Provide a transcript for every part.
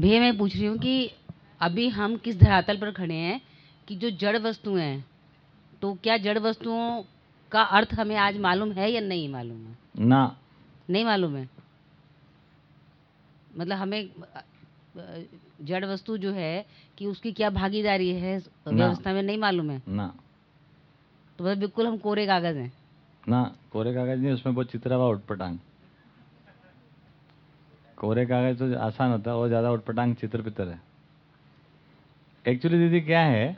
भैया मैं पूछ रही हूँ कि अभी हम किस धरातल पर खड़े हैं कि जो जड़ वस्तुएँ हैं तो क्या जड़ वस्तुओं का अर्थ हमें आज मालूम है या नहीं मालूम है? ना। नहीं मालूम है? मतलब हमें जड़ वस्तु जो है कि उसकी क्या भागीदारी है व्यवस्था में नहीं मालूम है? ना। तो मतलब बिल्कुल हम कोरे कागज़ हैं। ना कोरे कागज़ नहीं उसमें बहुत चित्रा हुआ उटपटांग कोरे कागज़ तो आसान होता है वो ज़्यादा उटपटांग चित्र पितर है एक्चुअली दीदी क्या है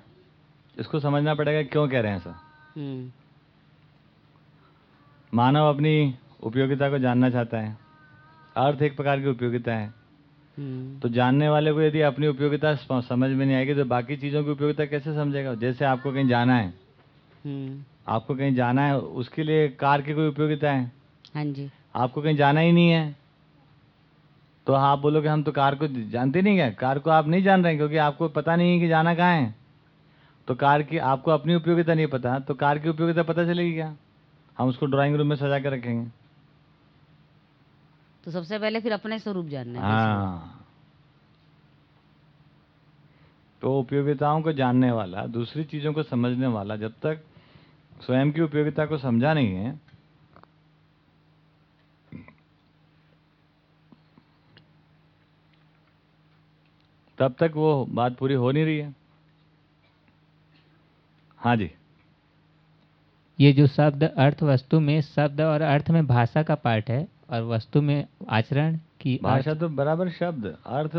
इसको समझना पड़ेगा क्यों कह रहे हैं ऐसा हम्म। मानव अपनी उपयोगिता को जानना चाहता है अर्थ एक प्रकार की उपयोगिता है। हम्म। तो जानने वाले को यदि अपनी उपयोगिता समझ में नहीं आएगी तो बाकी चीज़ों की उपयोगिता कैसे समझेगा? जैसे आपको कहीं जाना है। हम्म। आपको कहीं जाना है उसके लिए कार की कोई उपयोगिता है? हाँ जी। आपको कहीं जाना ही नहीं है। तो आप बोलोगे हम तो कार को जानते नहीं क्या कार को आप नहीं जान रहे क्योंकि आपको पता नहीं है कि जाना कहाँ है। तो कार की आपको अपनी उपयोगिता नहीं पता तो कार की उपयोगिता पता चलेगी क्या? हम उसको ड्राइंग रूम में सजा कर रखेंगे। तो सबसे पहले फिर अपने स्वरूप जानना है हाँ। तो उपयोगिताओं को जानने वाला दूसरी चीज़ों को समझने वाला जब तक स्वयं की उपयोगिता को समझा नहीं है तब तक वो बात पूरी हो नहीं रही है। हाँ जी। ये जो शब्द अर्थ वस्तु में शब्द और अर्थ में भाषा का पार्ट है और वस्तु में आचरण की भाषा तो बराबर शब्द अर्थ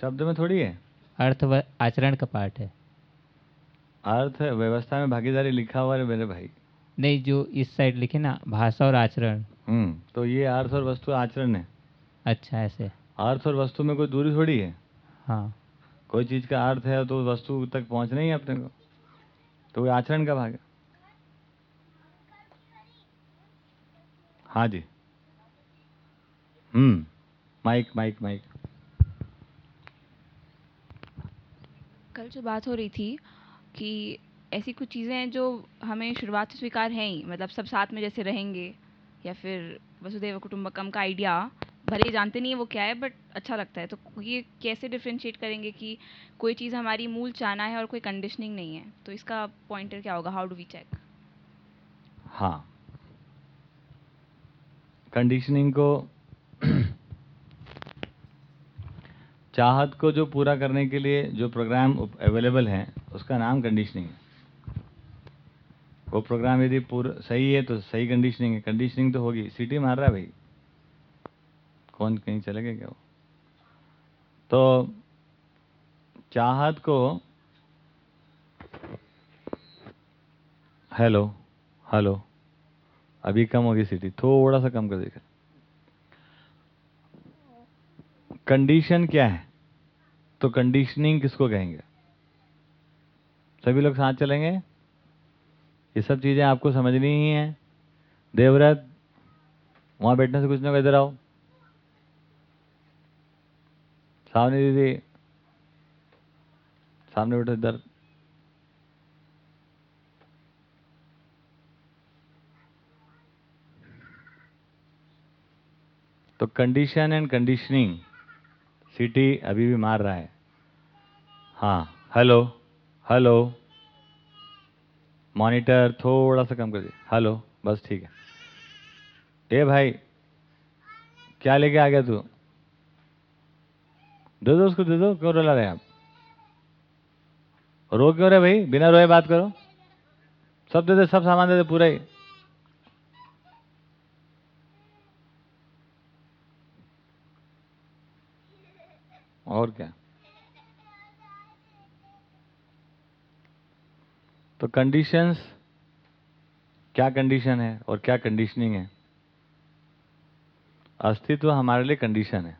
शब्द में थोड़ी है। अर्थ व आचरण का पार्ट है। अर्थ व्यवस्था में भागीदारी लिखा हुआ है मेरे भाई। नहीं जो इस साइड लिखे ना भाषा और आचरण। हम्म तो ये अर्थ और वस्तु आचरण है। अच्छा ऐसे। अर्थ और वस्तु में कोई दूरी थोड़ी है? हाँ। कोई चीज़ का अर्थ है तो वस्तु तक पहुँचना ही है अपने को। तो वो आचरण का भाग है। हाँ जी। हम्म। Mic mic mic. कल जो बात हो रही थी कि ऐसी कुछ चीज़ें हैं जो हमें शुरुआत से स्वीकार हैं ही मतलब सब साथ में जैसे रहेंगे या फिर वसुदेव कुटुंबकम का आइडिया भले ही जानते नहीं है वो क्या है बट अच्छा लगता है। तो ये कैसे डिफ्रेंशिएट करेंगे कि कोई चीज़ हमारी मूल चाना है और कोई कंडीशनिंग नहीं है? तो इसका पॉइंटर क्या होगा? हाउ डू वी चेक हाँ। कंडीशनिंग को चाहत को जो पूरा करने के लिए जो प्रोग्राम अवेलेबल हैं, उसका नाम कंडीशनिंग है। वो प्रोग्राम यदि पूरा सही है तो सही कंडीशनिंग है। कंडीशनिंग तो होगी। सीटी मार रहा है भाई। कौन कहीं चले गए क्या वो? तो चाहत को हेलो हेलो, अभी कम होगी सिटी, थोड़ा सा कम कर देखा। कंडीशन क्या है? तो कंडीशनिंग किसको कहेंगे? सभी लोग साथ चलेंगे? ये सब चीज़ें आपको समझनी ही है। देवव्रत, वहाँ बैठने से कुछ ना इधर आओ। सामने दीदी, सामने बैठो इधर। तो कंडीशन एंड कंडीशनिंग सिटी अभी भी मार रहा है। हाँ हेलो हेलो मॉनिटर थोड़ा सा कम कर दिए हेलो बस ठीक है। ए भाई, क्या लेके आ गया तू? दे दो उसको दे दो, क्यों रोला रहे आप? रो क्यों रहे भाई? बिना रोए बात करो। सब दे दे, सब सामान दे दे, पूरा ही। और क्या? तो कंडीशंस क्या कंडीशन है और क्या कंडीशनिंग है? अस्तित्व हमारे लिए कंडीशन है।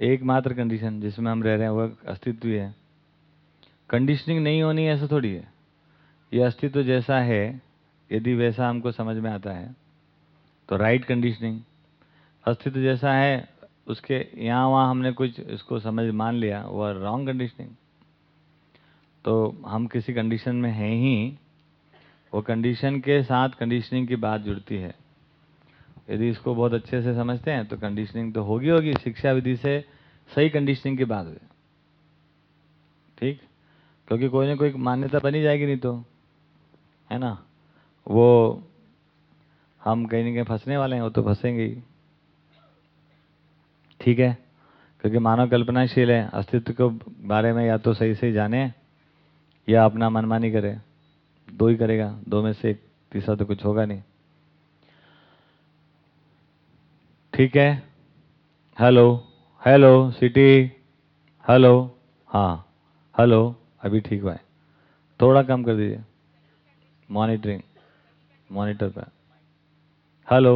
एकमात्र कंडीशन जिसमें हम रह रहे हैं वह अस्तित्व ही कंडीशनिंग नहीं होनी ऐसा थोड़ी है। ये अस्तित्व जैसा है, यदि वैसा हमको समझ में आता है तो राइट कंडीशनिंग अस्तित्व जैसा है, उसके यहाँ वहाँ हमने कुछ इसको समझ मान लिया वह रॉन्ग कंडीशनिंग तो हम किसी कंडीशन में हैं ही, वो कंडीशन के साथ कंडीशनिंग की बात जुड़ती है। यदि इसको बहुत अच्छे से समझते हैं तो कंडीशनिंग तो होगी होगी, शिक्षा विधि से सही कंडीशनिंग की हुई ठीक? क्योंकि कोई ना कोई मान्यता बनी जाएगी नहीं तो है ना? वो हम कहीं ना कहीं फंसने वाले हैं, वो तो फंसेंगे ही। ठीक है? क्योंकि मानव कल्पनाशील है, अस्तित्व के बारे में या तो सही सही जाने, या अपना मनमानी करे। दो ही करेगा, दो में से एक तीसरा तो कुछ होगा नहीं। ठीक है? हेलो हेलो सिटी हेलो हाँ हेलो अभी ठीक हुआ है। थोड़ा कम कर दीजिए। मॉनिटरिंग मॉनिटर पर हेलो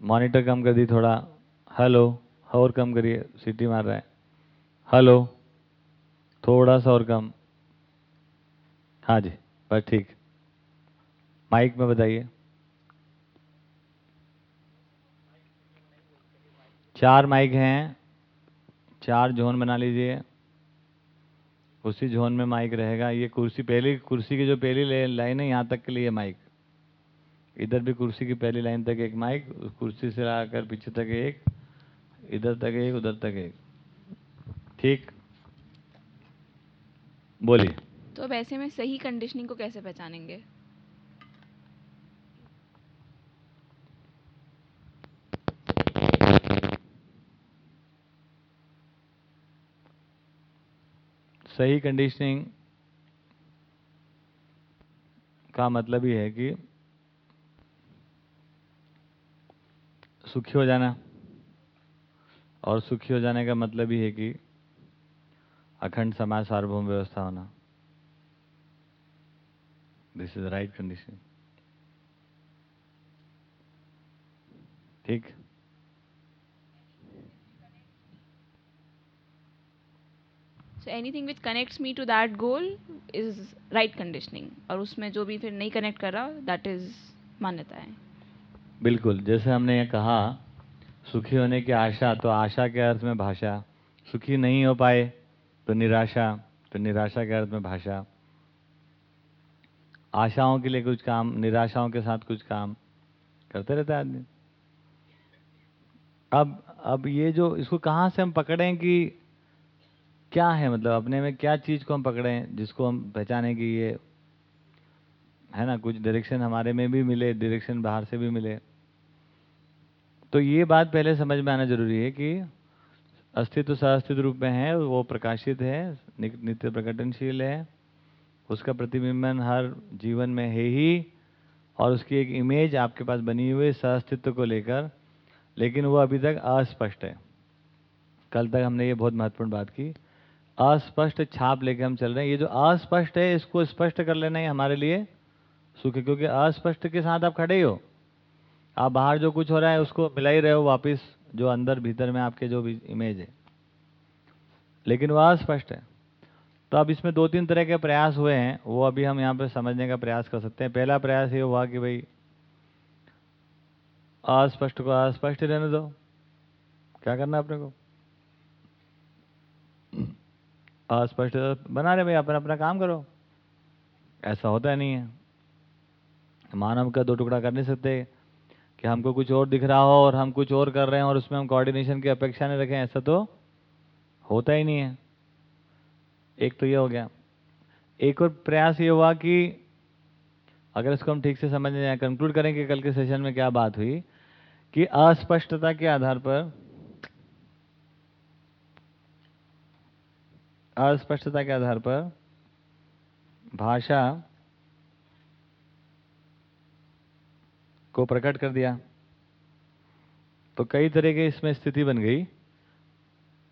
मॉनिटर कम कर दी थोड़ा। हेलो और कम करिए सिटी मार रहा है। हेलो थोड़ा सा और कम। हाँ जी, बस ठीक। माइक में बताइए। चार माइक हैं, चार जोन बना लीजिए। उसी जोन में माइक रहेगा। ये कुर्सी पहली, कुर्सी की जो पहली लाइन है, यहाँ तक के लिए माइक। इधर भी कुर्सी की पहली लाइन तक एक माइक, उस कुर्सी से लाकर पीछे तक एक, इधर तक एक, उधर तक एक। ठीक? बोलिए। तो अब ऐसे में सही कंडीशनिंग को कैसे पहचानेंगे? सही कंडीशनिंग का मतलब ही है कि सुखी हो जाना। और सुखी हो जाने का मतलब ही है कि अखंड समाज, सार्वभौम व्यवस्था होना। दिस इज़ राइट कंडीशन ठीक? So anything which connects me to that goal is right conditioning और उसमें जो भी फिर नहीं कनेक्ट कर रहा दैट इज़ मान्यता है। बिल्कुल, जैसे हमने ये कहा, सुखी होने की आशा तो आशा के अर्थ में भाषा। सुखी नहीं हो पाए तो निराशा तो निराशा के अर्थ में भाषा। आशाओं के लिए कुछ काम, निराशाओं के साथ कुछ काम। करते रहता आदमी। अब अब ये जो, इसको कहाँ से हम पकड़ें कि क्या है मतलब? अपने में क्या चीज़ को हम पकड़ें जिसको हम पहचाने कि ये है ना, कुछ डायरेक्शन हमारे में भी मिले डायरेक्शन बाहर से भी मिले। तो ये बात पहले समझ में आना ज़रूरी है कि अस्तित्व सअस्तित्व रूप में है, वो प्रकाशित है नित्य प्रकटनशील है। उसका प्रतिबिंबन हर जीवन में है ही, और उसकी एक इमेज आपके पास बनी हुई सहअस्तित्व को लेकर, लेकिन वो अभी तक अस्पष्ट है। कल तक हमने ये बहुत महत्वपूर्ण बात की। अस्पष्ट छाप लेके हम चल रहे हैं। ये जो अस्पष्ट है, इसको स्पष्ट कर लेना ही हमारे लिए सुख क्योंकि अस्पष्ट के साथ आप खड़े ही हो। आप बाहर जो कुछ हो रहा है, उसको मिला ही रहे हो वापिस, जो अंदर भीतर में आपके जो भी इमेज है। लेकिन वह अस्पष्ट है। तो अब इसमें दो तीन तरह के प्रयास हुए हैं, वो अभी हम यहाँ पर समझने का प्रयास कर सकते हैं। पहला प्रयास ये हुआ कि भाई, अस्पष्ट को अस्पष्ट रहने दो। क्या करना अपने को? अस्पष्ट, बना रहे भाई, अपना अपना काम करो। ऐसा होता नहीं है। मानव का दो टुकड़ा कर नहीं सकते कि हमको कुछ और दिख रहा हो और हम कुछ और कर रहे हैं और उसमें हम कोऑर्डिनेशन की अपेक्षा नहीं रखें, ऐसा तो होता ही नहीं है। एक तो ये हो गया। एक और प्रयास ये हुआ कि अगर इसको हम ठीक से समझने जाए कंक्लूड करेंगे कल के सेशन में क्या बात हुई, कि अस्पष्टता के आधार पर अस्पष्टता के आधार पर भाषा को प्रकट कर दिया। तो कई तरह की इसमें स्थिति बन गई।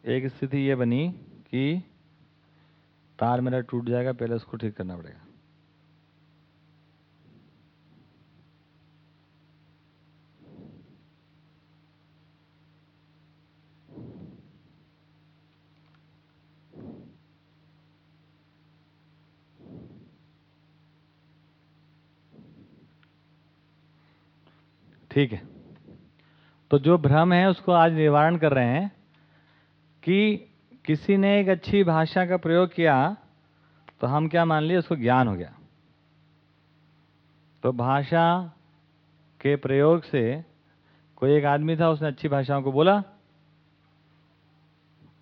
एक स्थिति यह बनी कि तार मेरा टूट जाएगा, पहले उसको ठीक करना पड़ेगा। ठीक है। तो जो भ्रम है उसको आज निवारण कर रहे हैं कि किसी ने एक अच्छी भाषा का प्रयोग किया तो हम क्या मान लिए उसको ज्ञान हो गया। तो भाषा के प्रयोग से कोई एक आदमी था, उसने अच्छी भाषाओं को बोला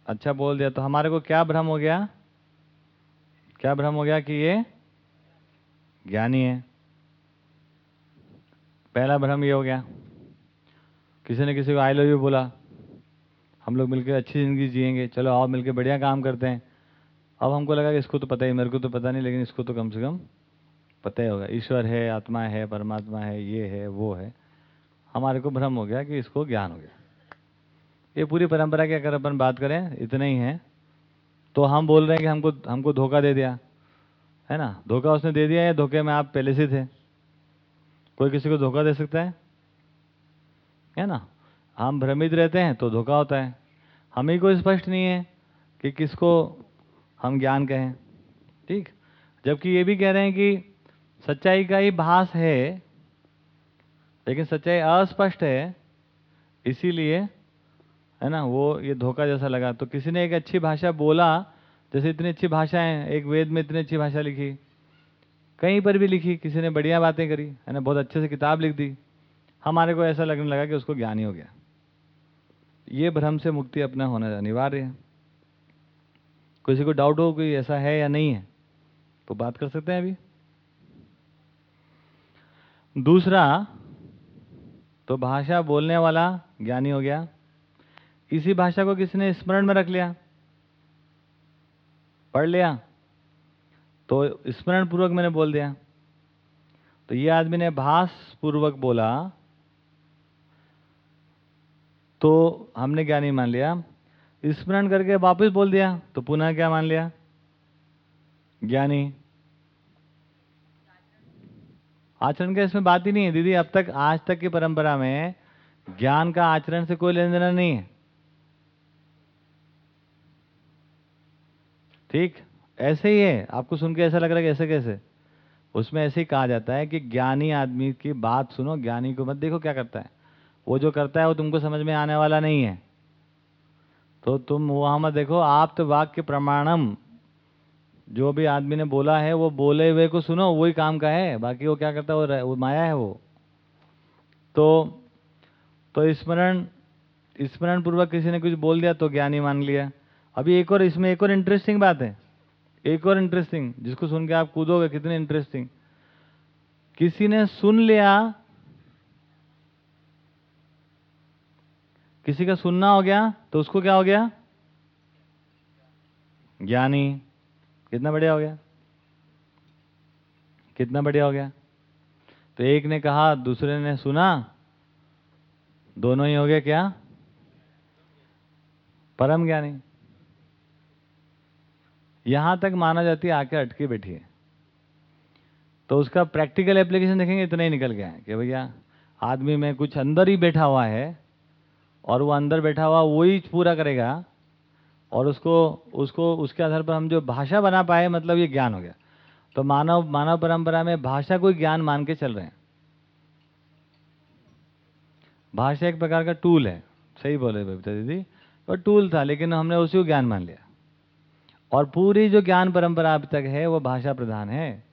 अच्छा बोल दिया तो हमारे को क्या भ्रम हो गया? क्या भ्रम हो गया कि ये ज्ञानी है? पहला भ्रम ये हो गया। किसी ने किसी को आई लव यू बोला। हम लोग मिलकर अच्छी ज़िंदगी जिएँगे। चलो आओ मिलकर बढ़िया काम करते हैं। अब हमको लगा कि इसको तो पता ही, मेरे को तो पता नहीं, लेकिन इसको तो कम से कम पता ही होगा। ईश्वर है, आत्मा है, परमात्मा है, ये है, वो है। हमारे को भ्रम हो गया कि इसको ज्ञान हो गया। ये पूरी परंपरा की अगर अपन बात करें, इतने ही है। तो हम बोल रहे हैं कि हमको हमको धोखा दे दिया। है ना? धोखा उसने दे दिया या धोखे में आप पहले से थे? कोई किसी को धोखा दे सकता है? है ना? हम भ्रमित रहते हैं तो धोखा होता है। हमें को स्पष्ट नहीं है कि किसको हम ज्ञान कहें। ठीक? जबकि ये भी कह रहे हैं कि सच्चाई का ही भास है, लेकिन सच्चाई अस्पष्ट है, इसीलिए, है ना, वो ये धोखा जैसा लगा। तो किसी ने एक अच्छी भाषा बोला, जैसे इतनी अच्छी भाषाएँ, एक वेद में इतनी अच्छी भाषा लिखी। कहीं पर भी लिखी, किसी ने बढ़िया बातें करी है ना बहुत अच्छे से किताब लिख दी, हमारे को ऐसा लगने लगा कि उसको ज्ञान ही हो गया। ये भ्रम से मुक्ति अपना होना अनिवार्य है। किसी को डाउट हो कि ऐसा है या नहीं है तो बात कर सकते हैं अभी। दूसरा तो भाषा बोलने वाला ज्ञानी हो गया। इसी भाषा को किसी ने स्मरण में रख लिया, पढ़ लिया तो स्मरण पूर्वक मैंने बोल दिया। तो ये आदमी ने भास पूर्वक बोला तो हमने ज्ञानी मान लिया? स्मरण करके वापस बोल दिया तो पुनः क्या मान लिया? ज्ञानी। आचरण का इसमें बात ही नहीं है, दीदी, अब तक, आज तक की परंपरा में ज्ञान का आचरण से कोई लेन देना नहीं है। ठीक? ऐसे ही है। आपको सुन के ऐसा लग रहा है कि ऐसे कैसे? उसमें ऐसे ही कहा जाता है कि ज्ञानी आदमी की बात सुनो ज्ञानी को मत देखो क्या करता है। वो जो करता है वो तुमको समझ में आने वाला नहीं है। तो तुम वहाँ मत देखो आप तो वाक्य प्रमाणम। जो भी आदमी ने बोला है वो बोले हुए को सुनो वही काम का है। बाकी वो क्या करता है वो, वो माया है वो। तो तो स्मरण स्मरण पूर्वक किसी ने कुछ बोल दिया तो ज्ञानी मान लिया। अभी एक और इसमें एक और इंटरेस्टिंग बात है। एक और इंटरेस्टिंग जिसको सुन के आप कूदोगे, कितने इंटरेस्टिंग किसी ने सुन लिया, किसी का सुनना हो गया तो उसको क्या हो गया? ज्ञानी। कितना बढ़िया हो गया? कितना बढ़िया हो गया? तो एक ने कहा, दूसरे ने सुना, दोनों ही हो गए क्या? परम ज्ञानी। यहाँ तक माना जाती है आके अटके बैठी है। तो उसका प्रैक्टिकल एप्लीकेशन देखेंगे, इतना ही निकल गया है कि भैया, आदमी में कुछ अंदर ही बैठा हुआ है, और वो अंदर बैठा हुआ वही पूरा करेगा, और उसको उसको, उसके आधार पर हम जो भाषा बना पाए मतलब ये ज्ञान हो गया। तो मानव मानव परंपरा में भाषा को ज्ञान मान के चल रहे हैं। भाषा एक प्रकार का टूल है। सही बोले बबीता दीदी और टूल था, लेकिन हमने उसी को ज्ञान मान लिया। और पूरी जो ज्ञान परंपरा अब तक है, वो भाषा प्रधान है।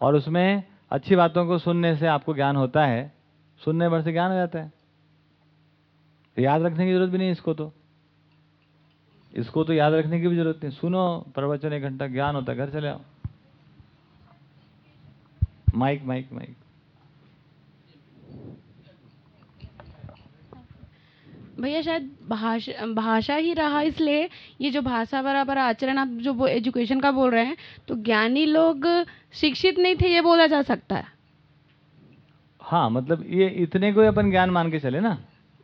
और उसमें अच्छी बातों को सुनने से आपको ज्ञान होता है, सुनने भर से ज्ञान हो जाता है। याद रखने की ज़रूरत भी नहीं इसको तो। इसको तो याद रखने की भी ज़रूरत नहीं। सुनो, प्रवचन एक घंटा, ज्ञान होता है, घर चले आओ। Mic mic mic. भैया शायद भाषा भाषा ही रहा इसलिए ये जो भाषा बराबर आचरण आप जो एजुकेशन का बोल रहे हैं तो ज्ञानी लोग शिक्षित नहीं थे ये बोला जा सकता है? हाँ मतलब ये इतने को अपन ज्ञान मान के चले ना।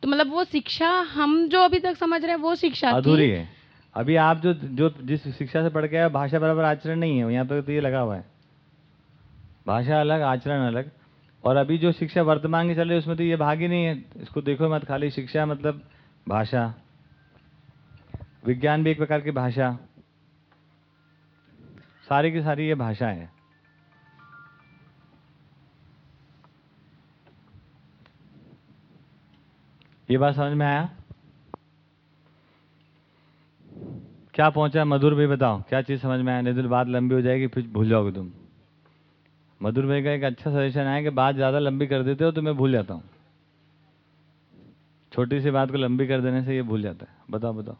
तो मतलब वो शिक्षा हम जो अभी तक समझ रहे हैं वो शिक्षा अधूरी है। अभी आप जो जो जिस शिक्षा से पढ़ के आए भाषा बराबर आचरण नहीं है यहाँ पर तो ये लगा हुआ है। भाषा अलग आचरण अलग। और अभी जो शिक्षा वर्तमान की चल रही है, उसमें तो ये भाग ही नहीं है। इसको देखो मत, खाली शिक्षा मतलब भाषा। विज्ञान भी एक प्रकार की भाषा। सारी की सारी ये भाषा है। ये बात समझ में आया? क्या पहुँचा? मधुर भी बताओ। क्या चीज़ समझ में आया? नहीं तो बात लंबी हो जाएगी, फिर भूल जाओगे तुम। मधुर भाई का एक अच्छा सजेशन आया कि बात ज़्यादा लंबी कर देते हो तो मैं भूल जाता हूँ। छोटी सी बात को लंबी कर देने से ये भूल जाता है। बताओ बताओ।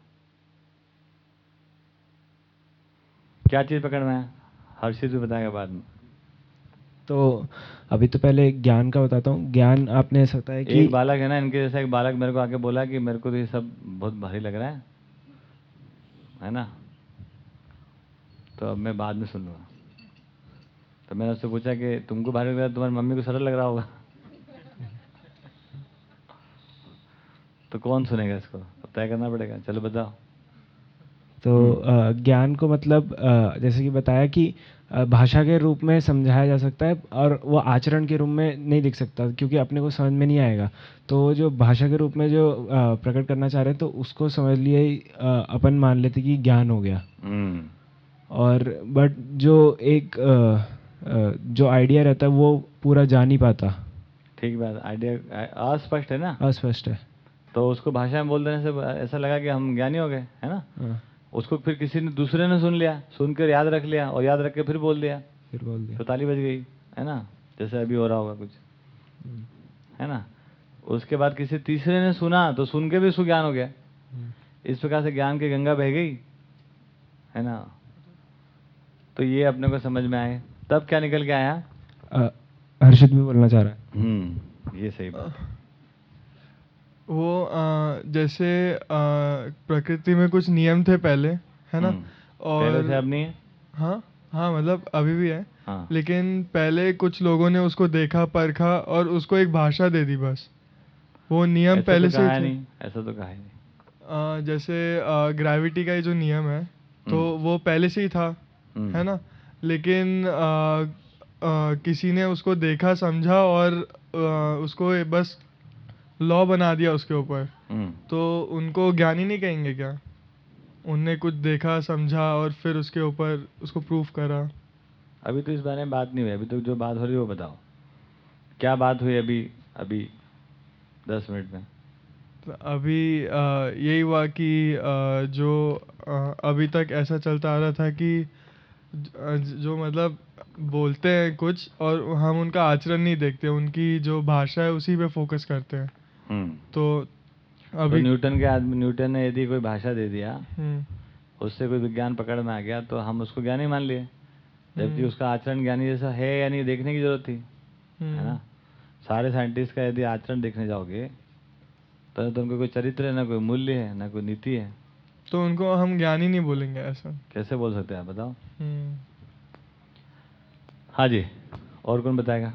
क्या चीज़ पकड़ में है? हर्षित भी बताएगा बाद में। तो अभी तो पहले ज्ञान का बताता हूँ। ज्ञान आपने ऐसा बताया कि एक बालक है ना इनके जैसा एक बालक मेरे को आके बोला कि मेरे को तो ये सब बहुत भारी लग रहा है। है ना? तो अब मैं बाद में सुन लूँगा तो मैंने उससे पूछा कि तुमको भारी लग रहा है तुम्हारी मम्मी को सरल लग रहा होगा। तो कौन सुनेगा इसको? तय करना पड़ेगा। चलो बताओ। तो ज्ञान को मतलब जैसे कि बताया कि भाषा के रूप में समझाया जा सकता है और वो आचरण के रूप में नहीं दिख सकता क्योंकि अपने को समझ में नहीं आएगा। तो जो भाषा के रूप में जो प्रकट करना चाह रहे हैं तो उसको समझ लिए अपन मान लेते कि ज्ञान हो गया। हम्म। और बट जो एक जो आइडिया रहता है वो पूरा जा नहीं पाता। ठीक बात आइडिया अस्पष्ट है ना? अस्पष्ट है। तो उसको भाषा में बोल देने से ऐसा लगा कि हम ज्ञानी हो गए है ना? हाँ, उसको फिर किसी ने दूसरे ने सुन लिया सुनकर याद रख लिया और याद रख के फिर बोल दिया। फिर बोल दिया। तो ताली बज गई है ना? जैसे अभी हो रहा होगा कुछ। हम्म, है ना? उसके बाद किसी तीसरे ने सुना तो सुन के भी उसको ज्ञान हो गया। हम्म। इस प्रकार से ज्ञान की गंगा बह गई है ना? तो ये अपने को समझ में आए। तब क्या निकल के आया? अ, हर्षित भी बोलना चाह रहा है। हम्म ये सही बात। वो अ, जैसे प्रकृति में कुछ नियम थे पहले है ना? और पहले से अब नहीं है? हाँ हाँ मतलब अभी भी है। हाँ। लेकिन पहले कुछ लोगों ने उसको देखा परखा और उसको एक भाषा दे दी बस। वो नियम पहले तो से थे। नहीं ऐसा तो कहा है नहीं। अ, जैसे ग्रेविटी का ही जो नियम है तो वो पहले से ही था हम्म, है ना? लेकिन किसी ने उसको देखा समझा और उसको बस लॉ बना दिया उसके ऊपर। हम्म, तो उनको ज्ञानी नहीं कहेंगे क्या? उनने कुछ देखा समझा और फिर उसके ऊपर उसको प्रूफ करा। अभी तो इस बारे में बात नहीं हुई। अभी तो जो बात हो रही है वो बताओ। क्या बात हुई अभी अभी दस मिनट में? तो अभी यही हुआ कि जो अभी तक ऐसा चलता आ रहा था कि ज- मतलब बोलते हैं कुछ और हम उनका आचरण नहीं देखते उनकी जो भाषा है उसी पे फोकस करते हैं। हम्म। तो तो अभी न्यूटन के आदमी न्यूटन ने यदि कोई भाषा दे दिया हम्म, उससे कोई विज्ञान पकड़ में आ गया तो हम उसको ज्ञानी मान लिए। जबकि हम्म। उसका आचरण ज्ञानी जैसा है या नहीं देखने की ज़रूरत थी है ना? सारे साइंटिस्ट का यदि आचरण देखने जाओगे तो तो उनको कोई चरित्र है ना कोई मूल्य है ना कोई नीति है। तो उनको हम ज्ञानी नहीं बोलेंगे ऐसा। कैसे बोल सकते हैं बताओ? हम्म, हाँ जी और कौन बताएगा?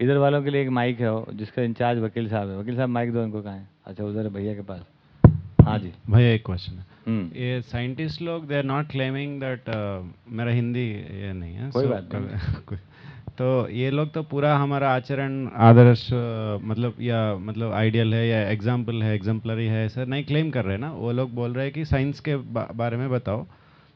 इधर वालों के लिए एक माइक है जिसका इंचार्ज वकील साहब है। वकील साहब माइक दो इनको कहा है? अच्छा उधर है भैया के पास। हाँ जी। भैया एक क्वेश्चन है। हम्म। ये साइंटिस्ट लोग they are not claiming that मेरा हिंदी ये नहीं है कोई so बात नहीं। तो ये लोग तो पूरा हमारा आचरण आदर्श मतलब या मतलब आइडियल है या एग्ज़ाम्पल है एग्जाम्पलरी है ऐसा नहीं क्लेम कर रहे ना। वो लोग बोल रहे हैं कि साइंस के बा, बारे में बताओ।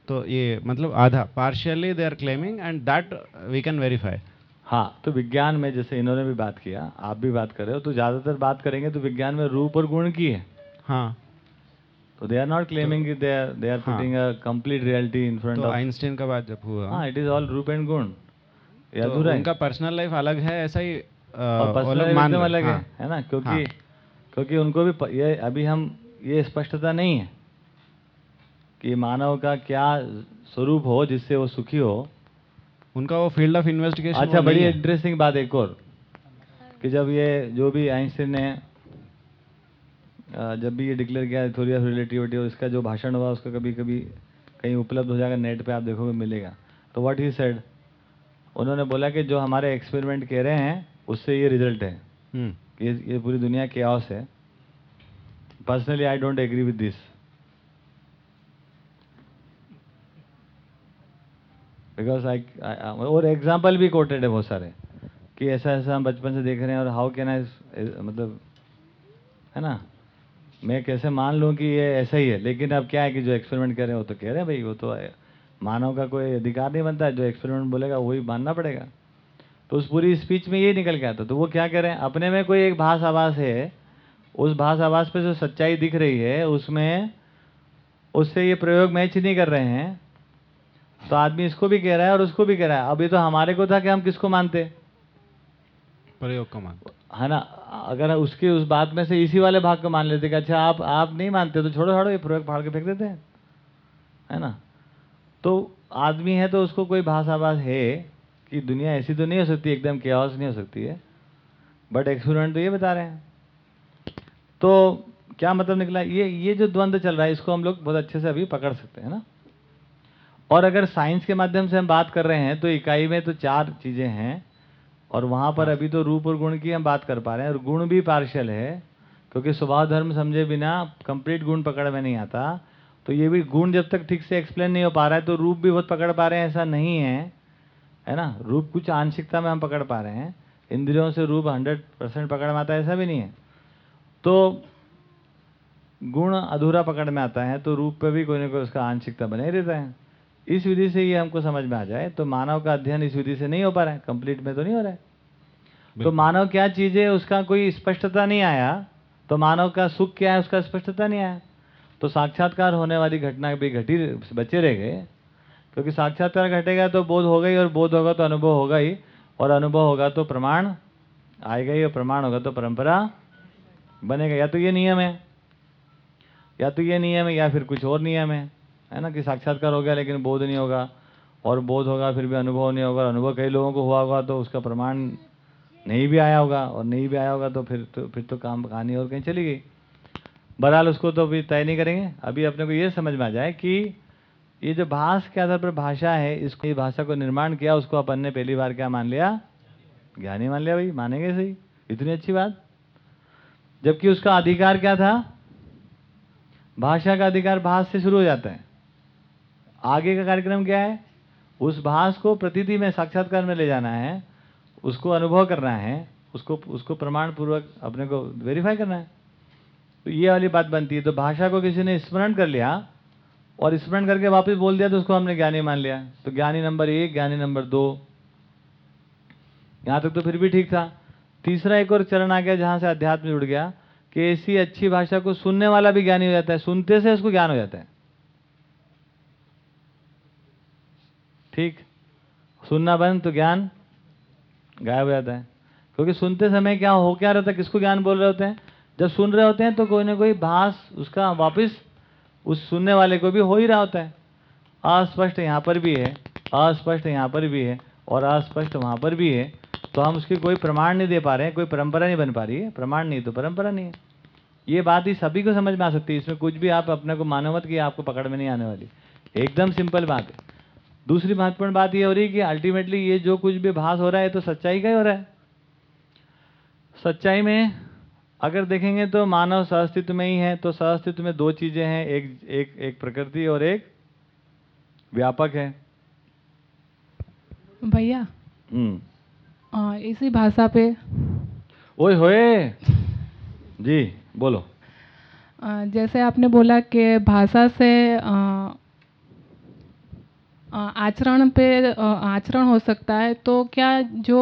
तो ये मतलब आधा partially they are claiming and that we can verify हाँ तो विज्ञान में जैसे इन्होंने भी बात किया आप भी बात कर रहे हो तो ज़्यादातर बात करेंगे तो विज्ञान में रूप और गुण की है। हाँ। तो they are not claiming they are they are. Putting a complete reality in front of Einstein का बात जब हुआ। हाँ इट इज़ ऑल रूप एंड गुण। ये तो अधूरा उनका पर्सनल लाइफ अलग है ऐसा ही पर्सनल मान अलग है हाँ। है ना? क्योंकि हाँ। क्योंकि उनको भी ये अभी हम ये स्पष्टता नहीं है कि मानव का क्या स्वरूप हो जिससे वो सुखी हो। उनका वो फ़ील्ड ऑफ़ इन्वेस्टिगेशन अच्छा बड़ी इंटरेस्टिंग बात एक और कि जब ये जो भी आइंस्टीन ने जब भी ये डिक्लेयर किया थ्योरी ऑफ़ रिलेटिविटी और इसका जो भाषण हुआ उसका कभी कभी कहीं उपलब्ध हो जाएगा नेट पे आप देखोगे मिलेगा। तो व्हाट ही सेड उन्होंने बोला कि जो हमारे एक्सपेरिमेंट कह रहे हैं उससे ये रिज़ल्ट है। हम्म। ये ये पूरी दुनिया केओस है। Personally I don't agree with this because I और एग्ज़ाम्पल भी कोटेड है बहुत सारे कि ऐसा ऐसा हम बचपन से देख रहे हैं और हाउ कैन आई मतलब है ना? मैं कैसे मान लूँ कि ये ऐसा ही है? लेकिन अब क्या है कि जो एक्सपेरिमेंट कर रहे हैं वो तो कह रहे हैं भाई वो तो। मानव का कोई अधिकार नहीं बनता है जो एक्सपेरिमेंट बोलेगा वही मानना पड़ेगा। तो उस पूरी स्पीच में ये निकल के आता तो वो क्या कह रहे हैं? अपने में कोई एक भाष आवास है उस भाष आवास पे जो सच्चाई दिख रही है उसमें उससे ये प्रयोग मैच नहीं कर रहे हैं। तो आदमी इसको भी कह रहा है और उसको भी कह रहा है। अभी तो हमारे को था कि हम किसको मानते? प्रयोग को मान है ना? अगर उसके उस बात में से इसी वाले भाग को मान लेते कि अच्छा आप आप नहीं मानते तो छोड़ो छोड़ो ये प्रयोग फाड़ के फेंक देते हैं। है ना? तो आदमी है तो उसको कोई भाषाभास है कि दुनिया ऐसी तो नहीं हो सकती एकदम केओस नहीं हो सकती है। बट एक्सपेरिमेंट तो ये बता रहे हैं। तो क्या मतलब निकला? ये ये जो द्वंद्व चल रहा है इसको हम लोग बहुत अच्छे से अभी पकड़ सकते हैं ना। और अगर साइंस के माध्यम से हम बात कर रहे हैं तो इकाई में तो चार चीज़ें हैं और वहाँ पर अभी तो रूप और गुण की हम बात कर पा रहे हैं और गुण भी पार्शियल है क्योंकि स्वभाव धर्म समझे बिना कंप्लीट गुण पकड़ में नहीं आता। तो ये भी गुण जब तक ठीक से एक्सप्लेन नहीं हो पा रहा है तो रूप भी बहुत पकड़ पा रहे हैं ऐसा नहीं है है ना? रूप कुछ आंशिकता में हम पकड़ पा रहे हैं। इंद्रियों से रूप हंड्रेड परसेंट पकड़ में आता है ऐसा भी नहीं है। तो गुण अधूरा पकड़ में आता है तो रूप पे भी कोई ना कोई उसका आंशिकता बने ही रहता है। इस विधि से ये हमको समझ में आ जाए तो मानव का अध्ययन इस विधि से नहीं हो पा रहा है कंप्लीट में तो नहीं हो रहा है। तो मानव क्या चीज़ है उसका कोई स्पष्टता नहीं आया तो मानव का सुख क्या है उसका स्पष्टता नहीं आया। तो साक्षात्कार होने वाली घटना भी घटी, बचे रह गए। क्योंकि साक्षात्कार घटेगा तो बोध होगा ही और बोध होगा तो अनुभव होगा ही। और अनुभव होगा तो प्रमाण आएगा ही और प्रमाण होगा तो परंपरा बनेगा। या तो ये नियम है, या तो ये नियम है, या फिर कुछ और नियम है। है ना कि साक्षात्कार हो गया लेकिन बोध नहीं होगा और बोध होगा फिर भी अनुभव नहीं होगा। अनुभव कई लोगों को हुआ होगा तो उसका प्रमाण नहीं भी आया होगा और नहीं भी आया होगा तो फिर तो फिर तो काम कहानी और कहीं चली गई। बहरहाल उसको तो अभी तय नहीं करेंगे। अभी अपने को ये समझ में आ जाए कि ये जो भाष के आधार पर भाषा है, इसको ये भाषा को निर्माण किया, उसको अपन ने पहली बार क्या मान लिया? ज्ञानी मान लिया भाई, मानेंगे सही। इतनी अच्छी बात। जबकि उसका अधिकार क्या था? भाषा का अधिकार भाष से शुरू हो जाता है। आगे का कार्यक्रम क्या है? उस भाष को प्रतीति में, साक्षात्कार में ले जाना है, उसको अनुभव करना है, उसको उसको प्रमाण पूर्वक अपने को वेरीफाई करना है। तो ये वाली बात बनती है। तो भाषा को किसी ने स्मरण कर लिया और स्मरण करके वापस बोल दिया तो उसको हमने ज्ञानी मान लिया। तो ज्ञानी नंबर एक, ज्ञानी नंबर दो। यहाँ तक तो फिर भी ठीक था। तीसरा एक और चरण आ गया जहाँ से अध्यात्म जुड़ गया कि ऐसी अच्छी भाषा को सुनने वाला भी ज्ञानी हो जाता है। सुनते से उसको ज्ञान हो जाता है। ठीक? सुनना बंद तो ज्ञान गायब हो जाता है। क्योंकि सुनते समय क्या हो क्या रहता है? किसको ज्ञान बोल रहे होते हैं? जब सुन रहे होते हैं तो कोई ना कोई भास उसका वापस उस सुनने वाले को भी हो ही रहा होता है। अस्पष्ट यहाँ पर भी है, अस्पष्ट यहाँ पर भी है और अस्पष्ट वहाँ पर भी है। तो हम उसके कोई प्रमाण नहीं दे पा रहे हैं, कोई परंपरा नहीं बन पा रही है। प्रमाण नहीं तो परंपरा नहीं है। ये बात ही सभी को समझ में आ सकती है। इसमें कुछ भी आप अपने को मानो मत कि आपको पकड़ में नहीं आने वाली। एकदम सिंपल बात है। दूसरी महत्वपूर्ण बात ये हो रही है कि अल्टीमेटली ये जो कुछ भी भास हो रहा है तो सच्चाई का ही हो रहा है। सच्चाई में अगर देखेंगे तो मानव सहअस्तित्व में ही है तो सहअस्तित्व में दो चीज़ें हैं एक एक एक प्रकृति और एक व्यापक है। भैया। हम्म। इसी भाषा पे। ओए होए। जी बोलो। जैसे आपने बोला कि भाषा से आचरण पे आचरण हो सकता है तो क्या जो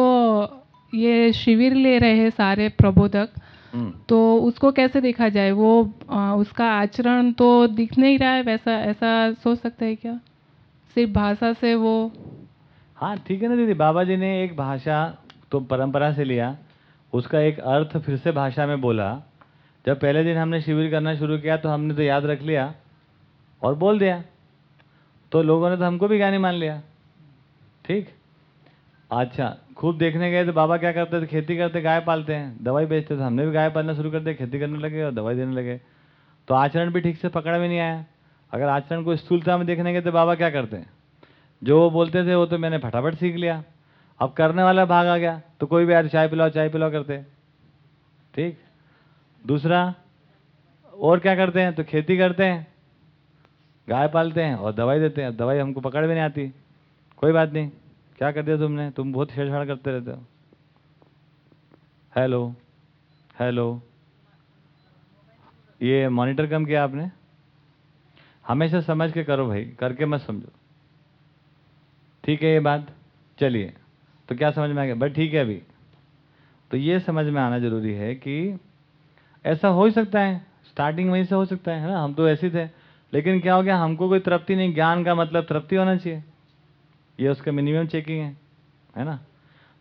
ये शिविर ले रहे हैं सारे प्रबोधक तो उसको कैसे देखा जाए? वो अ, उसका आचरण तो दिख नहीं रहा है वैसा ऐसा सोच सकते हैं क्या? सिर्फ़ भाषा से वो? हाँ ठीक है ना दीदी। बाबा जी ने एक भाषा तो परंपरा से लिया। उसका एक अर्थ फिर से भाषा में बोला। जब पहले दिन हमने शिविर करना शुरू किया तो हमने तो याद रख लिया और बोल दिया। तो लोगों ने तो हमको भी गाने मान लिया। ठीक? अच्छा खूब देखने गए तो बाबा क्या करते थे? खेती करते, गाय पालते हैं। दवाई बेचते थे। हमने भी गाय पालना शुरू कर दिया, खेती करने लगे और दवाई देने लगे। तो आचरण भी ठीक से पकड़ में नहीं आया। अगर आचरण को स्थूलता में देखने गए तो बाबा क्या करते हैं? जो वो बोलते थे, वो तो मैंने फटाफट सीख लिया। अब करने वाला भाग आ गया तो कोई भी यार चाय पिलाओ चाय पिलाओ करते। ठीक? दूसरा, और क्या करते हैं? तो खेती करते हैं, गाय पालते हैं और दवाई देते हैं। दवाई हमको पकड़ भी नहीं आती। कोई बात नहीं। क्या कर दिया तुमने? तुम बहुत छेड़छाड़ करते रहते हो। हेलो हेलो ये मॉनिटर कम किया आपने? हमेशा समझ के करो भाई, करके मत समझो। ठीक है ये बात? चलिए। तो क्या समझ में आ गया? बट ठीक है अभी। तो ये समझ में आना ज़रूरी है कि ऐसा हो ही सकता है। स्टार्टिंग वहीं से हो सकता है ना? हम तो ऐसे थे। लेकिन क्या हो गया? हमको कोई तृप्ति नहीं, ज्ञान का मतलब तृप्ति होना चाहिए। ये उसका मिनिमम चेकिंग है है ना?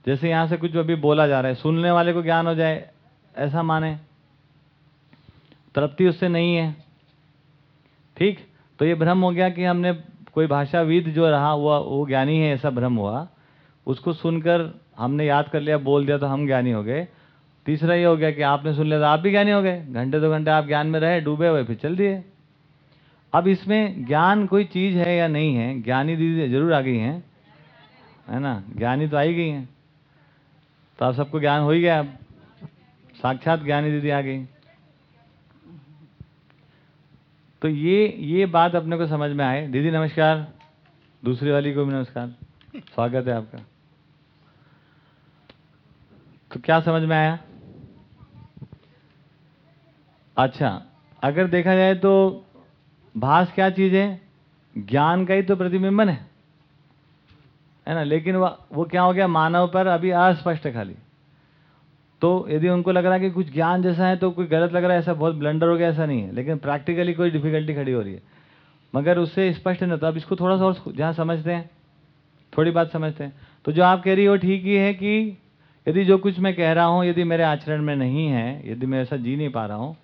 जैसे यहाँ से कुछ अभी बोला जा रहा है, सुनने वाले को ज्ञान हो जाए, ऐसा माने। तृप्ति उससे नहीं है। ठीक? तो ये भ्रम हो गया कि हमने कोई भाषाविद जो रहा हुआ, वो ज्ञानी है, ऐसा भ्रम हुआ। उसको सुनकर हमने याद कर लिया, बोल दिया तो हम ज्ञानी हो गए। तीसरा ये हो गया कि आपने सुन लिया तो आप भी ज्ञानी हो गए। घंटे दो घंटे आप ज्ञान में रहे, डूबे हुए, फिर चल दिए। अब इसमें ज्ञान कोई चीज़ है या नहीं है? ज्ञानी दीदी ज़रूर आ गई हैं। है ना? ज्ञानी तो आई गई हैं। तो आप सबको ज्ञान हो ही गया। अब साक्षात ज्ञानी दीदी आ गई। तो ये ये बात अपने को समझ में आए। दीदी, नमस्कार। दूसरी वाली को भी नमस्कार। स्वागत है आपका। तो क्या समझ में आया? अच्छा अगर देखा जाए तो भास क्या चीज़ है? ज्ञान का ही तो प्रतिबिंबन है। है ना? लेकिन वो वो क्या हो गया? मानव पर अभी अस्पष्ट है खाली। तो यदि उनको लग रहा है कि कुछ ज्ञान जैसा है तो कोई गलत लग रहा है, ऐसा बहुत ब्लंडर हो गया, ऐसा नहीं है। लेकिन प्रैक्टिकली कोई डिफिकल्टी खड़ी हो रही है। मगर उससे स्पष्ट नहीं होता अब इसको थोड़ा सा और जहाँ समझते हैं, थोड़ी बात समझते हैं। तो जो आप कह रही हो, ठीक ही है कि यदि जो कुछ मैं कह रहा हूँ, यदि मेरे आचरण में नहीं है, यदि मैं ऐसा जी नहीं पा रहा हूँ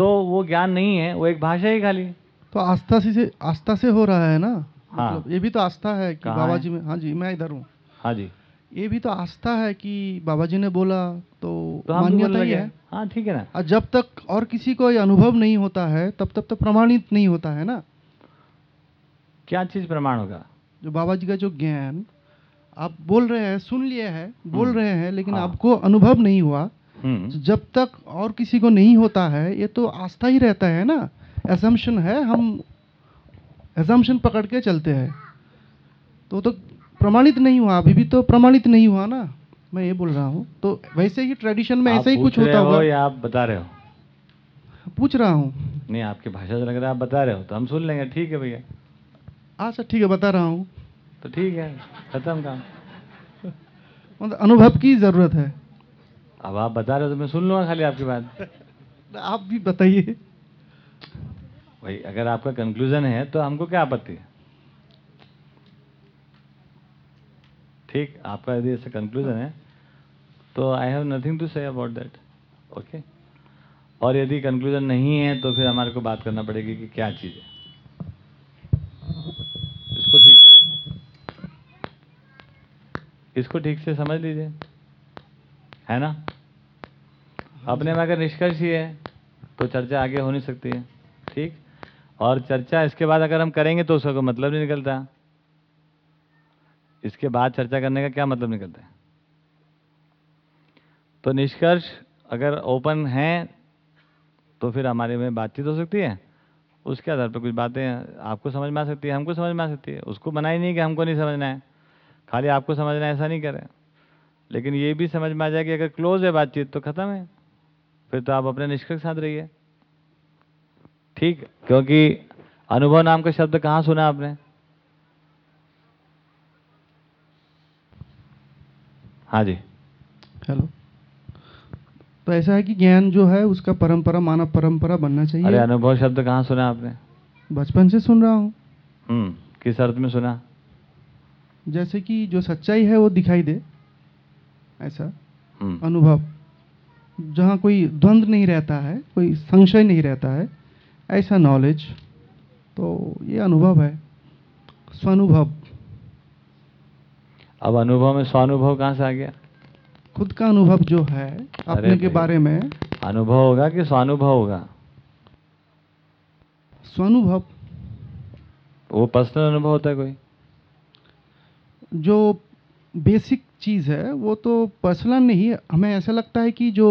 तो वो ज्ञान नहीं है वो एक भाषा ही खाली तो आस्था से आस्था से हो रहा है ना? हाँ। मतलब ये भी तो आस्था है कि बाबा? जी में हाँ जी मैं इधर हूँ। हाँ जी। ये भी तो आस्था है कि बाबा जी ने बोला तो, तो बोलने मान्यता ही है। हाँ। ठीक है ना। जब तक और किसी को ये अनुभव नहीं होता है तब तक तो प्रमाणित नहीं होता है ना? क्या चीज़ प्रमाण होगा? जो बाबा जी का जो ज्ञान आप बोल रहे हैं सुन लिए हैं बोल हम्म। रहे हैं लेकिन हाँ। आपको अनुभव नहीं हुआ हम्म। जब तक और किसी को नहीं होता है ये तो आस्था ही रहता है ना। एजम्पशन है हम एजम्पशन पकड़ के चलते हैं। तो तो प्रमाणित नहीं हुआ अभी भी तो प्रमाणित नहीं हुआ ना। मैं ये बोल रहा हूँ तो वैसे ही ट्रेडिशन में ऐसा ही कुछ होता हो होगा। या आप बता रहे हो? पूछ रहा हूँ। नहीं आपकी भाषा से लग रहा है आप बता रहे हो तो हम सुन लेंगे। ठीक है भैया। अच्छा ठीक है बता रहा हूँ। तो ठीक है खत्म काम। मतलब अनुभव की ज़रूरत है। अब आप बता रहे हो तो मैं सुन लूँगा खाली आपकी बात। आप भी बताइए। भाई अगर आपका कंक्लूजन है तो हमको क्या आपत्ति है? ठीक आपका यदि ऐसा कंक्लूजन है तो I have nothing to say about that okay और यदि कंक्लूजन नहीं है तो फिर हमारे को बात करना पड़ेगी कि क्या चीज़ है। इसको ठीक इसको ठीक से समझ लीजिए है ना? अपने में अगर निष्कर्ष ही है तो चर्चा आगे हो नहीं सकती है। ठीक? और चर्चा इसके बाद अगर हम करेंगे तो उसका मतलब नहीं निकलता। इसके बाद चर्चा करने का क्या मतलब निकलता है? तो निष्कर्ष अगर ओपन है तो फिर हमारे में बातचीत हो सकती है। उसके आधार पर कुछ बातें आपको समझ में आ सकती है, हमको समझ में आ सकती है। उसको बनाई नहीं कि हमको नहीं समझना है। खाली आपको समझना है, ऐसा नहीं करें। लेकिन ये भी समझ में आ जाए कि अगर क्लोज है बातचीत तो खत्म है। फिर तो आप अपने निष्कर्ष साथ रहिए। ठीक? क्योंकि अनुभव नाम का शब्द कहाँ सुना आपने? हाँ जी। हेलो। तो ऐसा है कि ज्ञान जो है उसका परंपरा मानव परंपरा बनना चाहिए। अरे अनुभव शब्द कहाँ सुना आपने? बचपन से सुन रहा हूँ। हम्म किस अर्थ में सुना? जैसे कि जो सच्चाई है वो दिखाई दे। ऐसा। हम्म। अनुभव। जहाँ कोई द्वंद्व नहीं रहता है कोई संशय नहीं रहता है ऐसा नॉलेज तो ये अनुभव है। स्वानुभव। अब अनुभव में स्वानुभव कहाँ से आ गया? खुद का अनुभव जो है अपने के बारे में। अनुभव होगा कि स्वानुभव होगा? स्वानुभव। वो पर्सनल अनुभव होता है कोई? जो बेसिक चीज़ है वो तो पर्सनल नहीं है। हमें ऐसा लगता है कि जो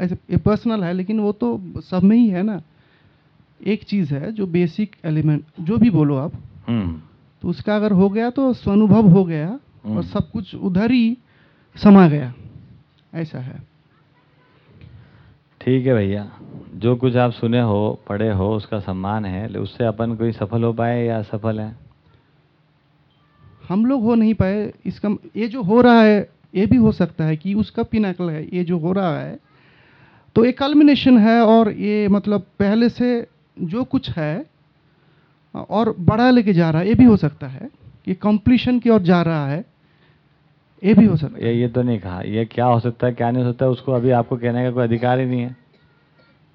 ऐसे पर्सनल है लेकिन वो तो सब में ही है ना। एक चीज़ है जो बेसिक एलिमेंट जो भी बोलो आप हम्म। तो उसका अगर हो गया तो स्वानुभव हो गया हम्म। और सब कुछ उधर ही समा गया। ऐसा है। ठीक है भैया। जो कुछ आप सुने हो पढ़े हो उसका सम्मान है उससे अपन कोई सफल हो पाए या असफल है? हम लोग हो नहीं पाए, इसका ये जो हो रहा है, ये भी हो सकता है कि उसका पिनाकल है, ये जो हो रहा है। तो एक कल्मिनेशन है और ये मतलब पहले से जो कुछ है, और बड़ा लेके जा रहा है, ये भी हो सकता है कि कंप्लीशन की ओर जा रहा है, ये भी हो सकता है। ये ये तो नहीं कहा। ये क्या हो सकता है, क्या नहीं हो सकता है, उसको अभी आपको कहने का कोई अधिकार ही नहीं है।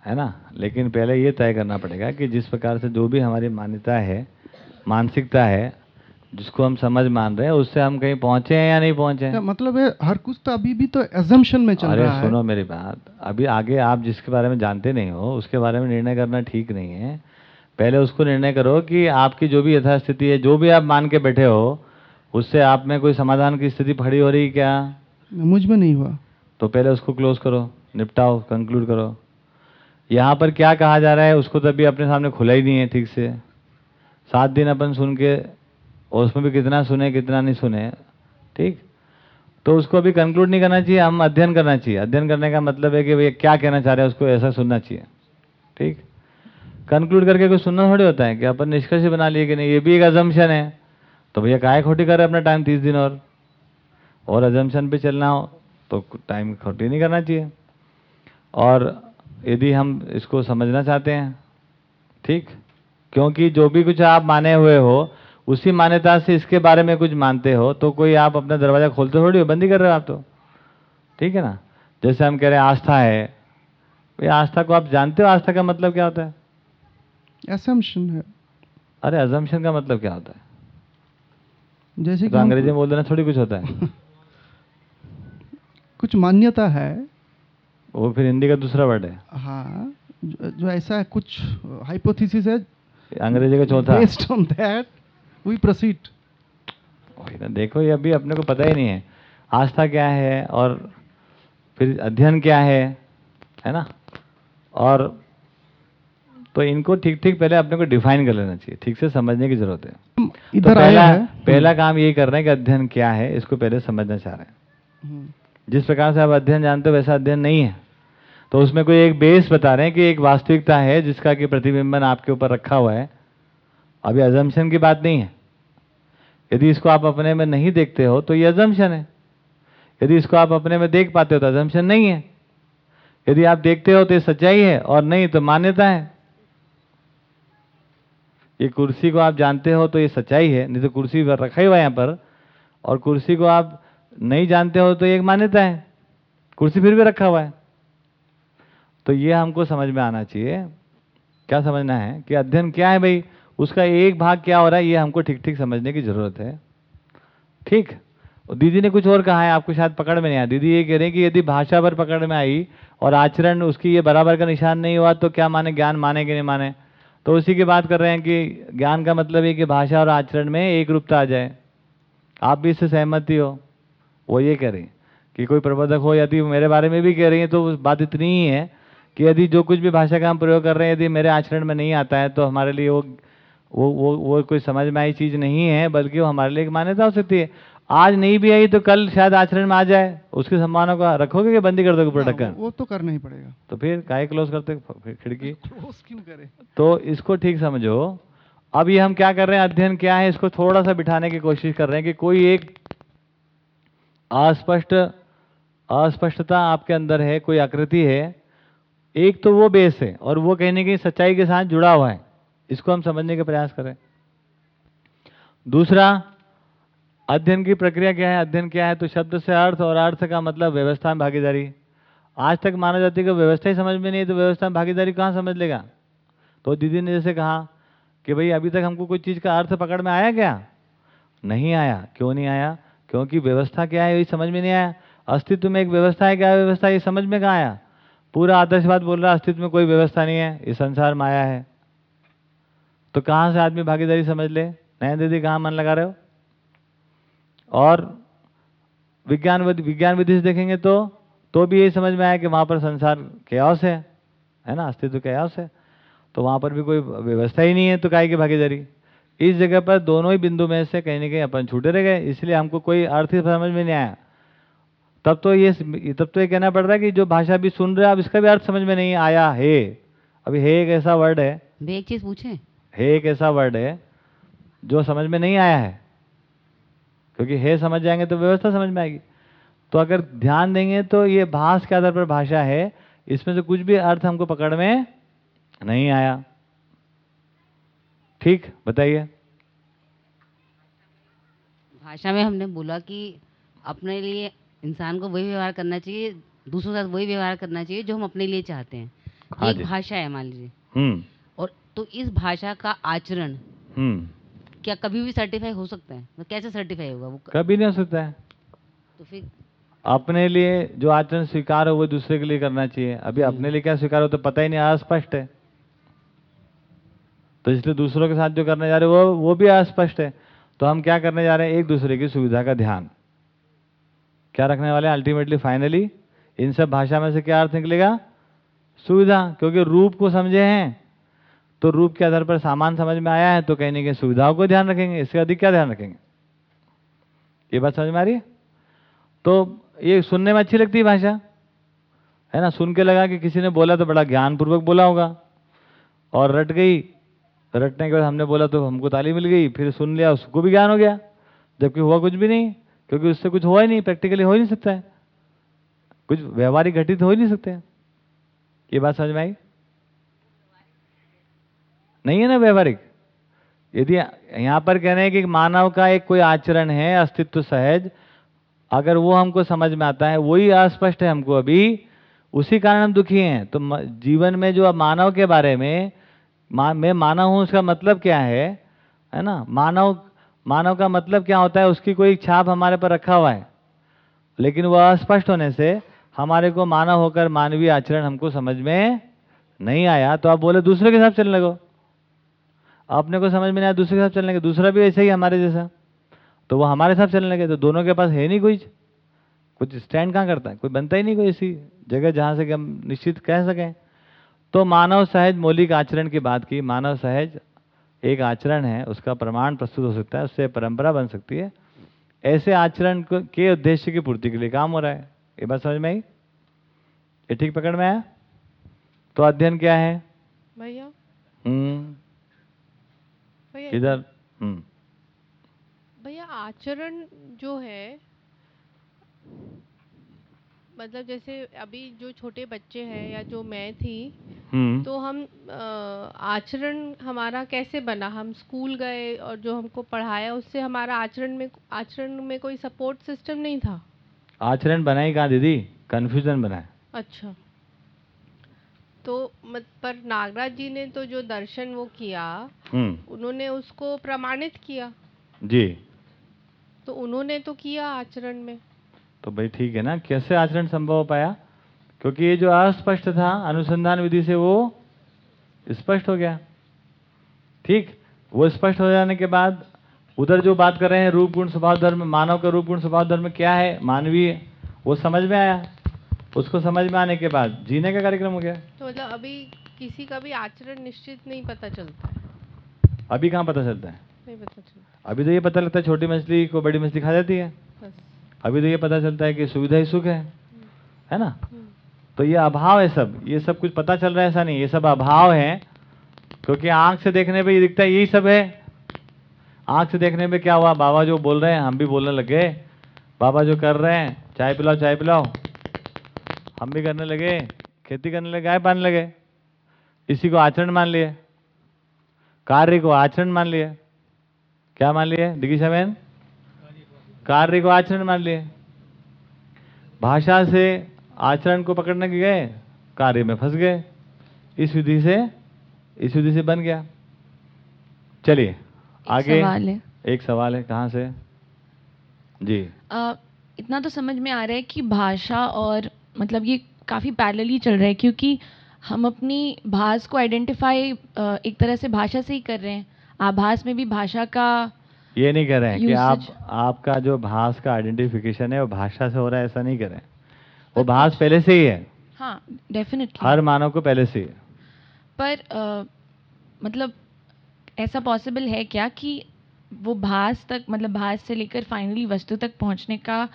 है ना? लेकिन पहले ये तय करना पड़ेगा कि जिस प्रकार से जो भी हमारी मान्यता है, मानसिकता है जिसको हम समझ मान रहे हैं उससे हम कहीं पहुँचे हैं या नहीं पहुँचे हैं? मतलब है हर कुछ तो अभी भी तो एजम्पशन में चल रहा है। सुनो मेरी बात अभी आगे आप जिसके बारे में जानते नहीं हो उसके बारे में निर्णय करना ठीक नहीं है। पहले उसको निर्णय करो कि आपकी जो भी यथास्थिति है जो भी आप मान के बैठे हो उससे आप में कोई समाधान की स्थिति खड़ी हो रही क्या? मुझमें नहीं हुआ। तो पहले उसको क्लोज करो निपटाओ कंक्लूड करो। यहाँ पर क्या कहा जा रहा है उसको तो अभी अपने सामने खुला ही नहीं है ठीक से। सात दिन अपन सुन के और उसमें भी कितना सुने, कितना नहीं सुने, ठीक? तो उसको अभी कंक्लूड नहीं करना चाहिए, हम अध्ययन करना चाहिए। अध्ययन करने का मतलब है कि भैया क्या कहना चाह रहे हैं, उसको ऐसा सुनना चाहिए, ठीक? कंक्लूड करके कुछ सुनना थोड़ी होता है कि अपन निष्कर्ष बना लिए कि नहीं, ये भी एक अजम्पशन है। तो भैया काय खोटी कर रहे अपना टाइम तीस दिन और? और अजम्पशन पे चलना हो तो टाइम खोटी नहीं करना चाहिए। और यदि हम इसको समझना चाहते हैं, ठीक? क्योंकि जो भी कुछ आप माने हुए हो उसी मान्यता से इसके बारे में कुछ मानते हो तो कोई आप अपना दरवाज़ा खोलते थोड़ी हो? बंद ही कर रहे हो आप तो। ठीक है ना? जैसे हम कह रहे हैं आस्था है। भाई आस्था को आप जानते हो? आस्था का मतलब क्या होता है? एसम्पशन है। अरे अजम्पशन का मतलब क्या होता है? जैसे तो अंग्रेज़ी में बोल देना थोड़ी कुछ होता है। कुछ मान्यता है। वो फिर हिंदी का दूसरा वर्ड है। हाँ जो, जो ऐसा है कुछ हाइपोथेसिस है अंग्रेज़ी का चौथा। Based on that we proceed वही ना देखो ये अभी अपने को पता ही नहीं है। आस्था क्या है और फिर अध्ययन क्या है है ना? और तो इनको ठीक ठीक पहले अपने को डिफाइन कर लेना चाहिए। ठीक से समझने की ज़रूरत है। तो इधर आया पहला है। पहला काम यही कर रहे हैं कि अध्ययन क्या है इसको पहले समझना चाह रहे हैं। हम्म, जिस प्रकार से आप अध्ययन जानते हो वैसा अध्ययन नहीं है। तो उसमें कोई एक बेस बता रहे हैं कि एक वास्तविकता है जिसका कि प्रतिबिंबन आपके ऊपर रखा हुआ है। अभी अजम्पशन की बात नहीं है। यदि इसको आप अपने में नहीं देखते हो तो ये अजम्पशन है। यदि इसको आप अपने में देख पाते हो तो अजम्पशन नहीं है। यदि आप देखते हो तो ये सच्चाई है, और नहीं तो मान्यता है। ये कुर्सी को आप जानते हो तो ये सच्चाई है, नहीं तो कुर्सी पर रखा ही हुआ यहाँ पर, और कुर्सी को आप नहीं जानते हो तो एक मान्यता है। कुर्सी फिर भी रखा हुआ है। तो ये हमको समझ में आना चाहिए। क्या समझना है? कि अध्ययन क्या है भाई? उसका एक भाग क्या हो रहा है, ये हमको ठीक ठीक समझने की ज़रूरत है। ठीक? दीदी ने कुछ और कहा है, आपको शायद पकड़ में नहीं आया। दीदी ये कह रहे हैं कि यदि भाषा पर पकड़ में आई और आचरण उसकी ये बराबर का निशान नहीं हुआ तो क्या माने ज्ञान माने कि नहीं माने? तो उसी की बात कर रहे हैं कि ज्ञान का मतलब ये कि भाषा और आचरण में एक रूपता आ जाए। आप भी इससे सहमत हो वो ये कह रही कि कोई प्रबंधक हो, यदि मेरे बारे में भी कह रही है तो बात इतनी ही है कि यदि जो कुछ भी भाषा का हम प्रयोग कर रहे हैं, यदि मेरे आचरण में नहीं आता है तो हमारे लिए वो वो वो वो कोई समझ में आई चीज़ नहीं है बल्कि वो हमारे लिए एक मान्यता हो सकती है। आज नहीं भी आई तो कल शायद आचरण में आ जाए। उसकी संभावना को रखोगे कि बंदी कर दोगे पूरा हाँ, ढक्कन? वो तो करना ही पड़ेगा। तो फिर काहे क्लोज करते खिड़की। क्लोज क्यों करें? तो इसको ठीक समझो। अब ये हम क्या कर रहे हैं? अध्ययन क्या है? इसको थोड़ा सा बिठाने की कोशिश कर रहे हैं कि कोई एक अस्पष्ट अस्पष्टता आपके अंदर है कोई आकृति है। एक तो वो बेस है और वो कहीं ना कहीं सच्चाई के साथ जुड़ा हुआ है। इसको हम समझने का प्रयास करें। दूसरा, अध्ययन की प्रक्रिया क्या है? अध्ययन क्या है? तो शब्द से अर्थ और अर्थ का मतलब व्यवस्था में भागीदारी। आज तक मानव जाति को व्यवस्था ही समझ में नहीं है तो व्यवस्था में भागीदारी कहाँ समझ लेगा? तो दीदी ने जैसे कहा कि भाई, अभी तक हमको कोई चीज़ का अर्थ पकड़ में आया क्या? नहीं आया। क्यों नहीं आया? क्योंकि व्यवस्था क्या है ये समझ में नहीं आया। अस्तित्व में एक व्यवस्था है, क्या व्यवस्था ये समझ में कहाँ आया? पूरा आदर्शवाद बोल रहा अस्तित्व में कोई व्यवस्था नहीं है, ये संसार माया है। तो कहाँ से आदमी भागीदारी समझ ले? नयन दीदी, कहाँ मन लगा रहे हो? और विज्ञान विज्ञान विधि से देखेंगे तो तो भी यही समझ में आया कि वहाँ पर संसार कैos है है ना? अस्तित्व कैos है। तो वहाँ पर भी कोई व्यवस्था ही नहीं है तो काय की भागीदारी? इस जगह पर दोनों ही बिंदु में से कहीं ना कहीं अपन छूटे रह गए, इसलिए हमको कोई अर्थ ही समझ में नहीं आया। तब तो ये तब तो ये कहना पड़ रहा है कि जो भाषा भी सुन रहे हैं आप इसका भी अर्थ समझ में नहीं आया, है। अभी है एक ऐसा वर्ड है। एक चीज़ पूछें। है एक ऐसा वर्ड है जो समझ में नहीं आया है? क्योंकि हे समझ जाएँगे तो व्यवस्था समझ में आएगी। तो अगर ध्यान देंगे तो ये भाष के आधार पर भाषा है इसमें से कुछ भी अर्थ हमको पकड़ में नहीं आया। ठीक बताइए। भाषा में हमने बोला कि अपने लिए इंसान को वही व्यवहार करना चाहिए दूसरों के साथ वही व्यवहार करना चाहिए जो हम अपने लिए चाहते हैं। हाँ एक भाषा है मान लीजिए। हम्म। तो इस भाषा का आचरण हम्म। क्या कभी भी सर्टिफाई हो सकता है? मतलब कैसे सर्टिफाई होगा वो? कभी नहीं हो सकता है। तो फिर अपने लिए जो आचरण स्वीकार हो वो दूसरे के लिए करना चाहिए। अभी अपने लिए क्या स्वीकार हो तो पता ही नहीं अस्पष्ट है। तो इसलिए दूसरों के साथ जो करने जा रहे वो वो भी अस्पष्ट है। तो हम क्या करने जा रहे हैं? एक दूसरे की सुविधा का ध्यान। क्या रखने वाले हैं? अल्टीमेटली फाइनली इन सब भाषा में से क्या अर्थ निकलेगा? सुविधा क्योंकि रूप को समझे हैं। तो रूप के आधार पर सामान समझ में आया है तो कहीं ना कहीं सुविधाओं को ध्यान रखेंगे, इससे अधिक क्या ध्यान रखेंगे? ये बात समझ में आ रही है? तो ये सुनने में अच्छी लगती है भाषा, है ना? सुन के लगा कि किसी ने बोला तो बड़ा ज्ञानपूर्वक बोला होगा। और रट गई, रटने के बाद हमने बोला तो हमको ताली मिल गई, फिर सुन लिया, उसको भी ज्ञान हो गया। जबकि हुआ कुछ भी नहीं, क्योंकि उससे कुछ हुआ ही नहीं, प्रैक्टिकली हो ही नहीं सकता है। कुछ व्यवहारिक घटित हो ही नहीं सकते ये बात समझ में आई? नहीं है ना व्यवहारिक? यदि यहाँ पर कह रहे हैं कि मानव का एक कोई आचरण है अस्तित्व सहज अगर वो हमको समझ में आता है वही अस्पष्ट है हमको अभी उसी कारण हम दुखी हैं। तो जीवन में जो मानव के बारे में मा, मैं मानव हूँ उसका मतलब क्या है है ना? मानव मानव का मतलब क्या होता है उसकी कोई छाप हमारे पर रखा हुआ है। लेकिन वह अस्पष्ट होने से हमारे को मानव होकर मानवीय आचरण हमको समझ में नहीं आया तो आप बोले दूसरे के साथ चलने लगो अपने को समझ में नहीं आया दूसरे के साथ चलने लगे दूसरा भी ऐसे ही हमारे जैसा। तो वो हमारे साथ चलने लगे तो दोनों के पास है नहीं कोई? कुछ स्टैंड कहाँ करता है? कोई बनता ही नहीं कोई ऐसी जगह जहाँ से कि हम निश्चित कह सकें। तो मानव सहज मौलिक आचरण की बात की मानव सहज एक आचरण है उसका प्रमाण प्रस्तुत हो सकता है उससे परंपरा बन सकती है। ऐसे आचरण के उद्देश्य की पूर्ति के लिए काम हो रहा है? ये बात समझ में आई? ये ठीक पकड़ में आया? तो अध्ययन क्या है? भैया? हम्म। भैया इधर हम्म। भैया आचरण जो है मतलब जैसे अभी जो छोटे बच्चे हैं या जो मैं थी हम्म। तो हम आचरण हमारा कैसे बना? हम स्कूल गए और जो हमको पढ़ाया उससे हमारा आचरण में आचरण में कोई सपोर्ट सिस्टम नहीं था? आचरण बनाई कहाँ दीदी? कंफ्यूजन बनाए अच्छा। तो मत पर नागराज जी ने तो जो दर्शन वो किया हम्म। उन्होंने उसको प्रमाणित किया। जी। तो उन्होंने तो किया आचरण में। तो भाई ठीक है ना कैसे आचरण संभव हो पाया? क्योंकि ये जो अस्पष्ट था अनुसंधान विधि से वो स्पष्ट हो गया। ठीक वो स्पष्ट हो जाने के बाद उधर जो बात कर रहे हैं रूप गुण स्वभाव धर्म मानव का रूप गुण स्वभाव धर्म क्या है मानवीय वो समझ में आया। उसको समझ में आने के बाद जीने का कार्यक्रम हो गया। तो मतलब अभी किसी का भी आचरण निश्चित नहीं पता चलता। है अभी कहाँ पता चलता है? नहीं पता चलता। अभी तो ये पता लगता है छोटी मछली को बड़ी मछली खा जाती है। अभी तो ये पता चलता है कि सुविधा ही सुख है। है ना? तो ये अभाव है सब। ये सब कुछ पता चल रहा है ऐसा नहीं। ये सब अभाव है क्योंकि आँख से देखने पे ये दिखता है यही सब है। आँख से देखने पे क्या हुआ? बाबा जो बोल रहे हैं हम भी बोलने लग गए। बाबा जो कर रहे हैं चाय पिलाओ चाय पिलाओ। हम भी करने लगे खेती करने लगे गाय पालने लगे। इसी को आचरण मान लिए। कार्य को आचरण मान लिए। क्या मान लिए? दिगीशा बहन कार्य को आचरण मान लिए। भाषा से आचरण को पकड़ने के गए कार्य में फंस गए। इस विधि से इस विधि से बन गया। चलिए आगे सवाल है। एक सवाल है कहाँ से? जी। अ, इतना तो समझ में आ रहा है कि भाषा और मतलब ये काफ़ी पैरेलली चल रहा है क्योंकि हम अपनी भाष को आइडेंटिफाई एक तरह से भाषा से ही कर रहे हैं। आभास में भी भाषा का ये नहीं कह रहे हैं कि आप आपका जो भाष का आइडेंटिफिकेशन है वो भाषा से हो रहा है ऐसा नहीं कर रहे वो भाष पहले से ही है। हाँ डेफिनेटली हर मानव को पहले से ही है। पर अ, मतलब ऐसा पॉसिबल है क्या कि वो भाष तक मतलब भाष से लेकर फाइनली वस्तु तक पहुँचने का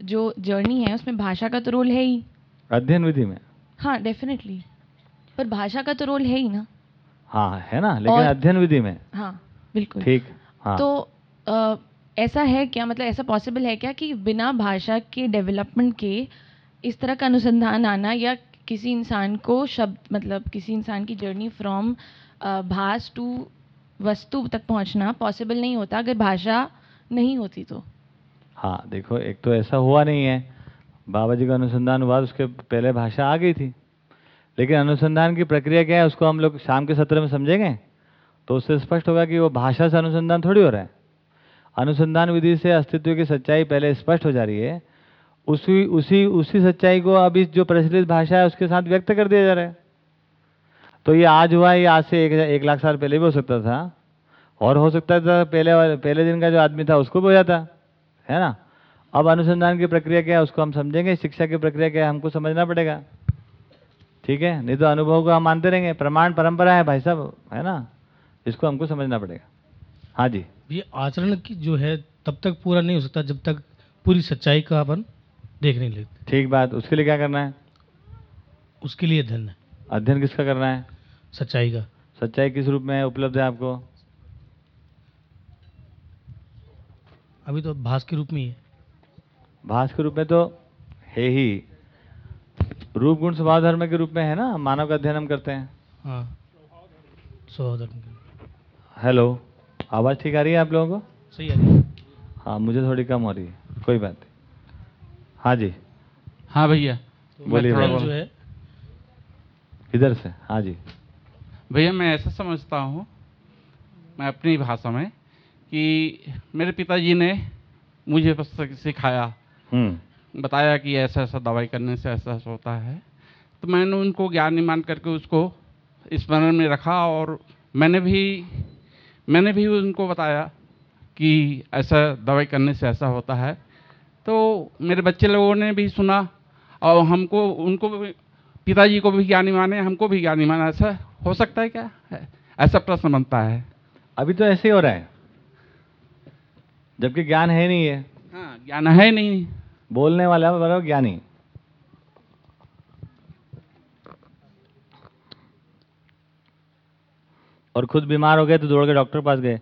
जो जर्नी है उसमें भाषा का तो रोल है ही। अध्ययन विधि में? हाँ डेफिनेटली पर भाषा का तो रोल है ही ना। हाँ है ना लेकिन अध्ययन विधि में। हाँ बिल्कुल। ठीक हाँ। तो अ, ऐसा है क्या? मतलब ऐसा पॉसिबल है क्या कि बिना भाषा के डेवलपमेंट के इस तरह का अनुसंधान आना या किसी इंसान को शब्द मतलब किसी इंसान की जर्नी फ्रॉम भाष टू वस्तु तक पहुँचना पॉसिबल नहीं होता अगर भाषा नहीं होती तो? हाँ देखो एक तो ऐसा हुआ नहीं है। बाबा जी का अनुसंधान हुआ उसके पहले भाषा आ गई थी। लेकिन अनुसंधान की प्रक्रिया क्या है उसको हम लोग शाम के सत्र में समझेंगे? तो उससे स्पष्ट होगा कि वो भाषा से अनुसंधान थोड़ी हो रहा है। अनुसंधान विधि से अस्तित्व की सच्चाई पहले स्पष्ट हो जा रही है। उसी उसी उसी सच्चाई को अभी जो प्रचलित भाषा है उसके साथ व्यक्त कर दिया जा रहा है। तो ये आज हुआ ये आज से एक, एक लाख साल पहले भी हो सकता था। और हो सकता था पहले पहले दिन का जो आदमी था उसको भी हो जाता। है ना? अब अनुसंधान की प्रक्रिया क्या है उसको हम समझेंगे शिक्षा की प्रक्रिया क्या है हमको समझना पड़ेगा। ठीक है? नहीं तो अनुभव को हम मानते रहेंगे। प्रमाण परंपरा है भाई साहब है ना? इसको हमको समझना पड़ेगा। हाँ जी। ये आचरण की जो है तब तक पूरा नहीं हो सकता जब तक पूरी सच्चाई का अपन देख नहीं लेते। ठीक बात। उसके लिए क्या करना है? उसके लिए अध्ययन अध्ययन किसका करना है? सच्चाई का। सच्चाई किस रूप में उपलब्ध है आपको? अभी तो भास के रूप में ही है। भास के रूप में तो है ही। रूप गुण स्वभाव धर्म के रूप में है ना? मानव का अध्ययन हम करते हैं। हाँ। स्वभाव धर्म हेलो आवाज़ ठीक आ रही है आप लोगों को? सही आ रही है। हाँ मुझे थोड़ी कम हो रही है। कोई बात नहीं। हाँ जी। हाँ भैया। बोलिए मैं थोड़ा भैया। जो है इधर से। हाँ जी। भैया मैं ऐसा समझता हूँ मैं अपनी भाषा में कि मेरे पिताजी ने मुझे बस सिखाया हम्म। बताया कि ऐसा ऐसा दवाई करने से ऐसा ऐसा होता है। तो मैंने उनको ज्ञानी मान करके उसको स्मरण में रखा और मैंने भी मैंने भी उनको बताया कि ऐसा दवाई करने से ऐसा होता है। तो मेरे बच्चे लोगों ने भी सुना और हमको उनको पिताजी को भी ज्ञानी माने हमको भी ज्ञानी माना ऐसा हो सकता है क्या? ऐसा प्रश्न बनता है। अभी तो ऐसे ही हो रहा है। जबकि ज्ञान है नहीं है हाँ ज्ञान है नहीं। बोलने वाला है बराबर ज्ञानी। और खुद बीमार हो गए तो दौड़ के डॉक्टर पास गए।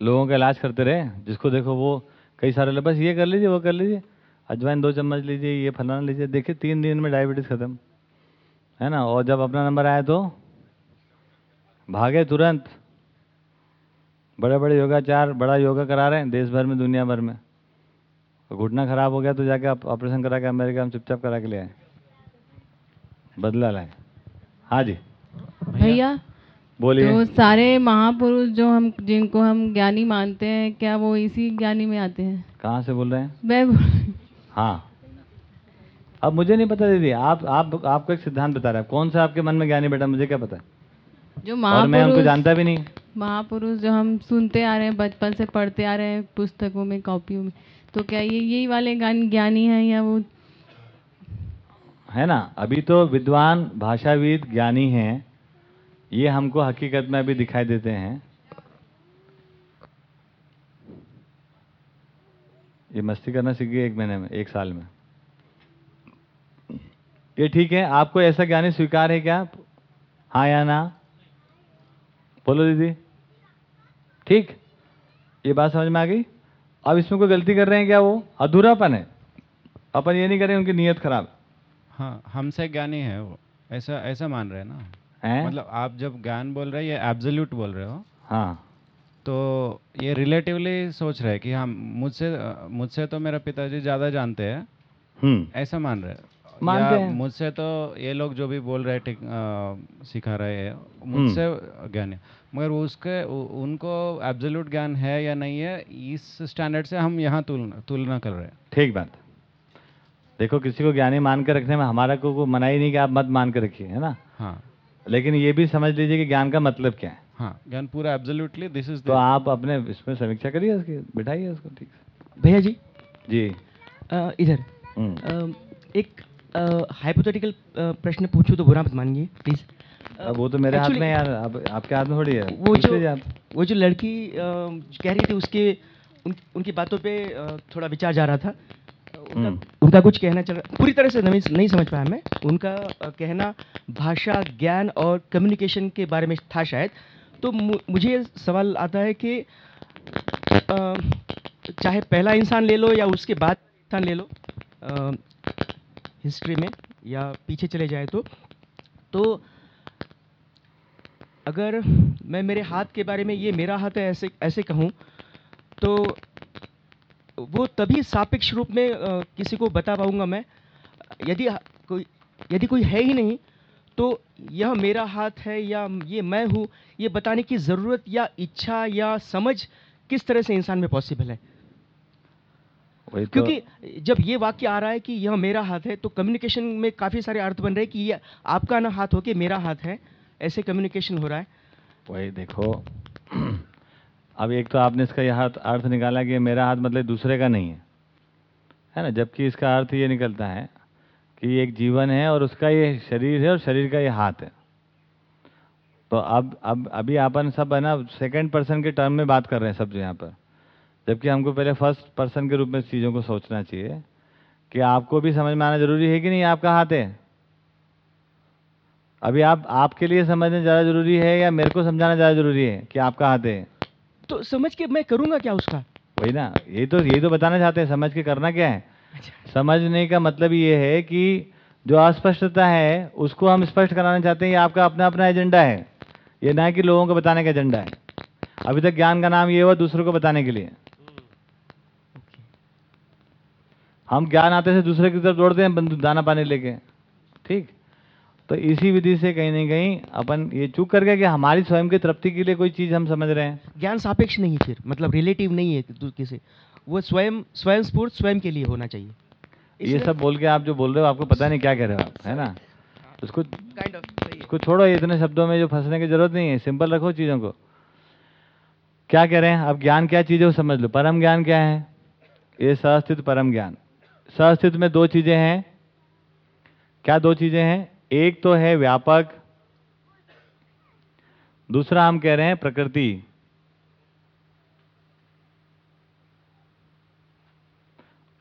लोगों का इलाज करते रहे जिसको देखो वो कई सारे लोग बस ये कर लीजिए वो कर लीजिए। अजवाइन दो चम्मच लीजिए ये फलाना लीजिए देखिए तीन दिन में डायबिटीज़ ख़त्म। है ना? और जब अपना नंबर आया तो भागे तुरंत। बड़े बड़े योगाचार बड़ा योगा करा रहे हैं देश भर में दुनिया भर में। तो घुटना खराब हो गया तो जाके आप ऑपरेशन करा के अमेरिका में चुपचाप करा के ले आए। बदला लाए। हाँ जी। भैया बोलिए। तो सारे महापुरुष जो हम जिनको हम ज्ञानी मानते हैं क्या वो इसी ज्ञानी में आते हैं? कहाँ से बोल रहे हैं? मैं हाँ। अब मुझे नहीं पता दीदी आप आप आपको एक सिद्धांत बता रहे हैं। कौन सा आपके मन में ज्ञानी बेटा मुझे क्या पता? है जो और मैं उनको जानता भी नहीं। महापुरुष जो हम सुनते आ रहे हैं बचपन से पढ़ते आ रहे हैं पुस्तकों में कॉपियों में। तो क्या ये यही वाले ज्ञान ज्ञानी हैं या वो है ना? अभी तो विद्वान भाषाविद ज्ञानी हैं। ये हमको हकीकत में अभी दिखाई देते हैं। ये मस्ती करना सीख गए एक महीने में एक साल में। ये ठीक है? आपको ऐसा ज्ञानी स्वीकार है क्या? हाँ या ना? बोलो दीदी। ठीक? ये बात समझ में आ गई? अब इसमें कोई गलती कर रहे हैं क्या वो? अधूरापन है। अपन ये नहीं करें उनकी नीयत खराब। हाँ हमसे ज्ञानी है वो। ऐसा ऐसा मान रहे हैं ना। हैं? मतलब आप जब ज्ञान बोल रहे हैं ये एब्सोल्यूट बोल रहे हो। हाँ। तो ये रिलेटिवली सोच रहे हैं कि हम मुझसे मुझसे तो मेरा पिताजी ज़्यादा जानते हैं। हम्म। ऐसा मान रहे हैं। मानते हैं। मुझसे तो ये लोग जो भी बोल रहे हैं सिखा रहे हैं मुझसे ज्ञान है। मगर उसके उ, उनको एब्सोल्यूट ज्ञान है या नहीं है इस स्टैंडर्ड से हम यहाँ तुलना तुलना कर रहे हैं। ठीक बात। देखो किसी को ज्ञानी मान के रखने में हमारा को, को मना ही नहीं कि आप मत मान के रखिए है ना? हाँ। लेकिन ये भी समझ लीजिए कि ज्ञान का मतलब क्या है। हाँ ज्ञान पूरा एब्सोल्युटली दिस इज़ तो आप अपने इसमें समीक्षा करिए उसकी बिठाइए उसको ठीक भैया जी। जी। इधर। हम्म। एक हाइपोथेटिकल प्रश्न पूछूँ तो बुरा मत मानिए प्लीज़ अब वो तो मेरे हाथ में यार अब आपके हाथ में थोड़ी है। वो जो वो जो लड़की कह रही थी उसके उन, उनकी बातों पे थोड़ा विचार जा रहा था। उनका, हम्म। उनका कुछ कहना चल रहा पूरी तरह से नहीं, नहीं समझ पाया मैं। उनका कहना भाषा ज्ञान और कम्युनिकेशन के बारे में था शायद। तो मुझे सवाल आता है कि चाहे पहला इंसान ले लो या उसके बाद इंसान ले लो हिस्ट्री में या पीछे चले जाए तो तो अगर मैं मेरे हाथ के बारे में ये मेरा हाथ है ऐसे ऐसे कहूँ तो वो तभी सापेक्ष रूप में अ, किसी को बता पाऊँगा मैं। यदि कोई यदि कोई है ही नहीं तो यह मेरा हाथ है या ये मैं हूँ ये बताने की ज़रूरत या इच्छा या समझ किस तरह से इंसान में पॉसिबल है? तो। क्योंकि जब ये वाक्य आ रहा है कि यह मेरा हाथ है तो कम्युनिकेशन में काफ़ी सारे अर्थ बन रहे हैं कि ये आपका ना हाथ हो के मेरा हाथ है। ऐसे कम्युनिकेशन हो रहा है। वही देखो। अब एक तो आपने इसका यह अर्थ निकाला कि मेरा हाथ मतलब दूसरे का नहीं है। है ना? जबकि इसका अर्थ ये निकलता है कि ये एक जीवन है और उसका ये शरीर है और शरीर का ये हाथ है। तो अब अब अभी अपन सब है ना सेकंड पर्सन के टर्म में बात कर रहे हैं सब जो यहाँ पर। जबकि हमको पहले फ़र्स्ट पर्सन के रूप में चीज़ों को सोचना चाहिए कि आपको भी समझ में आना ज़रूरी है कि नहीं आपका हाथ है? अभी आप आपके लिए समझना ज़्यादा ज़रूरी है या मेरे को समझाना ज़्यादा ज़रूरी है कि आपका हाथ है? तो समझ के मैं करूँगा क्या उसका? वही ना ये तो यही तो बताना चाहते हैं समझ के करना क्या है? समझने का मतलब ये है कि जो अस्पष्टता है उसको हम स्पष्ट कराना चाहते हैं ये आपका अपना अपना एजेंडा है। ये ना कि लोगों को बताने का एजेंडा है। अभी तक ज्ञान का नाम ये हुआ दूसरों को बताने के लिए। हम ज्ञान आते से दूसरे की तरफ़ दौड़ते हैं दाना पानी लेके। ठीक? तो इसी विधि से कहीं ना कहीं अपन ये चूक कर गए कि हमारी स्वयं की तृप्ति के लिए कोई चीज़ हम समझ रहे हैं। ज्ञान सापेक्ष नहीं फिर मतलब रिलेटिव नहीं है किसी। वो स्वयं स्वयं स्फूर्त स्वयं के लिए होना चाहिए। ये सब बोल के आप जो बोल रहे हो आपको पता नहीं क्या कह रहे हो आप है ना? उसको Kind of, उसको छोड़ो ये इतने शब्दों में जो फंसने की ज़रूरत नहीं है सिंपल रखो चीज़ों को। क्या कह रहे हैं? अब ज्ञान क्या चीज़ है वो समझ लो। परम ज्ञान क्या है? ये सहस्थित परम ज्ञान। सहस्थित में दो चीज़ें हैं। क्या दो चीज़ें हैं? एक तो है व्यापक, दूसरा हम कह रहे हैं प्रकृति।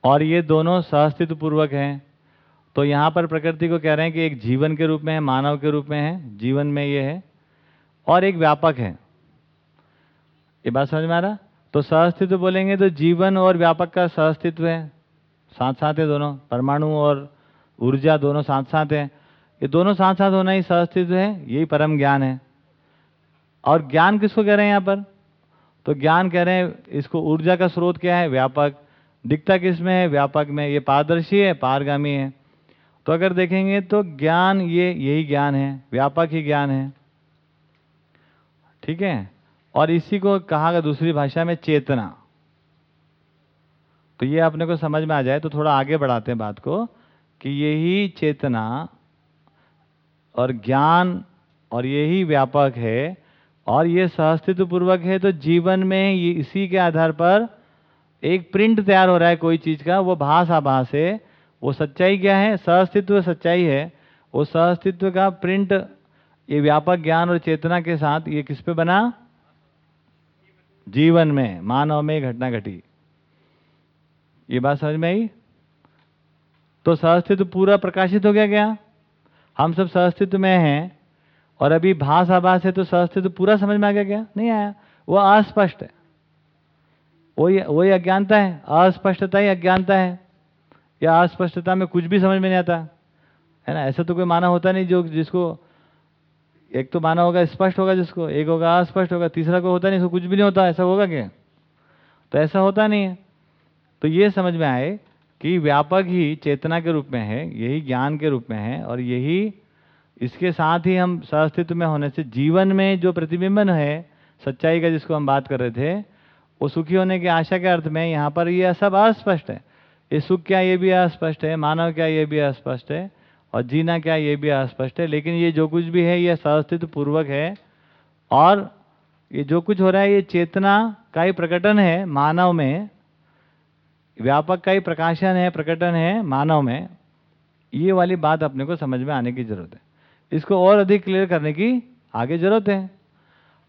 और ये दोनों सहस्तित्व पूर्वक हैं। तो यहाँ पर प्रकृति को कह रहे हैं कि एक जीवन के रूप में है, मानव के रूप में है, जीवन में ये है, और एक व्यापक है। ये बात समझ में आ रहा? तो सहस्तित्व बोलेंगे तो जीवन और व्यापक का सहस्तित्व है। साथ साथ है दोनों, परमाणु और ऊर्जा दोनों साथ साथ हैं। ये दोनों साथ साथ होना ही सहस्तित्व है, यही परम ज्ञान है। और ज्ञान किसको कह रहे हैं यहाँ पर? तो ज्ञान कह रहे हैं, इसको ऊर्जा का स्रोत क्या है? व्यापक। दिखता किसमें है? व्यापक में। ये पारदर्शी है, पारगामी है। तो अगर देखेंगे तो ज्ञान ये, यही ज्ञान है। व्यापक ही ज्ञान है। ठीक है? और इसी को कहा गया दूसरी भाषा में चेतना। तो ये अपने को समझ में आ जाए तो थोड़ा आगे बढ़ाते हैं बात को, कि यही चेतना और ज्ञान और यही व्यापक है और ये सहस्तित्व पूर्वक है तो जीवन में ये इसी के आधार पर एक प्रिंट तैयार हो रहा है कोई चीज़ का, वो भास आभास है, वो सच्चाई क्या है? सहअस्तित्व सच्चाई है। वो सहअस्तित्व का प्रिंट, ये व्यापक ज्ञान और चेतना के साथ ये किस पे बना? जीवन में, मानव में घटना घटी। ये बात समझ में आई? तो सहअस्तित्व पूरा प्रकाशित हो गया क्या? हम सब सहअस्तित्व में हैं, और अभी भास आभास है तो सहअस्तित्व पूरा समझ में आ गया क्या? नहीं आया। वो अस्पष्ट है। वही वही अज्ञानता है। अस्पष्टता ही अज्ञानता है। या अस्पष्टता में कुछ भी समझ में नहीं आता। है ना? ऐसा तो कोई माना होता नहीं जो, जिसको, एक तो माना होगा स्पष्ट होगा जिसको, एक होगा अस्पष्ट होगा, तीसरा को होता नहीं इसको कुछ भी नहीं होता। ऐसा होगा क्या? तो ऐसा होता नहीं है। तो ये समझ में आए कि व्यापक ही चेतना के रूप में है, यही ज्ञान के रूप में है और यही इसके साथ ही हम सहअस्तित्व में होने से जीवन में जो प्रतिबिंबन है, सच्चाई का जिसको हम बात कर रहे थे, वो सुखी होने की आशा के अर्थ में यहाँ पर ये सब अस्पष्ट है। ये सुख क्या ये भी अस्पष्ट है, मानव क्या ये भी अस्पष्ट है और जीना क्या ये भी अस्पष्ट है, लेकिन ये जो कुछ भी है, ये सहअस्तित्व पूर्वक है और ये जो कुछ हो रहा है, ये चेतना का ही प्रकटन है मानव में व्यापक का ही प्रकाशन है, प्रकटन है मानव में। ये वाली बात अपने को समझ में आने की ज़रूरत है। इसको और अधिक क्लियर करने की आगे ज़रूरत है।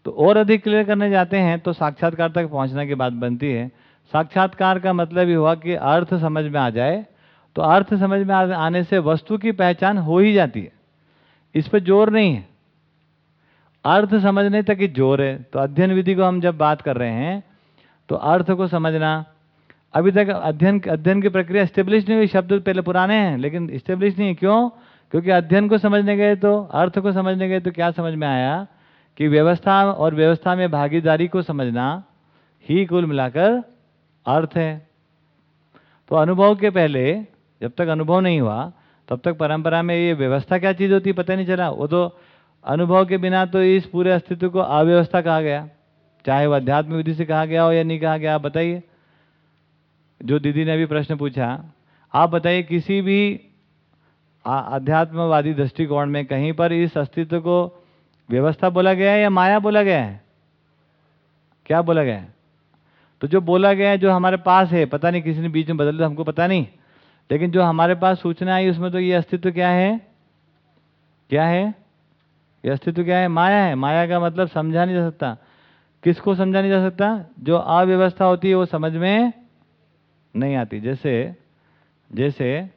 तो और अधिक क्लियर करने जाते हैं तो साक्षात्कार तक पहुँचने की बात बनती है। साक्षात्कार का मतलब ये हुआ कि अर्थ समझ में आ जाए तो अर्थ समझ में आने से वस्तु की पहचान हो ही जाती है। इस पर ज़ोर नहीं है। अर्थ समझने तक ही ज़ोर है। तो अध्ययन विधि को हम जब बात कर रहे हैं तो अर्थ को समझना अभी तक अध्ययन अध्ययन की प्रक्रिया स्टेब्लिश नहीं हुई, शब्द पहले पुराने हैं, लेकिन स्टेब्लिश नहीं है। क्यों? क्योंकि अध्ययन को समझने गए तो अर्थ को समझने गए तो क्या समझ में आया? कि व्यवस्था और व्यवस्था में भागीदारी को समझना ही कुल मिलाकर अर्थ है। तो अनुभव के पहले, जब तक अनुभव नहीं हुआ, तब तक परंपरा में ये व्यवस्था क्या चीज़ होती पता नहीं चला। वो तो अनुभव के बिना तो इस पूरे अस्तित्व को अव्यवस्था कहा गया। चाहे वो अध्यात्म विधि से कहा गया हो या नहीं कहा गया बताइए। जो दीदी ने अभी प्रश्न पूछा, आप बताइए किसी भी अध्यात्मवादी दृष्टिकोण में कहीं पर इस अस्तित्व को व्यवस्था बोला गया है या माया बोला गया है? क्या बोला गया है? तो जो बोला गया है, जो हमारे पास है, पता नहीं किसी ने बीच में बदल दिया, हमको पता नहीं। लेकिन जो हमारे पास सूचना आई, उसमें तो ये अस्तित्व क्या है? क्या है? ये अस्तित्व क्या है? माया है। माया का मतलब समझा नहीं जा सकता। किसको समझा नहीं जा सकता? जो अव्यवस्था होती है, वो समझ में नहीं आती। जैसे जैसे,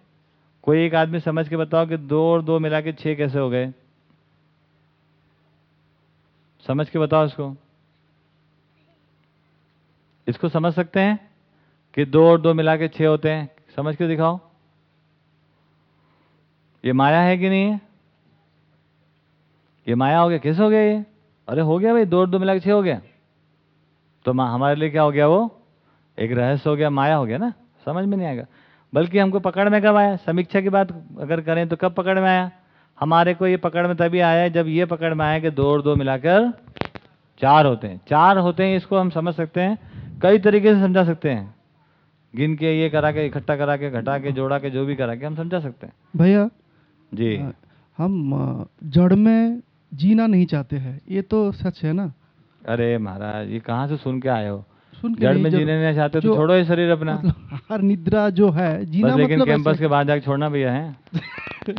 कोई एक आदमी समझ के बताओ कि दो और दो मिला के छः कैसे हो गए? समझ के बताओ इसको। इसको समझ सकते हैं कि दो और दो मिला के छः होते हैं? समझ के दिखाओ। ये माया है कि नहीं है? ये माया हो गया। कैसे हो गया ये? अरे हो गया भाई, दो और दो मिला के छः हो गया। तो हमारे लिए क्या हो गया वो? एक रहस्य हो गया माया हो गया ना? समझ में नहीं आएगा। बल्कि हमको पकड़ में कब आया? समीक्षा की बात अगर करें तो कब पकड़ में आया? हमारे को ये पकड़ में तभी आया जब ये पकड़ में आया कि दो और दो मिलाकर चार होते हैं। चार होते हैं इसको हम समझ सकते हैं कई तरीके से समझा सकते हैं। गिन के ये करा के इकट्ठा करा के घटा के जोड़ा के जो भी करा के हम समझा सकते हैं। भैया जी। हम जड़ में जीना नहीं चाहते हैं। ये तो सच है ना? अरे महाराज ये कहाँ से सुन के आए हो? सुन के में जीने नहीं चाहते तो छोड़ो ये शरीर अपना। मतलब हर निद्रा जो है जीना बस लेकिन मतलब कैंपस के बाहर जाके छोड़ना भैया है।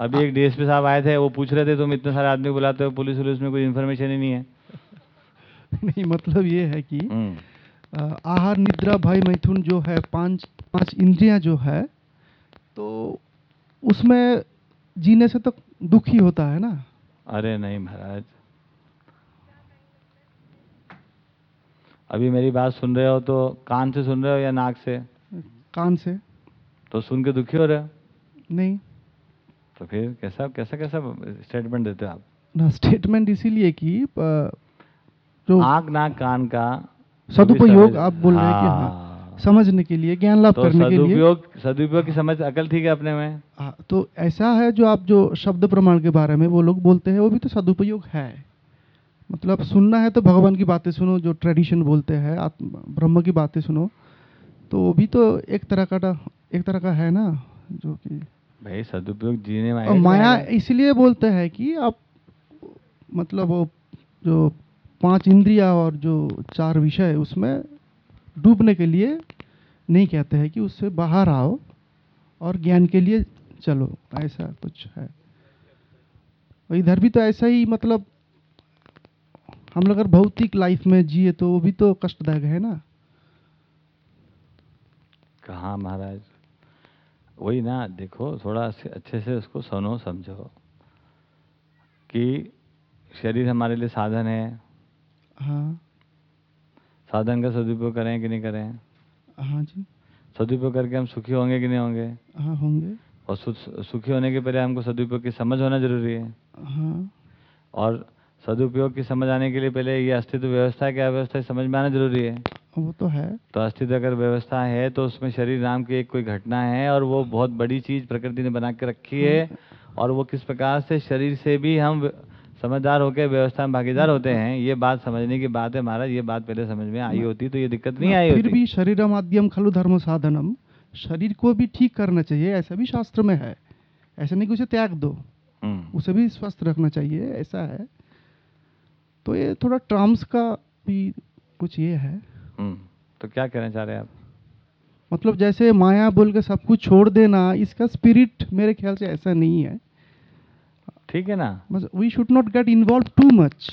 अभी एक डीएसपी साहब आए थे वो पूछ रहे थे तुम इतने सारे आदमी बुलाते हो पुलिस वुलिस में कोई इन्फॉर्मेशन ही नहीं है? नहीं मतलब ये है कि हम्म। आहार निद्रा भाई मैथुन जो है पाँच पाँच इंद्रियाँ जो है तो उसमें जीने से तो दुख ही होता है ना। अरे नहीं महाराज। अभी मेरी बात सुन रहे हो तो कान से सुन रहे हो या नाक से? कान से। तो सुन के दुखी हो रहे हो? नहीं। तो फिर कैसा कैसा कैसा स्टेटमेंट देते हो आप? ना स्टेटमेंट इसीलिए कि जो आँख नाक कान का सदुपयोग आप बोल रहे हैं कि हाँ। हाँ। समझने के लिए ज्ञान लाभ तो करने के लिए। सदुपयोग सदुपयोग की समझ अकल थी क्या अपने में? हाँ, तो ऐसा है जो आप जो शब्द प्रमाण के बारे में वो लोग बोलते हैं वो भी तो सदुपयोग है। मतलब सुनना है तो भगवान की बातें सुनो जो ट्रेडिशन बोलते हैं आत्म ब्रह्म की बातें सुनो। तो वो भी तो एक तरह का एक तरह का है ना जो कि भाई सदुपयोग जीने में और आएगा कि माया इसलिए बोलते हैं कि आप मतलब वो जो पाँच इंद्रिया और जो चार विषय उसमें डूबने के लिए नहीं कहते हैं कि उससे बाहर आओ और ज्ञान के लिए चलो ऐसा कुछ है। इधर भी तो ऐसा ही मतलब हम लोग अगर भौतिक लाइफ में जिए तो वो भी तो कष्टदायक है ना? कहाँ महाराज? वही ना देखो थोड़ा से- अच्छे से उसको सुनो समझो कि शरीर हमारे लिए साधन है। हाँ। साधन का सदुपयोग करें कि नहीं करें? हाँ जी। सदुपयोग करके हम सुखी होंगे कि नहीं होंगे? हाँ होंगे। और सुखी होने के पहले हमको सदुपयोग की समझ होना ज़रूरी है। हाँ। और सदुपयोग की समझ आने के लिए पहले ये अस्तित्व व्यवस्था है क्या व्यवस्था समझ में आना ज़रूरी है? वो तो है। तो अस्तित्व अगर व्यवस्था है तो उसमें शरीर नाम की एक कोई घटना है और वो बहुत बड़ी चीज़ प्रकृति ने बना के रखी है और वो किस प्रकार से शरीर से भी हम समझदार होकर व्यवस्था में भागीदार होते हैं ये बात समझने की बात है महाराज ये बात पहले समझ में आई होती तो ये दिक्कत नहीं आई फिर भी शरीर माध्यम खलु धर्म साधनम शरीर को भी ठीक करना चाहिए ऐसा भी शास्त्र में है। ऐसा नहीं कि उसे त्याग दो। हम्म। उसे भी स्वस्थ रखना चाहिए ऐसा है। तो ये थोड़ा टर्म्स का भी कुछ ये है। हम्म, तो क्या कहना चाह रहे हैं आप? मतलब जैसे माया बोल के सब कुछ छोड़ देना इसका स्पिरिट मेरे ख्याल से ऐसा नहीं है। ठीक है ना? We should not get involve too much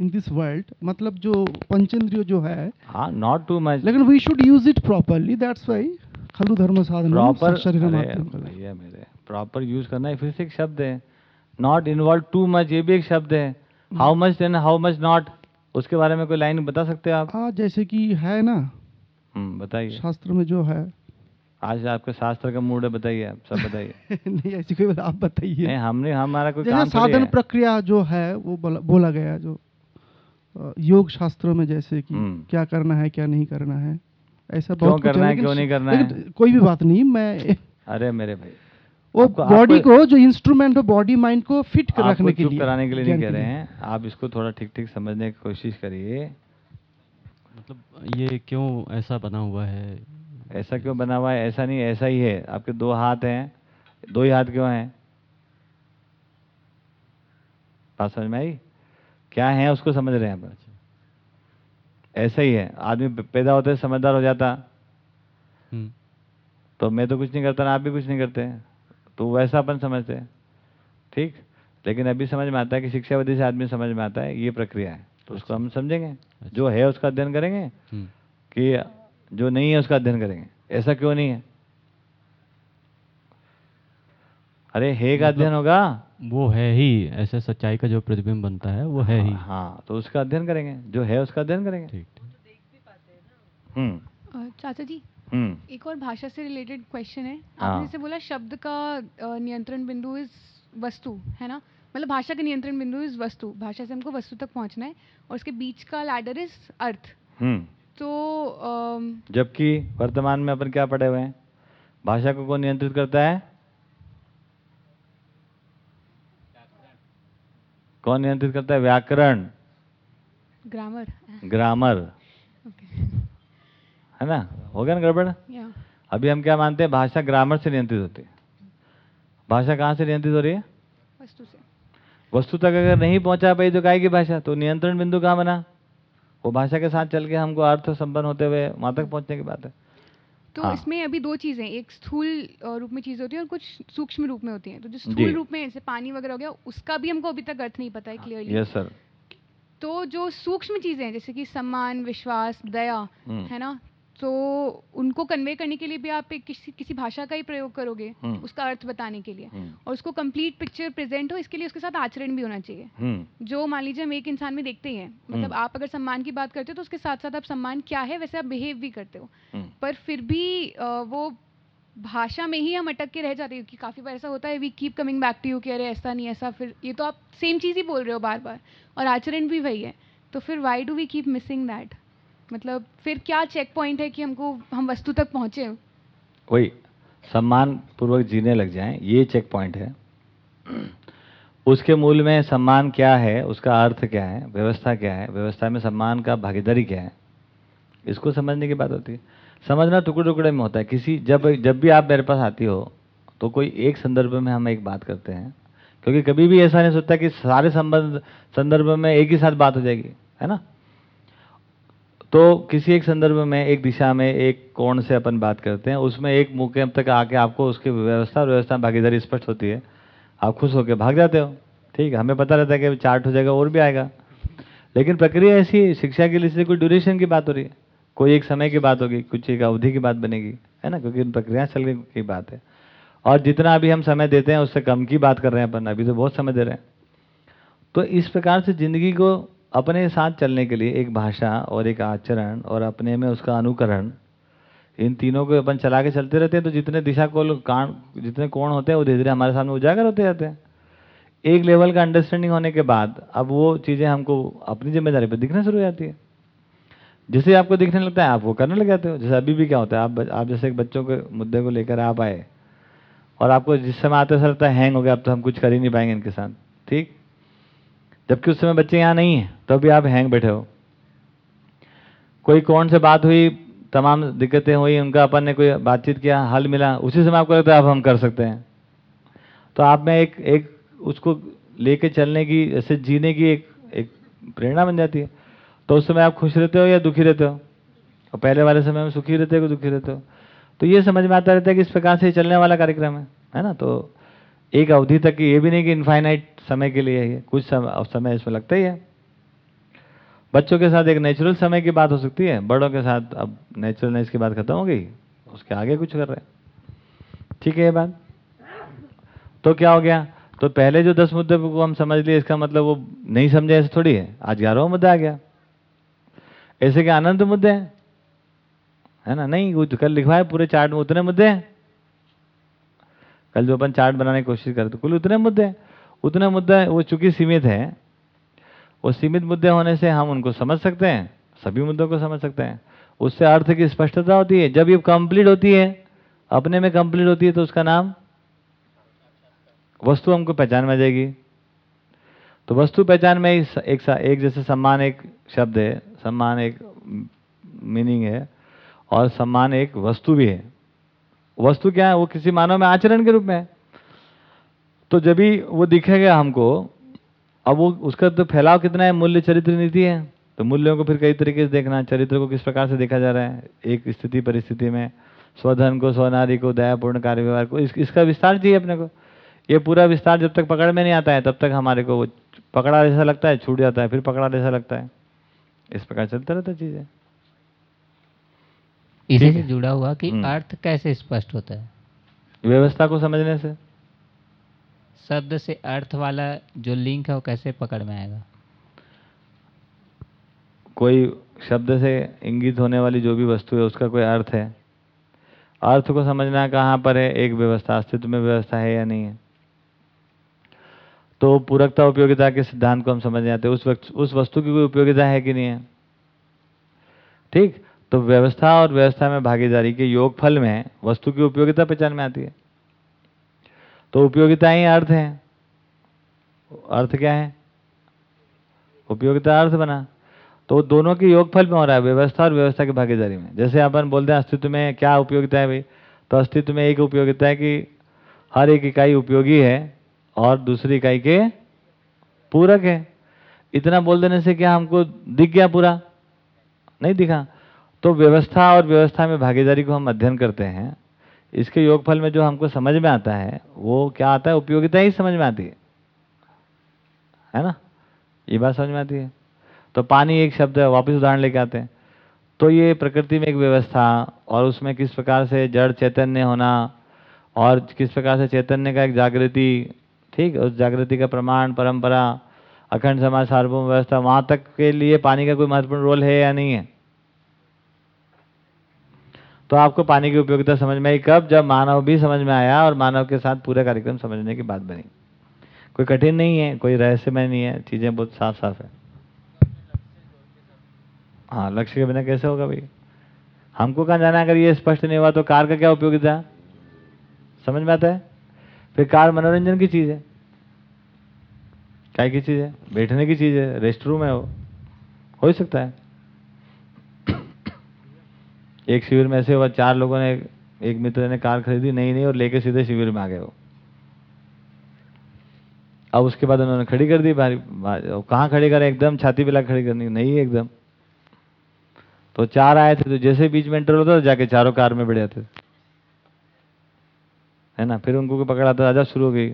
in this world मतलब जो पंचेंद्रिय जो है। हाँ नॉट टू मच लेकिन we should use it properly that's why खलु धर्म साधन प्रॉपर शरीर मेरे प्रॉपर यूज़ करना है फिर से एक शब्द है। नॉट इन्वॉल्व टू मच ये भी एक शब्द है। How much then how much not उसके बारे में कोई लाइन बता सकते हैं आप? हाँ जैसे कि है ना। हम्म बताइए। शास्त्र में जो है। आज आपके शास्त्र का मूड है बताइए आप सब बताइए। नहीं ऐसी कोई आप बताइए। नहीं हमने हमारा कोई काम साधन प्रक्रिया जो है वो बोला, गया जो योग शास्त्रों में जैसे कि हम्म। क्या करना है क्या नहीं करना है। ऐसा क्यों बहुत करना है, क्यों नहीं करना है? कोई भी बात नहीं मैं अरे मेरे भाई। वो बॉडी को जो इंस्ट्रूमेंट हो बॉडी माइंड को फिट कर रखने के लिए। कराने के लिए नहीं कह रहे हैं। आप इसको थोड़ा ठीक ठीक समझने की कोशिश करिए। मतलब ये क्यों ऐसा बना हुआ है? ऐसा क्यों बना हुआ है? ऐसा नहीं ऐसा ही है। आपके दो हाथ हैं। दो ही हाथ क्यों हैं? बात समझ में आई? क्या है उसको समझ रहे हैं आप? ऐसा ही है। आदमी पैदा होते समझदार हो जाता। हम्म। तो मैं तो कुछ नहीं करता ना आप भी कुछ नहीं करते। तो वैसा अपन समझते हैं। ठीक? लेकिन अभी समझ में आता है कि शिक्षाविधि से आदमी समझ में आता है ये प्रक्रिया है। तो उसको हम समझेंगे। जो है उसका अध्ययन करेंगे हम्म। कि जो नहीं है उसका अध्ययन करेंगे। ऐसा क्यों नहीं है? अरे है का अध्ययन होगा? वो है ही ऐसे सच्चाई का जो प्रतिबिंब बनता है वो है ही। हाँ तो उसका अध्ययन करेंगे। जो है उसका अध्ययन करेंगे। ठीक हम्म। चाचा जी? एक और भाषा से रिलेटेड क्वेश्चन है। हाँ। आपने जैसे बोला शब्द का नियंत्रण बिंदु इस वस्तु है ना? मतलब भाषा का नियंत्रण बिंदु इस वस्तु। भाषा से हमको वस्तु तक पहुँचना है और उसके बीच का लैडर इज़ अर्थ तो जबकि वर्तमान में अपन क्या पढ़े हुए हैं? भाषा को कौन नियंत्रित करता है? कौन नियंत्रित करता है? व्याकरण। ग्रामर ग्रामर है ना? हो गया ना गड़बड़? या अभी हम क्या मानते हैं? भाषा ग्रामर से नियंत्रित होती है। भाषा कहाँ से नियंत्रित हो रही है? वस्तु से। वस्तु तक अगर नहीं पहुँचा पाई तो काय की भाषा? तो नियंत्रण बिंदु कहाँ बना? वो भाषा के साथ चल के हमको अर्थ संपन्न होते हुए वहाँ तक पहुँचने की बात है। तो हाँ। इसमें अभी दो चीज़ें एक स्थूल रूप में चीज़ें होती हैं और कुछ सूक्ष्म रूप में होती हैं। तो जो स्थूल रूप में जैसे पानी वगैरह हो गया उसका भी हमको अभी तक अर्थ नहीं पता है क्लियरली यस सर तो जो सूक्ष्म चीज़ें हैं जैसे कि सम्मान विश्वास दया हम्म। है ना? तो उनको कन्वे करने के लिए भी आप एक किसी किसी भाषा का ही प्रयोग करोगे हम्म। उसका अर्थ बताने के लिए हम्म। और उसको कंप्लीट पिक्चर प्रेजेंट हो इसके लिए उसके साथ आचरण भी होना चाहिए हम्म जो मान लीजिए हम एक इंसान में देखते ही हैं मतलब। आप अगर सम्मान की बात करते हो तो उसके साथ साथ आप सम्मान क्या है वैसे आप बिहेव भी करते हो। पर फिर भी वो भाषा में ही हम अटक के रह जाते हैं क्योंकि काफ़ी बार ऐसा होता है we keep coming back to you कि अरे ऐसा नहीं ऐसा फिर ये तो आप सेम चीज़ ही बोल रहे हो बार बार और आचरण भी वही है तो फिर why do we keep missing that मतलब फिर क्या चेक पॉइंट है कि हमको, हम वस्तु तक पहुँचे? वही सम्मान पूर्वक जीने लग जाएँ, ये चेक पॉइंट है। उसके मूल में सम्मान क्या है, उसका अर्थ क्या है, व्यवस्था क्या है, व्यवस्था में सम्मान का भागीदारी क्या है? इसको समझने की बात होती है। समझना टुकड़े टुकड़े में होता है। किसी, जब जब भी आप मेरे पास आती हो तो कोई एक संदर्भ में हम एक बात करते हैं। क्योंकि कभी भी ऐसा नहीं सोचता कि सारे संबंध, संदर्भ में एक ही साथ बात हो जाएगी, है ना? तो किसी एक संदर्भ में, एक दिशा में, एक कोण से अपन बात करते हैं, उसमें एक मुके तक आके आपको उसकी व्यवस्था और व्यवस्था भागीदारी स्पष्ट होती है। आप खुश होकर भाग जाते हो, ठीक है? हमें पता रहता है कि चार्ट हो जाएगा, और भी आएगा। लेकिन प्रक्रिया ऐसी शिक्षा के लिए इसलिए कोई ड्यूरेशन की बात हो रही है। कोई एक समय की बात होगी, कुछ एक अवधि की बात बनेगी, है ना? क्योंकि प्रक्रिया चलने की बात है। और जितना अभी हम समय देते हैं, उससे कम की बात कर रहे हैं अपन, अभी तो बहुत समय दे रहे हैं। तो इस प्रकार से ज़िंदगी को अपने साथ चलने के लिए एक भाषा और एक आचरण और अपने में उसका अनुकरण, इन तीनों को अपन चला के चलते रहते हैं तो जितने दिशा को कान, जितने कोण होते हैं, वो धीरे धीरे हमारे सामने उजागर होते जाते हैं। एक लेवल का अंडरस्टैंडिंग होने के बाद, अब वो चीज़ें हमको अपनी ज़िम्मेदारी पर दिखना शुरू हो जाती है। जैसे आपको दिखने लगता है, आप वो करने लग जाते हो। जैसे अभी भी क्या होता है, आप आप जैसे एक बच्चों के मुद्दे को लेकर आप आए, और आपको जिस समय आते लगता है, हैंग हो गया, अब तो हम कुछ कर ही नहीं पाएँगे इनके साथ। ठीक? जबकि उस समय बच्चे यहाँ नहीं है तो अभी आप हैंग बैठे हो। कोई कौन से बात हुई, तमाम दिक्कतें हुई, उनका अपन ने कोई बातचीत किया, हल मिला, उसी समय आपको लगता है अब हम कर सकते हैं। तो आप में एक एक उसको लेके चलने की, ऐसे जीने की एक एक प्रेरणा बन जाती है। तो उस समय आप खुश रहते हो या दुखी रहते हो? और पहले वाले समय में सुखी रहते हो दुखी रहते हो? तो ये समझ में आता रहता है कि इस प्रकार से चलने वाला कार्यक्रम है है ना? तो एक अवधि तक ये भी नहीं कि इनफाइनाइट समय के लिए है कुछ समय, समय इसमें लगता ही है। बच्चों के साथ एक नेचुरल समय की बात हो सकती है बड़ों के साथ अब नेचुरलनेस की बात खत्म हो गई उसके आगे कुछ कर रहे हैं। ठीक है ये बात? तो क्या हो गया? तो पहले जो दस मुद्दे को हम समझ लिए इसका मतलब वो नहीं समझे ऐसे थोड़ी है। आज ग्यारहवा मुद्दा आ गया। ऐसे के आनंद मुद्दे हैं? है ना? नहीं वो कल लिखवा है पूरे चार्ट में उतने मुद्दे हैं। कल जो अपन चार्ट बनाने की कोशिश करते कुल उतने मुद्दे उतने मुद्दे वो चूँकि सीमित है, वो सीमित मुद्दे होने से हम उनको समझ सकते हैं, सभी मुद्दों को समझ सकते हैं। उससे अर्थ की स्पष्टता होती है, जब ये कंप्लीट होती है, अपने में कंप्लीट होती है तो उसका नाम? वस्तु हमको पहचान में आ जाएगी। तो वस्तु पहचान में ही एक एक जैसे सम्मान एक शब्द है, सम्मान एक मीनिंग है, और सम्मान एक वस्तु भी है। वस्तु क्या है? वो किसी मानव में आचरण के रूप में है। तो जब भी वो दिखेगा हमको अब वो उसका तो फैलाव कितना है? मूल्य चरित्र नीति है। तो मूल्यों को फिर कई तरीके से देखना चरित्र को किस प्रकार से देखा जा रहा है? एक स्थिति परिस्थिति में स्वधन को स्वनारी को दयापूर्ण कार्य व्यवहार को इस, इसका विस्तार चाहिए अपने को। ये पूरा विस्तार जब तक पकड़ में नहीं आता है तब तक हमारे को वो पकड़ा जैसा लगता है छूट जाता है फिर पकड़ा जैसा लगता है। इस प्रकार चलता रहता चीज़ें। इसी से जुड़ा हुआ कि अर्थ कैसे स्पष्ट होता है? व्यवस्था को समझने से। शब्द से अर्थ वाला जो लिंक है वो कैसे पकड़ में आएगा? कोई शब्द से इंगित होने वाली जो भी वस्तु है उसका कोई अर्थ है। अर्थ को समझना कहाँ पर है? एक व्यवस्था अस्तित्व में व्यवस्था है या नहीं है? तो पूरकता उपयोगिता के सिद्धांत को हम समझ आते। उस वक्त उस वस्तु की कोई उपयोगिता है कि नहीं है? ठीक? तो व्यवस्था और व्यवस्था में भागीदारी के योग फल में वस्तु की उपयोगिता पहचान में आती है। तो उपयोगिता ही अर्थ है। अर्थ क्या है? उपयोगिता अर्थ बना। तो दोनों के योग फल में हो रहा है, व्यवस्था और व्यवस्था की भागीदारी में। जैसे अपन बोलते हैं, अस्तित्व में क्या उपयोगिता है भाई? तो अस्तित्व में एक उपयोगिता है कि हर एक इकाई उपयोगी है और दूसरी इकाई के पूरक है। इतना बोल देने से क्या हमको दिख गया पूरा? नहीं दिखा। तो व्यवस्था और व्यवस्था में भागीदारी को हम अध्ययन करते हैं। इसके योगफल में जो हमको समझ में आता है, वो क्या आता है? उपयोगिता ही समझ में आती है। है ना? ये बात समझ में आती है। तो पानी एक शब्द है, वापस उदाहरण लेके आते हैं। तो ये प्रकृति में एक व्यवस्था और उसमें किस प्रकार से जड़ चैतन्य होना और किस प्रकार से चैतन्य का एक जागृति, ठीक, उस जागृति का प्रमाण, परंपरा, अखंड समाज, सार्वभौम व्यवस्था, वहाँ तक के लिए पानी का कोई महत्वपूर्ण रोल है या नहीं है? तो आपको पानी की उपयोगिता समझ में आई कब? जब मानव भी समझ में आया और मानव के साथ पूरा कार्यक्रम समझने की बात बनी। कोई कठिन नहीं है, कोई रहस्यमय नहीं है, चीज़ें बहुत साफ़ साफ़ है। हाँ लक्ष्य के बिना कैसे होगा भाई हमको कहाँ जाना अगर ये स्पष्ट नहीं हुआ तो कार का क्या उपयोगिता? समझ में आता है? फिर कार मनोरंजन की चीज़ है। क्या की चीज़ है? बैठने की चीज़ है? रेस्ट रूम है वो? हो सकता है। एक शिविर में ऐसे हुआ, चार लोगों ने, एक मित्र ने कार खरीदी नहीं नहीं और लेके सीधे शिविर में आ गए वो। अब उसके बाद उन्होंने खड़ी कर दी, भारी कहाँ खड़ी करें? एकदम छाती पिला खड़ी करनी, नहीं एकदम। तो चार आए थे तो जैसे बीच में एंटर होता था, जाके चारों कार में बैठ जाते है ना? फिर उनको पकड़ा था राजा शुरू हो गई।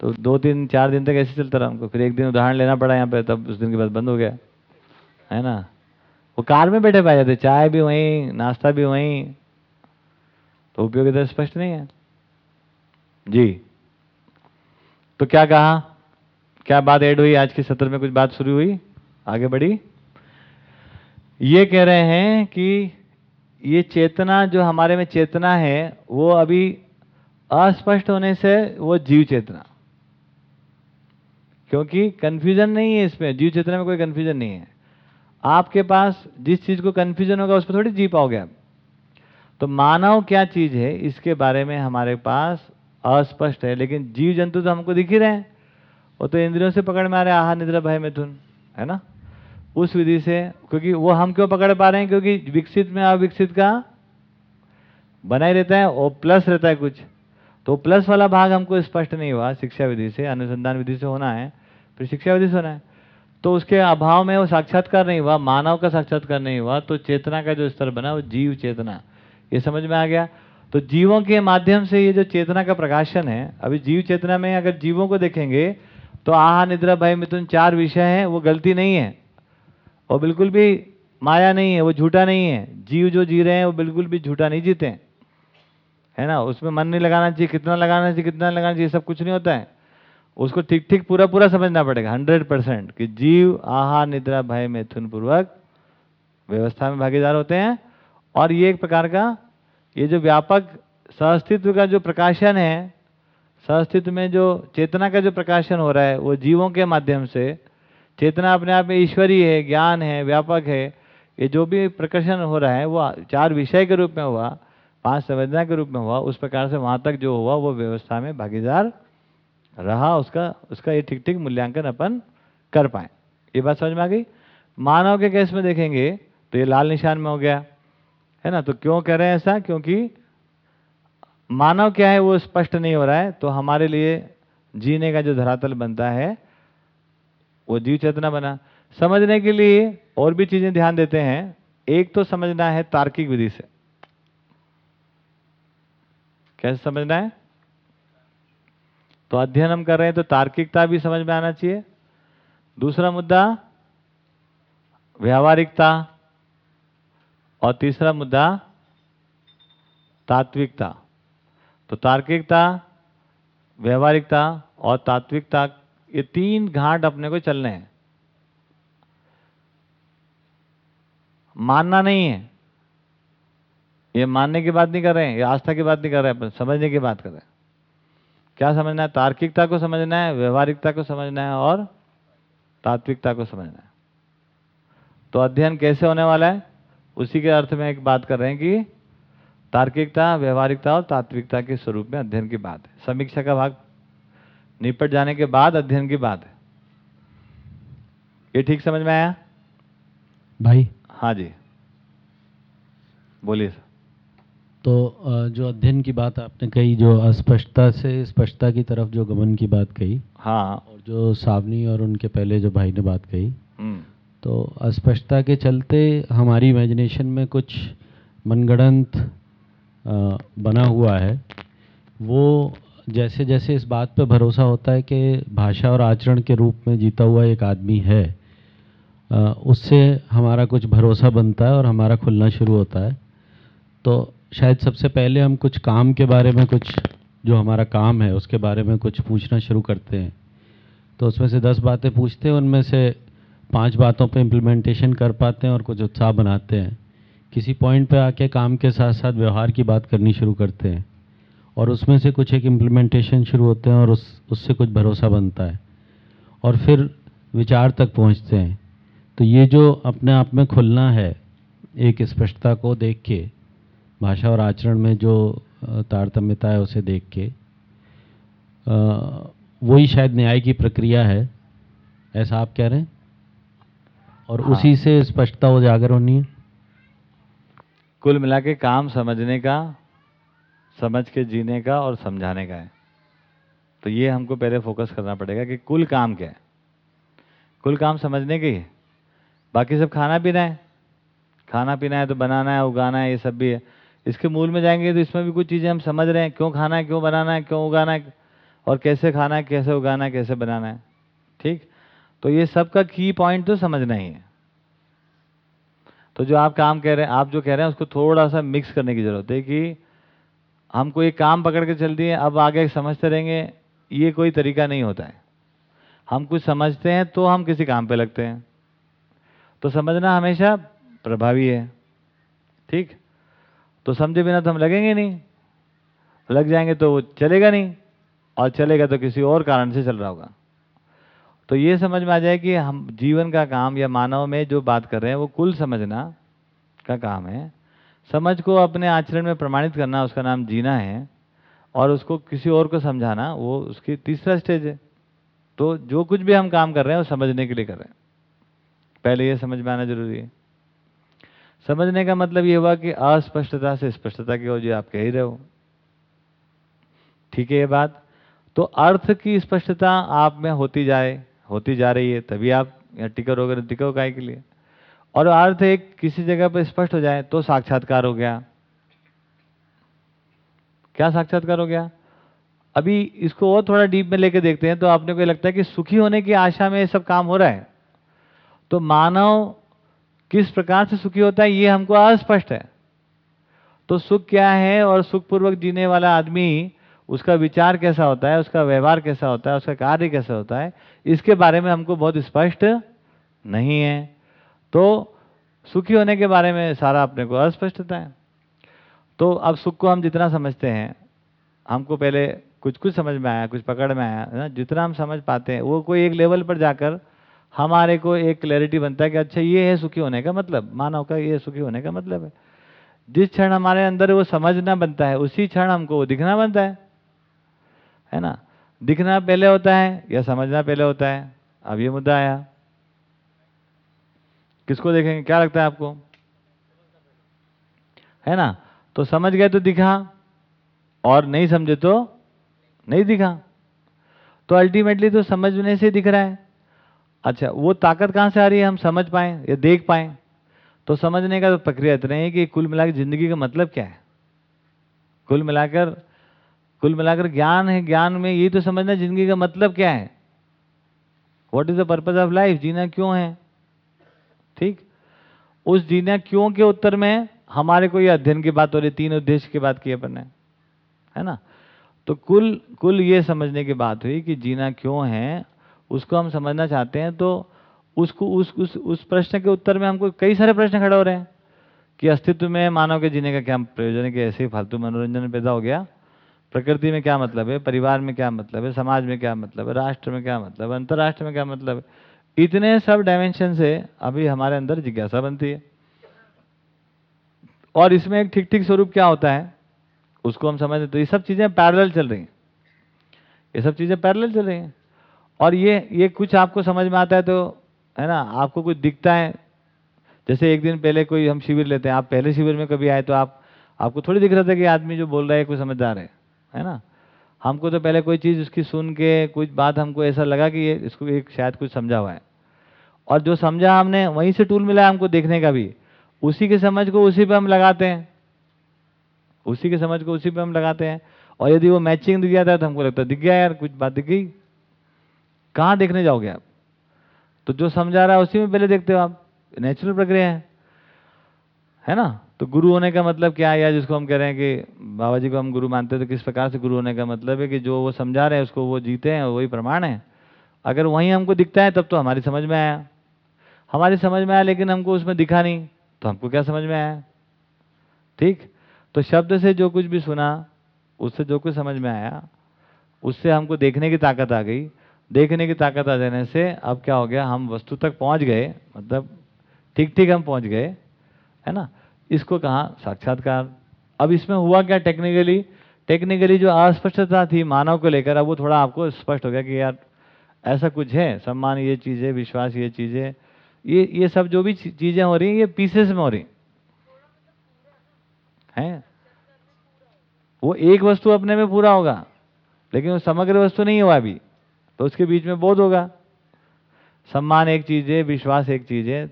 तो दो तीन, चार दिन तक ऐसे चलता रहा हमको फिर एक दिन उदाहरण लेना पड़ा यहाँ पे, तब उस दिन के बाद बंद हो गया। है ना? वो कार में बैठे पाए जाते, चाय भी वहीं, नाश्ता भी वहीं। तो उपयोगिता स्पष्ट नहीं है। जी। तो क्या कहा? क्या बात ऐड हुई? आज के सत्र में कुछ बात शुरू हुई? आगे बढ़ी। ये कह रहे हैं कि ये चेतना, जो हमारे में चेतना है, वो अभी अस्पष्ट होने से वो जीव चेतना। क्योंकि कंफ्यूजन नहीं है इसमें। जीव चेतना में कोई कंफ्यूजन नहीं है। आपके पास जिस चीज़ को कंफ्यूजन होगा उस पर थोड़ी जी पाओगे आप। तो मानव क्या चीज़ है, इसके बारे में हमारे पास अस्पष्ट है, लेकिन जीव जंतु तो हमको दिख ही रहे हैं। वो तो इंद्रियों से पकड़ में आ रहे आहार निद्रा भय मिथुन, है ना? उस विधि से, क्योंकि वो हम क्यों पकड़ पा रहे हैं? क्योंकि विकसित में अविकसित का बना ही रहता है और प्लस रहता है कुछ। तो प्लस वाला भाग हमको स्पष्ट नहीं हुआ, शिक्षा विधि से, अनुसंधान विधि से होना है, फिर शिक्षा विधि से होना है। तो उसके अभाव में वो साक्षात्कार नहीं हुआ, मानव का साक्षात्कार नहीं हुआ तो चेतना का जो स्तर बना वो जीव चेतना। ये समझ में आ गया? तो जीवों के माध्यम से ये जो चेतना का प्रकाशन है, अभी जीव चेतना में अगर जीवों को देखेंगे तो आहा, निद्रा, भय, मिथुन चार विषय हैं, वो गलती नहीं है। और बिल्कुल भी माया नहीं है, वो झूठा नहीं है। जीव जो जी रहे हैं, वो बिल्कुल भी झूठा नहीं जीते। है ना? उसमें मन नहीं लगाना चाहिए, कितना लगाना चाहिए, कितना लगाना चाहिए सब कुछ नहीं होता है। उसको ठीक ठीक पूरा पूरा समझना पड़ेगा हंड्रेड परसेंट कि जीव आहार निद्रा, भय, मैथुन पूर्वक व्यवस्था में भागीदार होते हैं। और ये एक प्रकार का, ये जो व्यापक सहअस्तित्व का जो प्रकाशन है, सहअस्तित्व में जो चेतना का जो प्रकाशन हो रहा है, वो जीवों के माध्यम से, चेतना अपने आप में ईश्वरीय है, ज्ञान है, व्यापक है, ये जो भी प्रकर्षण हो रहा है, वो चार विषय के रूप में हुआ, पाँच संवेदना के रूप में हुआ, उस प्रकार से वहाँ तक जो हुआ, वो व्यवस्था में भागीदार रहा, उसका उसका ये ठीक ठीक मूल्यांकन अपन कर पाए। ये बात समझ में आ गई? मानव के केस में देखेंगे तो ये लाल निशान में हो गया। है ना? तो क्यों कह रहे हैं ऐसा? क्योंकि मानव क्या है, वो स्पष्ट नहीं हो रहा है। तो हमारे लिए जीने का जो धरातल बनता है, वो जीव चेतना बना। समझने के लिए और भी चीज़ें ध्यान देते हैं। एक तो समझना है तार्किक विधि से। कैसे समझना है? तो अध्ययन हम कर रहे हैं तो तार्किकता भी समझ में आना चाहिए। दूसरा मुद्दा, व्यावहारिकता। और तीसरा मुद्दा, तात्विकता। तो तार्किकता, व्यवहारिकता और तात्विकता, ये तीन घाट अपने को चलने हैं। मानना नहीं है। ये मानने की बात नहीं कर रहे हैं, ये आस्था की बात नहीं कर रहे हैं समझने की बात कर रहे हैं। क्या समझना है? तार्किकता को समझना है व्यवहारिकता को समझना है और तात्विकता को समझना है। तो अध्ययन कैसे होने वाला है? उसी के अर्थ में एक बात कर रहे हैं कि तार्किकता व्यवहारिकता और तात्विकता के स्वरूप में अध्ययन की बात है। समीक्षा का भाग। निपट जाने के बाद अध्ययन की बात है। ये ठीक समझ में आया? भाई। हाँ जी। बोलिए सर। तो जो अध्ययन की बात आपने कही जो अस्पष्टता से स्पष्टता की तरफ़ जो गमन की बात कही हाँ। और जो सावनी और उनके पहले जो भाई ने बात कही हम्म। तो अस्पष्टता के चलते हमारी इमेजिनेशन में कुछ मनगढ़ंत बना हुआ है। वो जैसे जैसे इस बात पे भरोसा होता है कि भाषा और आचरण के रूप में जीता हुआ एक आदमी है उससे हमारा कुछ भरोसा बनता है और हमारा खुलना शुरू होता है। तो शायद सबसे पहले हम कुछ काम के बारे में कुछ, जो हमारा काम है, उसके बारे में कुछ पूछना शुरू करते हैं। तो उसमें से दस बातें पूछते हैं, उनमें से पाँच बातों पे इम्प्लीमेंटेशन कर पाते हैं और कुछ उत्साह बनाते हैं। किसी पॉइंट पे आके काम के साथ साथ व्यवहार की बात करनी शुरू करते हैं और उसमें से कुछ एक इम्प्लीमेंटेशन शुरू होते हैं और उस, उससे कुछ भरोसा बनता है और फिर विचार तक पहुँचते हैं। तो ये जो अपने आप में खुलना है, एक स्पष्टता को देख के भाषा और आचरण में जो तारतम्यता है उसे देख के वही शायद न्याय की प्रक्रिया है ऐसा आप कह रहे हैं? और हाँ। उसी से स्पष्टता उजागर होनी है? कुल मिला के काम समझने का समझ के जीने का और समझाने का है। तो ये हमको पहले फोकस करना पड़ेगा कि कुल काम क्या है। कुल काम समझने के ही। बाकी सब खाना पीना है? खाना पीना है तो बनाना है उगाना है ये सब भी है। इसके मूल में जाएँगे तो इसमें भी कुछ चीज़ें हम समझ रहे हैं। क्यों खाना है, क्यों बनाना है, क्यों उगाना है, और कैसे खाना है, कैसे उगाना है, कैसे बनाना है। ठीक? तो ये सब का की पॉइंट तो समझना ही है। तो जो आप काम कह रहे हैं, आप जो कह रहे हैं, उसको थोड़ा सा मिक्स करने की ज़रूरत है। कि हमको एक काम पकड़ के चल दिए, अब आगे समझते रहेंगे, ये कोई तरीका नहीं होता है। हम कुछ समझते हैं तो हम किसी काम पे लगते हैं। तो समझना हमेशा प्रभावी है। ठीक? तो समझे बिना तो हम लगेंगे नहीं। लग जाएँगे तो वो चलेगा नहीं, और चलेगा तो किसी और कारण से चल रहा होगा। तो ये समझ में आ जाए कि हम जीवन का काम या मानव में जो बात कर रहे हैं, वो कुल समझना का काम है। समझ को अपने आचरण में प्रमाणित करना, उसका नाम जीना है, और उसको किसी और को समझाना, वो उसकी तीसरा स्टेज है। तो जो कुछ भी हम काम कर रहे हैं, वो समझने के लिए कर रहे हैं। पहले ये समझ में आना ज़रूरी है। समझने का मतलब ये हुआ कि अस्पष्टता से स्पष्टता की ओर जो आप कह ही रहे हो। ठीक है ये बात? तो अर्थ की स्पष्टता आप में होती जाए, होती जा रही है, तभी आप टिकर हो गए टिको काय के लिए। और अर्थ एक किसी जगह पर स्पष्ट हो जाए तो साक्षात्कार हो गया। क्या साक्षात्कार हो गया? अभी इसको और थोड़ा डीप में लेके देखते हैं तो आपने को लगता है कि सुखी होने की आशा में ये सब काम हो रहा है। तो मानव किस प्रकार से सुखी होता है, ये हमको अस्पष्ट है। तो सुख क्या है और सुखपूर्वक जीने वाला आदमी, उसका विचार कैसा होता है, उसका व्यवहार कैसा होता है, उसका कार्य कैसा होता है, इसके बारे में हमको बहुत स्पष्ट नहीं है। तो सुखी होने के बारे में सारा अपने को अस्पष्टता है। तो अब सुख को हम जितना समझते हैं, हमको पहले कुछ कुछ समझ में आया, कुछ पकड़ में आया ना? जितना हम समझ पाते हैं, वो कोई एक लेवल पर जाकर हमारे को एक क्लैरिटी बनता है कि अच्छा ये है सुखी होने का मतलब। मानव का ये सुखी होने का मतलब है। जिस क्षण हमारे अंदर वो समझना बनता है, उसी क्षण हमको वो दिखना बनता है। है ना? दिखना पहले होता है या समझना पहले होता है? अब ये मुद्दा आया। किसको देखेंगे? क्या लगता है आपको? है ना? तो समझ गए तो दिखा, और नहीं समझे तो नहीं दिखा। तो अल्टीमेटली तो समझने से दिख रहा है। अच्छा वो ताकत कहाँ से आ रही है? हम समझ पाए या देख पाए? तो समझने का तो प्रक्रिया इतना है कि कुल मिलाकर ज़िंदगी का मतलब क्या है? कुल मिलाकर कुल मिलाकर ज्ञान है, ज्ञान में यही तो समझना ज़िंदगी का मतलब क्या है? What is the purpose of life जीना क्यों है? ठीक? उस जीना क्यों के उत्तर में हमारे को ये अध्ययन की बात हो रही, तीन उद्देश्य की बात की अपन ने। है ना? तो कुल कुल ये समझने की बात हुई कि जीना क्यों है? उसको हम समझना चाहते हैं तो उसको, उस उस उस प्रश्न के उत्तर में हमको कई सारे प्रश्न खड़े हो रहे हैं कि अस्तित्व में मानव के जीने का क्या प्रयोजन है, कि ऐसे ही फालतू मनोरंजन पैदा हो गया। प्रकृति में क्या मतलब है? परिवार में क्या मतलब है? समाज में क्या मतलब है? राष्ट्र में क्या मतलब है? अंतर्राष्ट्र में क्या मतलब है? इतने सब डायमेंशन से अभी हमारे अंदर जिज्ञासा बनती है। और इसमें एक ठीक ठीक स्वरूप क्या होता है? उसको हम समझते तो ये सब चीज़ें पैरेलल चल रही हैं। ये सब चीज़ें पैरेलल चल रही हैं। और ये ये कुछ आपको समझ में आता है तो है ना, आपको कुछ दिखता है? जैसे एक दिन पहले कोई हम शिविर लेते हैं, आप पहले शिविर में कभी आए तो आप, आपको थोड़ी दिख रहा था कि आदमी जो बोल रहा है, कोई समझदार है है ना? हमको तो पहले कोई चीज़ उसकी सुन के, कुछ बात हमको ऐसा लगा कि ये, इसको एक शायद कुछ समझा हुआ है। और जो समझा हमने, वहीं से टूल मिला हमको देखने का भी। उसी के समझ को उसी पे हम लगाते हैं। उसी के समझ को उसी पे हम लगाते हैं। और यदि वो मैचिंग दिख जाता है तो हमको लगता है, दिख गया यार, कुछ बात दिख गई। कहाँ देखने जाओगे आप? तो जो समझा रहा है उसी में पहले देखते हो आप। नेचुरल प्रक्रिया है। है ना? तो गुरु होने का मतलब क्या है? जिसको हम कह रहे हैं कि बाबा जी को हम गुरु मानते हैं तो किस प्रकार से गुरु होने का मतलब है कि जो वो समझा रहे हैं, उसको वो जीते हैं, वही प्रमाण है। अगर वहीं हमको दिखता है, तब तो हमारी समझ में आया। हमारी समझ में आया, लेकिन हमको उसमें दिखा नहीं। तो हमको क्या समझ में आया? ठीक? तो शब्द से जो कुछ भी सुना, उससे जो कुछ समझ में आया, उससे हमको देखने की ताकत आ गई। देखने की ताकत आ जाने से अब क्या हो गया? हम वस्तु तक पहुँच गए मतलब ठीक ठीक हम पहुँच गए, है ना? इसको कहा साक्षात्कार। अब इसमें हुआ क्या टेक्निकली टेक्निकली जो अस्पष्टता थी मानव को लेकर, अब वो थोड़ा आपको स्पष्ट हो गया कि यार, ऐसा कुछ है, सम्मान, ये चीज़ें, विश्वास, ये चीज़ें, ये ये सब जो भी चीज़ें हो रही हैं, ये पीसेस में हो रही हैं? वो एक वस्तु अपने में पूरा होगा, लेकिन वो समग्र वस्तु नहीं हुआ अभी। तो उसके बीच में बोध होगा। सम्मान एक चीज़ है, विश्वास एक चीज़ है।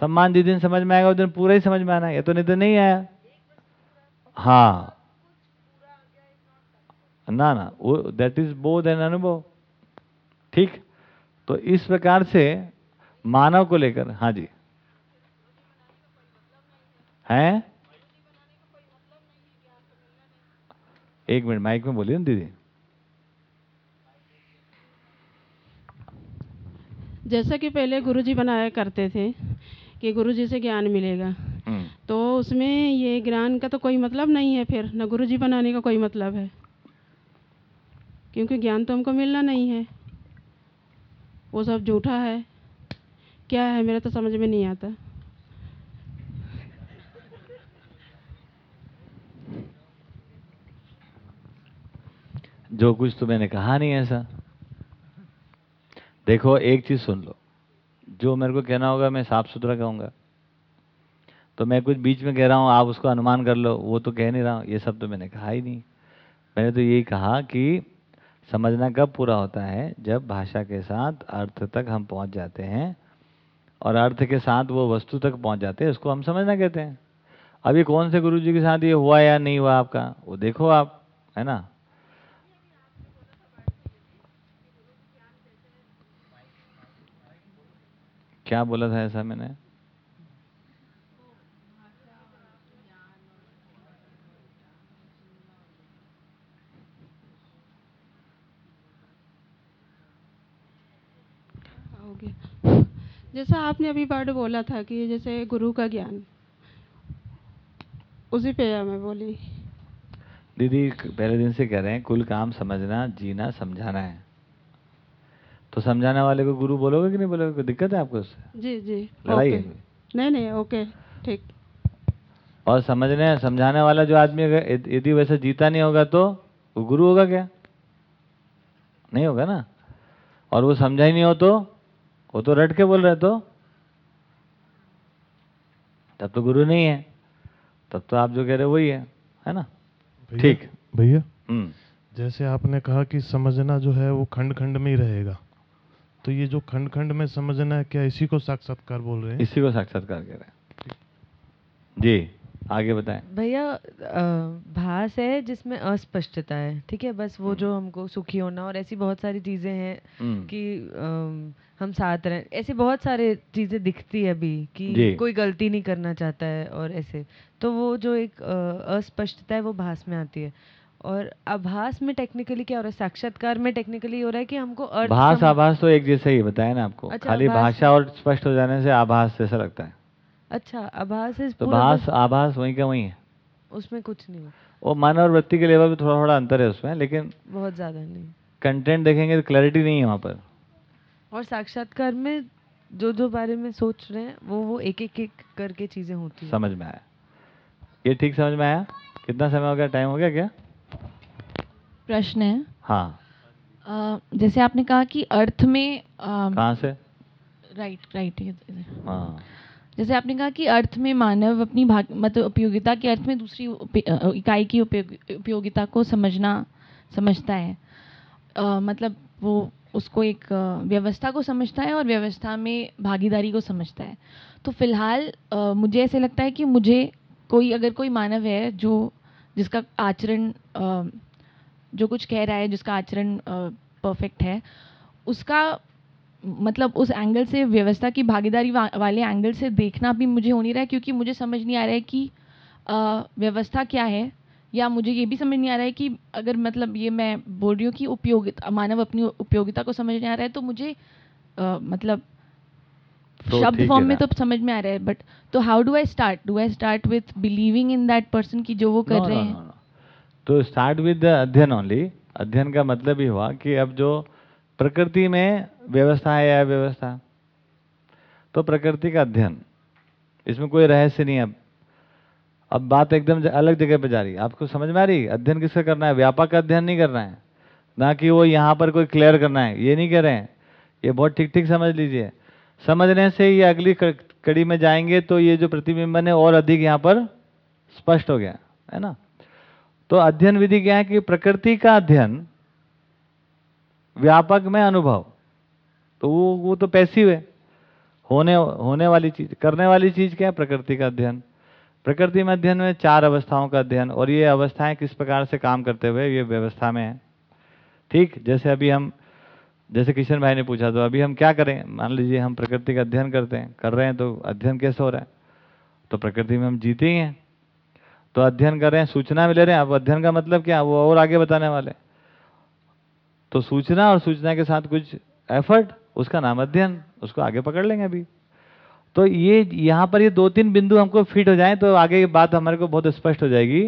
सम्मान जिस दिन समझ में आएगा, उस दिन पूरा ही समझ में आना ये तो नहीं तो नहीं आया। हाँ। ना ना, वो दैट इज़ बोध एंड अनुभव। ठीक। तो इस प्रकार से मानव को लेकर हाँ जी। हैं? एक मिनट, माइक में बोलिए ना दीदी। जैसा कि पहले गुरुजी बनाया करते थे कि गुरुजी से ज्ञान मिलेगा। तो उसमें ये ज्ञान का तो कोई मतलब नहीं है फिर न गुरुजी बनाने का कोई मतलब है। क्योंकि ज्ञान तो हमको मिलना नहीं है। वो सब झूठा है। क्या है मेरा तो समझ में नहीं आता। जो कुछ तो मैंने कहा नहीं ऐसा। देखो, एक चीज़ सुन लो। जो मेरे को कहना होगा, मैं साफ़ सुथरा कहूँगा। तो मैं कुछ बीच में कह रहा हूँ, आप उसको अनुमान कर लो। वो तो कह नहीं रहा। हूँ ये सब तो मैंने कहा ही नहीं। मैंने तो यही कहा कि समझना कब पूरा होता है, जब भाषा के साथ अर्थ तक हम पहुँच जाते हैं और अर्थ के साथ वो वस्तु तक पहुँच जाते हैं, उसको हम समझना कहते हैं। अभी कौन से गुरु जी के साथ ये हुआ या नहीं हुआ आपका? वो देखो आप, है ना? क्या बोला था ऐसा मैंने? जैसा आपने अभी वर्ड बोला था कि जैसे गुरु का ज्ञान उसी पे मैं बोली। दीदी पहले दिन से कह रहे हैं कुल काम समझना जीना समझाना है। तो समझाने वाले को गुरु बोलोगे कि नहीं बोलोगे? कोई दिक्कत है आपको उससे? जी जी। लड़ाई है नहीं नहीं ओके ठीक। और समझने समझाने वाला जो आदमी अगर यदि- वैसे जीता नहीं होगा तो वो गुरु होगा क्या? नहीं होगा ना? और वो समझा ही नहीं हो तो वो तो रट के बोल रहे तो? तब तो गुरु नहीं है। तब तो आप जो कह रहे हो वही है है ना? ठीक। भैया हम्म। जैसे आपने कहा कि समझना जो है वो खंड खंड में ही रहेगा। तो ये जो खंड खंड में समझना है क्या इसी को साक्षात्कार बोल रहे हैं? इसी को साक्षात्कार कह रहे हैं। जी आगे बताएँ। भैया भास है जिसमें अस्पष्टता है ठीक है? बस वो जो हमको सुखी होना और ऐसी बहुत सारी चीज़ें हैं हम्म। कि अम, हम साथ रहें। ऐसी बहुत सारी चीज़ें दिखती है अभी। कि कोई गलती नहीं करना चाहता है और ऐसे। तो वो जो एक अस्पष्टता है वो भास में आती है। और आभास में टेक्निकली क्या हो रहा है? साक्षात्कार में टेक्निकली हो रहा है कि हमको अर्थ सम- आभास तो एक जैसा ही बताया ना आपको। अच्छा, खाली भाषा और स्पष्ट हो जाने से आभास जैसा लगता है। अच्छा आभास तो भास आभास वहीं का वहीं है। उसमें कुछ नहीं वो मन और वृत्ति के लेवल पे थोड़ा थोड़ा अंतर है उसमें लेकिन बहुत ज़्यादा नहीं। कंटेंट देखेंगे तो क्लैरिटी नहीं है वहाँ पर। और साक्षात्कार में जो जो बारे में सोच रहे हैं वो वो एक एक एक करके चीज़ें होती हैं। समझ में आया। ये ठीक समझ में आया? कितना समय हो गया? टाइम हो गया क्या? प्रश्न है। हाँ। अ, जैसे आपने कहा कि अर्थ में कहाँ से? राइट राइट ये- हाँ। जैसे आपने कहा कि अर्थ में मानव अपनी भाग मतलब उपयोगिता के अर्थ में दूसरी इकाई की उपयोगिता को समझना समझता है। अ, मतलब वो उसको एक व्यवस्था को समझता है और व्यवस्था में भागीदारी को समझता है। तो फ़िलहाल मुझे ऐसे लगता है कि मुझे कोई अगर कोई मानव है जो जिसका आचरण जो कुछ कह रहा है जिसका आचरण परफेक्ट है उसका मतलब उस एंगल से व्यवस्था की भागीदारी वा, वाले एंगल से देखना भी मुझे हो नहीं रहा है क्योंकि मुझे समझ नहीं आ रहा है कि व्यवस्था क्या है या मुझे ये भी समझ नहीं आ रहा है कि अगर मतलब ये मैं बोल रही हूँ कि उपयोगिता मानव अपनी उपयोगिता को समझ नहीं आ रहा है तो मुझे अ, मतलब तो शब्द फॉर्म में तो समझ में आ रहा है बट तो how do I start do I start with believing in that person की जो वो कर No, रहे no, हैं? no, no. तो स्टार्ट विद द अध्ययन ओनली अध्ययन का मतलब ही हुआ कि अब जो प्रकृति में व्यवस्था है या व्यवस्था। तो प्रकृति का अध्ययन। इसमें कोई रहस्य नहीं है अब। अब बात एकदम अलग जगह पे जा रही है। आपको समझ में आ रही अध्ययन किसका करना है? व्यापक का अध्ययन नहीं करना है। ना कि वो यहाँ पर कोई क्लियर करना है। ये नहीं कह रहे हैं। ये बहुत ठीक ठीक समझ लीजिए। समझने से ये अगली कड़ी में जाएँगे तो ये जो प्रतिबिंबन है और अधिक यहाँ पर स्पष्ट हो गया, है ना? तो अध्ययन विधि क्या है कि प्रकृति का अध्ययन व्यापक में अनुभव। तो वो वो तो पैसिव है। होने होने वाली चीज़, करने वाली चीज़ क्या है? प्रकृति का अध्ययन। प्रकृति में अध्ययन में चार अवस्थाओं का अध्ययन और ये अवस्थाएँ किस प्रकार से काम करते हुए ये व्यवस्था में है। ठीक, जैसे अभी हम, जैसे किशन भाई ने पूछा तो अभी हम क्या करें? मान लीजिए हम प्रकृति का अध्ययन करते हैं, कर रहे हैं तो अध्ययन कैसे हो रहा है? तो प्रकृति में हम जीते ही हैं। तो अध्ययन कर रहे हैं, सूचना भी ले रहे हैं। अब अध्ययन का मतलब क्या? वो और आगे बताने वाले तो सूचना और सूचना के साथ कुछ एफर्ट उसका नाम अध्ययन, उसको आगे पकड़ लेंगे अभी। तो ये, यहाँ पर ये दो तीन बिंदु हमको फिट हो जाएँ तो आगे ये बात हमारे को बहुत स्पष्ट हो जाएगी।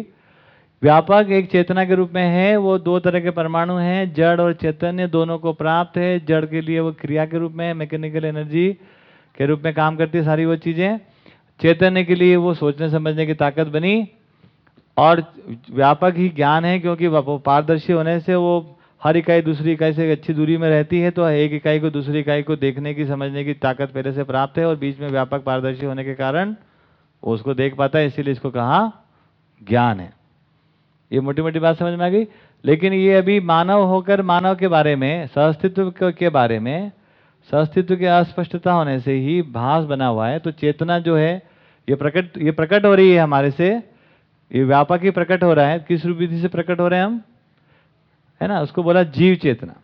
व्यापक एक चेतना के रूप में है, वो दो तरह के परमाणु हैं, जड़ और चैतन्य दोनों को प्राप्त है। जड़ के लिए वो क्रिया के रूप में मैकेनिकल एनर्जी के रूप में काम करती है सारी वो चीज़ें। चैतन्य के लिए वो सोचने समझने की ताकत बनी। और व्यापक ही ज्ञान है क्योंकि पारदर्शी होने से वो हर इकाई दूसरी इकाई से अच्छी दूरी में रहती है तो एक इकाई को दूसरी इकाई को देखने की, समझने की ताकत पहले से प्राप्त है और बीच में व्यापक पारदर्शी होने के कारण उसको देख पाता है, इसीलिए इसको कहा ज्ञान है। ये मोटी मोटी बात समझ में आ गई? लेकिन ये अभी मानव होकर मानव के बारे में, सहअस्तित्व के बारे में, सहअस्तित्व की अस्पष्टता होने से ही भास बना हुआ है। तो चेतना जो है, ये प्रकट ये प्रकट हो रही है हमारे से ये व्यापक ही प्रकट हो रहा है, किस रूप विधि से प्रकट हो रहे हैं हम? है ना? उसको बोला जीव चेतना।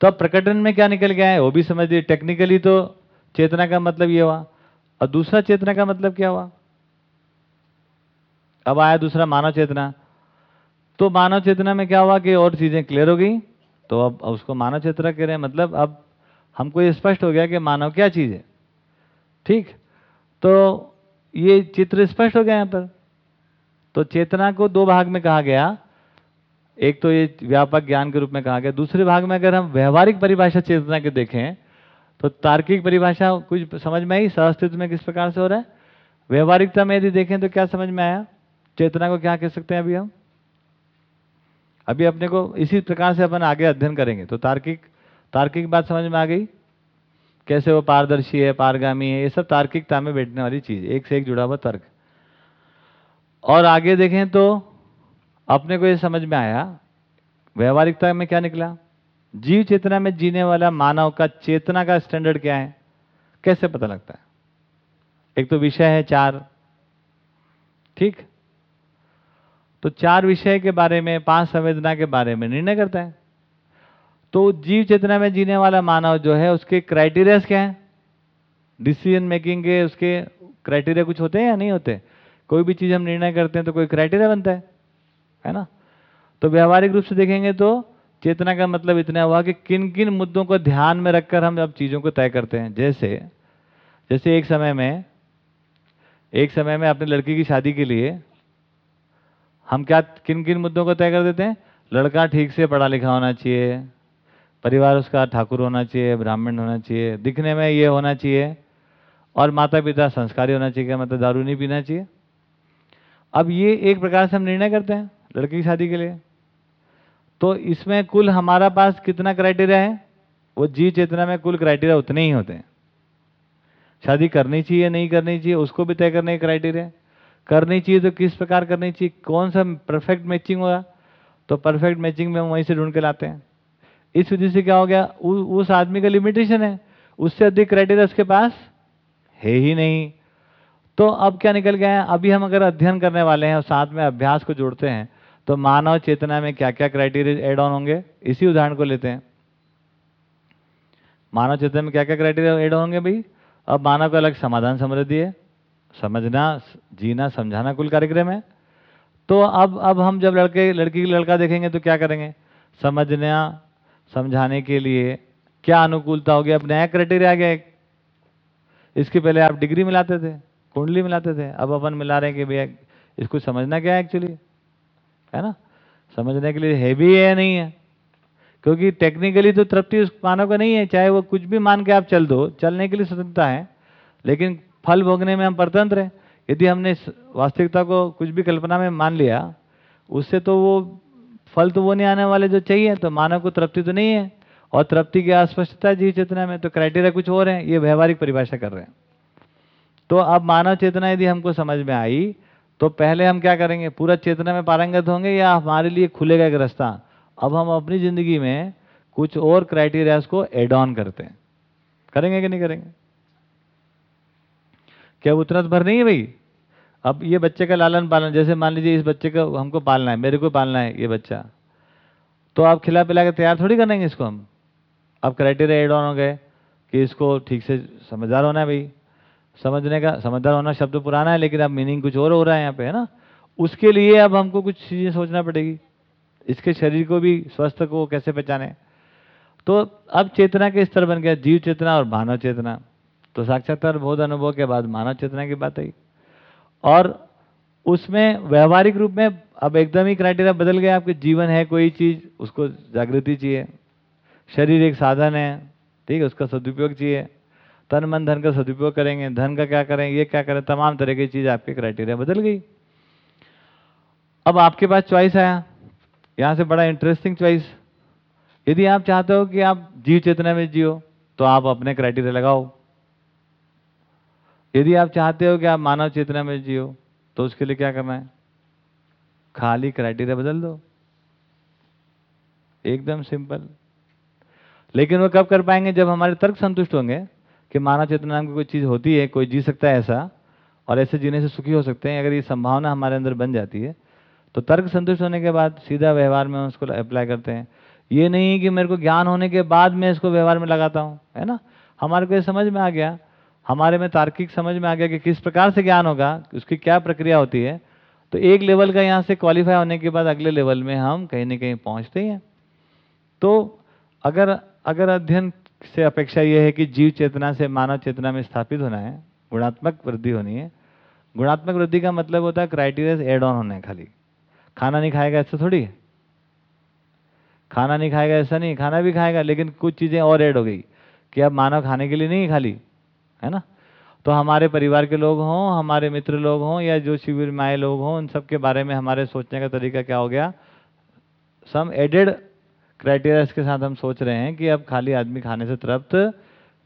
तो अब प्रकटन में क्या निकल गया है? वो भी समझ लीजिए टेक्निकली तो चेतना का मतलब ये हुआ। और दूसरा चेतना का मतलब क्या हुआ? अब आया दूसरा मानव चेतना। तो मानव चेतना में क्या हुआ कि और चीज़ें क्लियर हो गई? तो अब उसको मानव चेतना कह रहे हैं। मतलब अब हमको ये स्पष्ट हो गया कि मानव क्या चीज़ है। ठीक? तो ये चित्र स्पष्ट हो गया यहाँ पर। तो चेतना को दो भाग में कहा गया। एक तो ये व्यापक ज्ञान के रूप में कहा गया। दूसरे भाग में अगर हम व्यवहारिक परिभाषा चेतना के देखें तो तार्किक परिभाषा कुछ समझ में आई? सहअस्तित्व में किस प्रकार से हो रहा है? व्यवहारिकता में यदि देखें तो क्या समझ में आया? चेतना को क्या कह सकते हैं अभी हम? अभी अपने को इसी प्रकार से अपन आगे अध्ययन करेंगे। तो तार्किक तार्किक बात समझ में आ गई? कैसे वो पारदर्शी है, पारगामी है? ये सब तार्किकता में बैठने वाली चीज़। एक से एक जुड़ा हुआ तर्क। और आगे देखें तो अपने को ये समझ में आया, व्यवहारिकता में क्या निकला? जीव चेतना में जीने वाला मानव का चेतना का स्टैंडर्ड क्या है? कैसे पता लगता है? एक तो विषय है चार, ठीक? तो चार विषय के बारे में, पाँच संवेदना के बारे में निर्णय करता है। तो जीव चेतना में जीने वाला मानव जो है, उसके क्राइटेरिया क्या है? डिसीज़न मेकिंग के उसके क्राइटेरिया कुछ होते हैं या नहीं होते? कोई भी चीज़ हम निर्णय करते हैं तो कोई क्राइटेरिया बनता है है ना? तो व्यवहारिक रूप से देखेंगे तो चेतना का मतलब इतना हुआ कि किन किन मुद्दों को ध्यान में रखकर हम अब चीज़ों को तय करते हैं। जैसे जैसे एक समय में, एक समय में अपनी लड़की की शादी के लिए हम क्या किन किन मुद्दों को तय कर देते हैं? लड़का ठीक से पढ़ा लिखा होना चाहिए, परिवार उसका ठाकुर होना चाहिए, ब्राह्मण होना चाहिए, दिखने में ये होना चाहिए, और माता पिता संस्कारी होना चाहिए मतलब दारू नहीं पीना चाहिए। अब ये एक प्रकार से हम निर्णय करते हैं लड़की की शादी के लिए। तो इसमें कुल हमारा पास कितना क्राइटेरिया है? वो जीव चेतना में कुल क्राइटेरिया उतने ही होते हैं। शादी करनी चाहिए नहीं करनी चाहिए उसको भी तय करने के क्राइटेरिया करनी चाहिए तो किस प्रकार करनी चाहिए? कौन सा परफेक्ट मैचिंग होगा? तो परफेक्ट मैचिंग में हम वहीं से ढूंढ के लाते हैं। इस वजह से क्या हो गया? उ, उस आदमी का लिमिटेशन है। उससे अधिक क्राइटेरिया उसके पास है ही नहीं। तो अब क्या निकल गया है? अभी हम अगर अध्ययन करने वाले हैं और साथ में अभ्यास को जोड़ते हैं तो मानव चेतना में क्या क्या क्राइटेरिया एड ऑन होंगे? इसी उदाहरण को लेते हैं। मानव चेतना में क्या क्या क्राइटेरिया एड होंगे भाई? अब मानव का अलग समाधान समृद्धि है समझना, जीना, समझाना कुल कार्यक्रम है। तो अब अब हम जब लड़के, लड़की लड़का देखेंगे तो क्या करेंगे? समझना, समझाने के लिए क्या अनुकूलता होगी? अब नया क्राइटेरिया आ गया इसके पहले आप डिग्री मिलाते थे। कुंडली मिलाते थे। अब अपन मिला रहे हैं कि भैया, इसको समझना क्या है एक्चुअली है ना? समझने के लिए है भी है या नहीं है? क्योंकि टेक्निकली तो तृप्ति उस मानव का नहीं है, चाहे वो कुछ भी मान के आप चल दो, चलने के लिए स्वतंत्रता है, लेकिन फल भोगने में हम परतंत्र हैं। यदि हमने वास्तविकता को कुछ भी कल्पना में मान लिया, उससे तो वो फल तो वो नहीं आने वाले जो चाहिए तो मानव को तृप्ति तो नहीं है। और तृप्ति की अस्पष्टता जीव चेतना में तो क्राइटेरिया कुछ और हैं, ये व्यवहारिक परिभाषा कर रहे हैं। तो अब मानव चेतना यदि हमको समझ में आई तो पहले हम क्या करेंगे? पूरा चेतना में पारंगत होंगे या हमारे लिए खुलेगा एक रास्ता? अब हम अपनी ज़िंदगी में कुछ और क्राइटेरियाज को एड ऑन करते हैं। करेंगे कि नहीं करेंगे? क्या उतना भर नहीं है भाई? अब ये बच्चे का लालन पालन, जैसे मान लीजिए इस बच्चे को हमको पालना है, मेरे को पालना है ये बच्चा। तो आप खिला पिला के तैयार थोड़ी करेंगे इसको हम? अब क्राइटेरिया एड ऑन हो गए कि इसको ठीक से समझदार होना है भाई। समझने का, समझदार होना शब्द पुराना है, लेकिन अब मीनिंग कुछ और हो रहा है यहाँ पे, है ना? उसके लिए अब हमको कुछ चीज़ें सोचना पड़ेगी। इसके शरीर को भी, स्वस्थ को कैसे पहचाने? तो अब चेतना के स्तर बन गया, जीव चेतना और मानव चेतना। तो साक्षात्कार बहुत अनुभव के बाद मानव चेतना की बात आई। और उसमें व्यवहारिक रूप में अब एकदम ही क्राइटेरिया बदल गया आपके जीवन है कोई चीज़, उसको जागृति चाहिए। शरीर एक साधन है, ठीक है, उसका सदुपयोग चाहिए। तन मन धन का सदुपयोग करेंगे, धन का क्या करें, ये क्या करें, तमाम तरह की चीज़ आपके क्राइटेरिया बदल गई। अब आपके पास चॉइस आया, यहाँ से बड़ा इंटरेस्टिंग चॉइस यदि आप चाहते हो कि आप जीव चेतना में जियो तो आप अपने क्राइटेरिया लगाओ। यदि आप चाहते हो कि आप मानव चेतना में जियो तो उसके लिए क्या करना है? खाली क्राइटेरिया बदल दो। एकदम सिंपल लेकिन वो कब कर पाएँगे? जब हमारे तर्क संतुष्ट होंगे कि मानव चेतना नाम की कोई चीज़ होती है, कोई जी सकता है ऐसा, और ऐसे जीने से सुखी हो सकते हैं, अगर ये संभावना हमारे अंदर बन जाती है तो तर्क संतुष्ट होने के बाद सीधा व्यवहार में उसको अप्लाई करते हैं। ये नहीं कि मेरे को ज्ञान होने के बाद मैं इसको व्यवहार में लगाता हूँ, है ना? हमारे को ये समझ में आ गया, हमारे में तार्किक समझ में आ गया कि किस प्रकार से ज्ञान होगा, उसकी क्या प्रक्रिया होती है तो एक लेवल का यहाँ से क्वालिफाई होने के बाद अगले लेवल में हम कहीं ना कहीं पहुँचते हैं। तो अगर अगर अध्ययन से अपेक्षा यह है कि जीव चेतना से मानव चेतना में स्थापित होना है, गुणात्मक वृद्धि होनी है। गुणात्मक वृद्धि का मतलब होता है क्राइटेरिया एड ऑन होना है खाली। खाना नहीं खाएगा ऐसा थोड़ी खाना नहीं खाएगा ऐसा नहीं, खाना भी खाएगा, लेकिन कुछ चीज़ें और ऐड हो गई कि अब मानव खाने के लिए नहीं खाली, है ना? तो हमारे परिवार के लोग हों, हमारे मित्र लोग हों, या जो शिविर में आए लोग हों, उन सब के बारे में हमारे सोचने का तरीका क्या हो गया? सम एडेड क्राइटेरिया के साथ हम सोच रहे हैं कि अब खाली आदमी खाने से तृप्त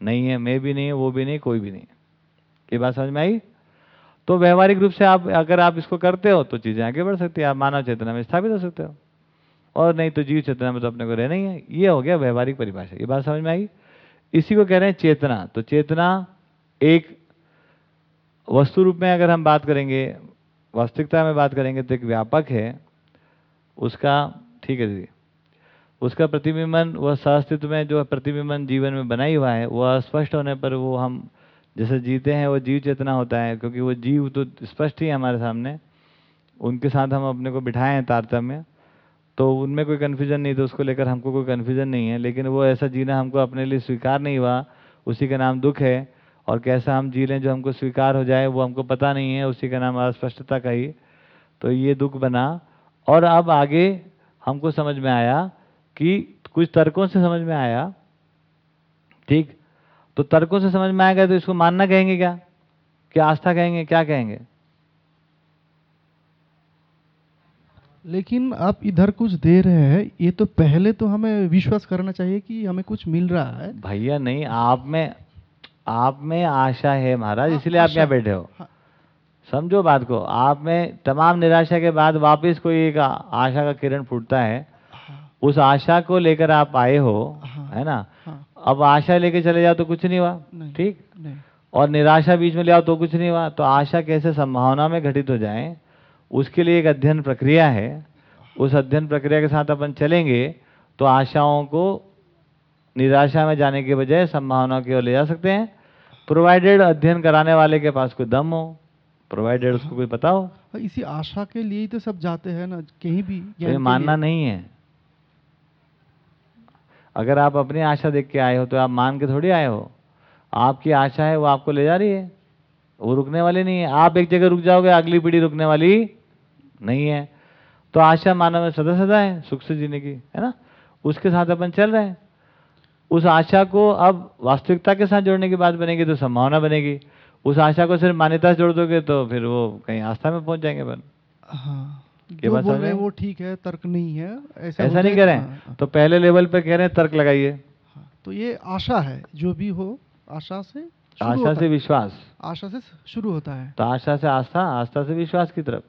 नहीं है, मैं भी नहीं है वो भी नहीं, कोई भी नहीं। ये बात समझ में आई? तो व्यवहारिक रूप से आप, अगर आप इसको करते हो तो चीज़ें आगे बढ़ सकती है, आप मानव चेतना में स्थापित हो सकते हो। और नहीं तो जीव चेतना में तो अपने को रहना ही है। ये हो गया व्यवहारिक परिभाषा। ये बात समझ में आई? इसी को कह रहे हैं चेतना। तो चेतना एक वस्तु रूप में अगर हम बात करेंगे, वास्तविकता में बात करेंगे तो एक व्यापक है। उसका, ठीक है दीदी उसका प्रतिबिंबन, वह सहअस्तित्व में जो प्रतिबिंबन जीवन में बना ही हुआ है, वह स्पष्ट होने पर वो हम जैसे जीते हैं, वो जीव चेतना होता है, क्योंकि वो जीव तो स्पष्ट ही है हमारे सामने। उनके साथ हम अपने को बिठाए हैं तारतम्य तो उनमें कोई कन्फ्यूज़न नहीं तो उसको लेकर हमको कोई कन्फ्यूज़न नहीं है। लेकिन वो ऐसा जीना हमको अपने लिए स्वीकार नहीं हुआ, उसी का नाम दुख है, और कैसा हम जी लें जो हमको स्वीकार हो जाए, वो हमको पता नहीं है, उसी का नाम अस्पष्टता का ही। तो ये दुख बना, और अब आगे हमको समझ में आया कि कुछ तर्कों से समझ में आया। ठीक? तो तर्कों से समझ में आएगा तो इसको मानना कहेंगे क्या? क्या आस्था कहेंगे? क्या कहेंगे? लेकिन आप इधर कुछ दे रहे हैं ये तो पहले तो हमें विश्वास करना चाहिए कि हमें कुछ मिल रहा है। भैया नहीं आप में आप में आशा है महाराज इसलिए आप यहाँ बैठे हो। समझो बात को आप में तमाम निराशा के बाद वापस कोई एक आशा का किरण फूटता है। उस आशा को लेकर आप आए हो है ना? अब आशा लेके चले जाओ तो कुछ नहीं हुआ ठीक? और निराशा बीच में ले आओ तो कुछ नहीं हुआ तो आशा कैसे संभावना में घटित हो जाए उसके लिए एक अध्ययन प्रक्रिया है। उस अध्ययन प्रक्रिया के साथ अपन चलेंगे तो आशाओं को निराशा में जाने के बजाय संभावना की ओर ले जा सकते हैं। प्रोवाइडेड अध्ययन कराने वाले के पास कोई दम हो प्रोवाइडेड उसको कोई पता हो। इसी आशा के लिए ही तो सब जाते हैं ना कहीं भी तो मानना नहीं है। अगर आप अपनी आशा देख के आए हो तो आप मान के थोड़ी आए हो। आपकी आशा है, वो आपको ले जा रही है। वो रुकने वाली नहीं है। आप एक जगह रुक जाओगे, अगली पीढ़ी रुकने वाली नहीं है। तो आशा मानव में सदा सदा है, सुख से जीने की, है ना? उसके साथ अपन चल रहे हैं। उस आशा को अब वास्तविकता के साथ जोड़ने की बात बनेगी तो संभावना बनेगी। उस आशा को सिर्फ़ मान्यता से जोड़ दोगे तो फिर वो कहीं आस्था में पहुँच जाएँगे अपन। हाँ। ये जो बात बोल समझ रहे वो ठीक है तर्क नहीं है ऐसा ऐसा नहीं कह रहे हाँ, हैं तो पहले लेवल पे कह रहे हैं तर्क लगाइए। तो ये आशा है जो भी हो आशा से आशा से विश्वास। आशा से शुरू होता है। तो आशा से आस्था आस्था से विश्वास की तरफ़।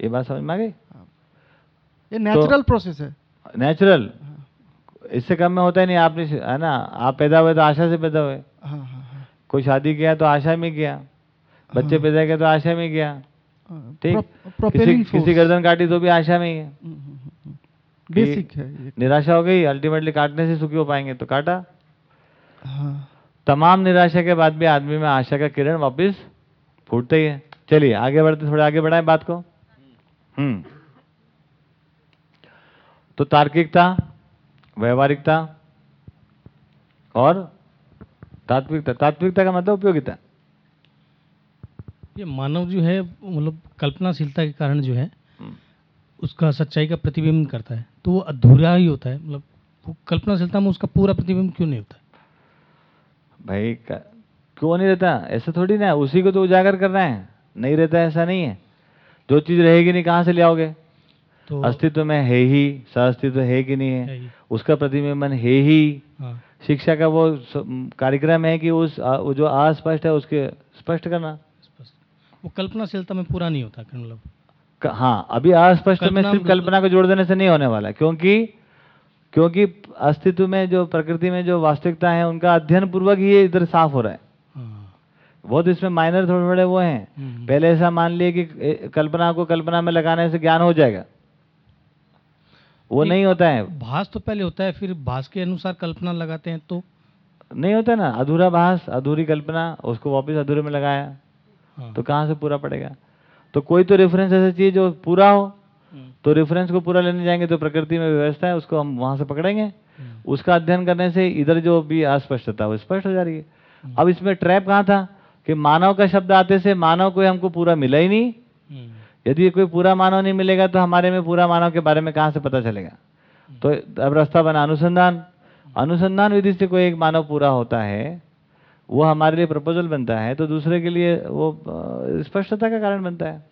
ये बात समझ में आ गई? ये नेचुरल प्रोसेस है। नेचुरल इससे कम में होता ही नहीं आपने है ना? आप पैदा हुए तो आशा से पैदा हुए। हाँ हाँ हाँ। कोई शादी किया तो आशा में किया। बच्चे हाँ। पैदा किया तो आशा में किया। हाँ, ठीक किसी किसी गर्दन काटी तो भी आशा में ही है। बेसिक है निराशा हो गई अल्टीमेटली काटने से सुखी हो पाएँगे तो काटा। हाँ। तमाम निराशा के बाद भी आदमी में आशा का किरण वापस फूटते ही है। चलिए आगे बढ़ते थोड़े आगे बढ़ाए बात को। हम्म। तो तार्किकता व्यवहारिकता और तात्विकता। तात्विकता का मतलब उपयोगिता। ये मानव जो है मतलब कल्पनाशीलता के कारण जो है उसका सच्चाई का प्रतिबिंब करता है। तो वो अधूरा ही होता है मतलब वो कल्पनाशीलता में उसका पूरा प्रतिबिंब क्यों नहीं होता? भाई क्यों नहीं रहता? ऐसा थोड़ी ना उसी को तो उजागर करना है। नहीं रहता ऐसा नहीं है। जो चीज़ रहेगी नहीं कहाँ से ले आओगे? तो अस्तित्व में है ही सहअस्तित्व है कि नहीं है? है उसका प्रतिबिंबन है ही। हाँ। शिक्षा का वो कार्यक्रम है कि उस जो अस्पष्ट है उसके स्पष्ट करना। वो कल्पनाशीलता में पूरा नहीं होता मतलब। हाँ अभी अस्पष्ट में सिर्फ़ कल्पना को जोड़ देने से नहीं होने वाला क्योंकि क्योंकि अस्तित्व में जो प्रकृति में जो वास्तविकता है उनका अध्ययन पूर्वक ही ये इधर साफ़ हो रहा है। बहुत इसमें माइनर थोड़े थोड़े वो हैं। पहले ऐसा मान लिए कि कल्पना को कल्पना में लगाने से ज्ञान हो जाएगा। वो नहीं होता है। भास तो पहले होता है फिर भास के अनुसार कल्पना लगाते हैं तो? नहीं होता ना अधूरा भास अधूरी कल्पना उसको वापस अधूरे में लगाया। हाँ। तो कहाँ से पूरा पड़ेगा? तो कोई तो रेफरेंस ऐसा चाहिए जो पूरा हो। तो रेफरेंस को पूरा लेने जाएँगे तो प्रकृति में व्यवस्था है उसको हम वहाँ से पकड़ेंगे। उसका अध्ययन करने से इधर जो भी अस्पष्टता वो स्पष्ट हो जा रही है। अब इसमें ट्रैप कहाँ था? कि मानव का शब्द आते से मानव कोई हमको पूरा मिला ही नहीं। यदि कोई पूरा मानव नहीं मिलेगा तो हमारे में पूरा मानव के बारे में कहाँ से पता चलेगा? तो अब रास्ता बना अनुसंधान। अनुसंधान विधि से कोई एक मानव पूरा होता है वो हमारे लिए प्रपोजल बनता है तो दूसरे के लिए वो स्पष्टता का कारण बनता है।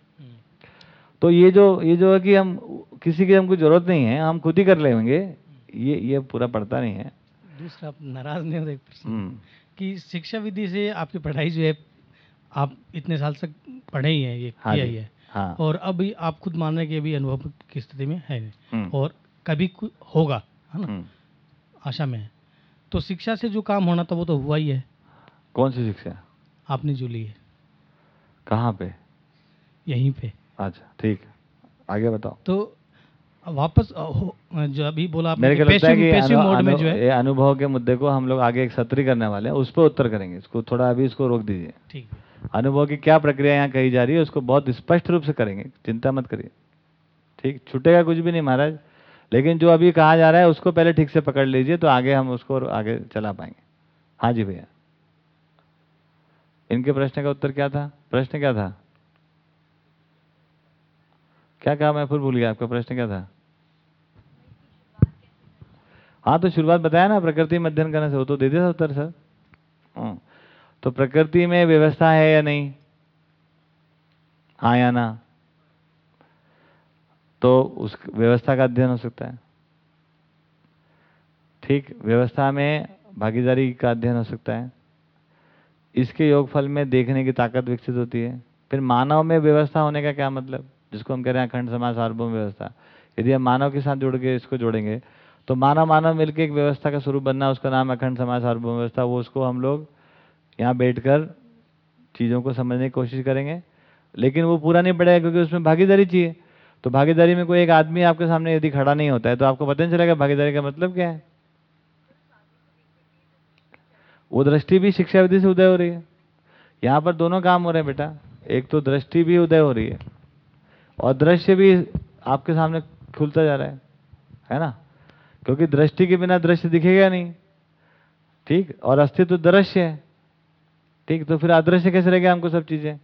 तो ये जो ये जो है कि हम किसी की हमको ज़रूरत नहीं है हम खुद ही कर लेंगे ये ये पूरा पड़ता नहीं है। दूसरा आप नाराज़ नहीं हो एक प्रश्न? हम्म, कि शिक्षा विधि से आपकी पढ़ाई जो है आप इतने साल तक पढ़े ही हैं ये हाँ किया ही है। हाँ। और अभी आप खुद मान रहे कि अभी अनुभव की स्थिति में है हम्म। और कभी होगा है ना? हम्म। आशा में है। तो शिक्षा से जो काम होना था वो तो हुआ ही है। कौन सी शिक्षा आपने जो ली है। कहाँ पे? यहीं पे। अच्छा ठीक है। आगे बताओ। तो वापस जो अभी बोला आपने मेरे लगता है कि अनु, mode में जो है। ये अनुभव के मुद्दे को हम लोग आगे एक सत्र करने वाले हैं उस पर उत्तर करेंगे। इसको थोड़ा अभी इसको रोक दीजिए। ठीक। अनुभव की क्या प्रक्रिया यहाँ कही जा रही है उसको बहुत स्पष्ट रूप से करेंगे। चिंता मत करिए। ठीक छूटेगा कुछ भी नहीं महाराज। लेकिन जो अभी कहा जा रहा है उसको पहले ठीक से पकड़ लीजिए तो आगे हम उसको आगे चला पाएँगे। हाँ जी भैया। इनके प्रश्न का उत्तर क्या था? प्रश्न क्या था? क्या कहा मैं? फिर भूल गया, आपका प्रश्न क्या था? हाँ तो शुरुआत बताया ना, प्रकृति में अध्ययन करने से। वो तो दे दिया उत्तर, सर। हाँ तो प्रकृति में व्यवस्था है या नहीं? हाँ या ना? तो उस व्यवस्था का अध्ययन हो सकता है। ठीक, व्यवस्था में भागीदारी का अध्ययन हो सकता है। इसके योगफल में देखने की ताकत विकसित होती है। फिर मानव में व्यवस्था होने का क्या मतलब? जिसको हम कह रहे हैं अखंड समाज, सार्वभौम व्यवस्था। यदि हम मानव के साथ जुड़ के इसको जोड़ेंगे तो मानव मानव मिलकर एक व्यवस्था का स्वरूप बनना, उसका नाम अखंड समाज, सार्वभौम व्यवस्था, वो उसको हम लोग यहाँ बैठकर चीज़ों को समझने की कोशिश करेंगे। लेकिन वो पूरा नहीं पड़ेगा क्योंकि उसमें भागीदारी चाहिए। तो भागीदारी में कोई एक आदमी आपके सामने यदि खड़ा नहीं होता है तो आपको पता नहीं चलेगा भागीदारी का मतलब क्या है। वो दृष्टि भी शिक्षा विधि से उदय हो रही है। यहाँ पर दोनों काम हो रहे हैं बेटा। एक तो दृष्टि भी उदय हो रही है और दृश्य भी आपके सामने खुलता जा रहा है है ना? क्योंकि दृष्टि के बिना दृश्य दिखेगा नहीं, ठीक? और अस्तित्व दृश्य है, ठीक? तो फिर अदृश्य कैसे रहेगा हमको सब चीज़ें,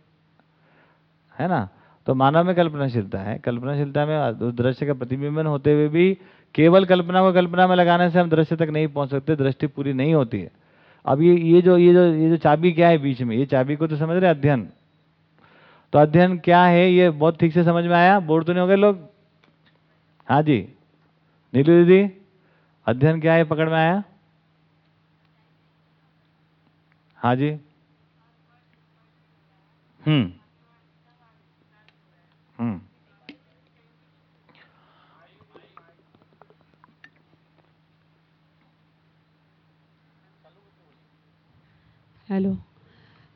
है ना? तो मानव में कल्पनाशीलता है। कल्पनाशीलता में दृश्य का प्रतिबिंबन होते हुए भी केवल कल्पना को कल्पना में लगाने से हम दृश्य तक नहीं पहुँच सकते, दृष्टि पूरी नहीं होती है। अब ये ये जो ये जो ये जो चाबी क्या है बीच में? ये चाबी को तो समझ रहे अध्ययन। तो अध्ययन क्या है, ये बहुत ठीक से समझ में आया? बोर तो नहीं हो गए लोग? हाँ जी। नीलू दीदी, अध्ययन क्या है, पकड़ में आया? हाँ जी। हम्म। हम्म। हेलो।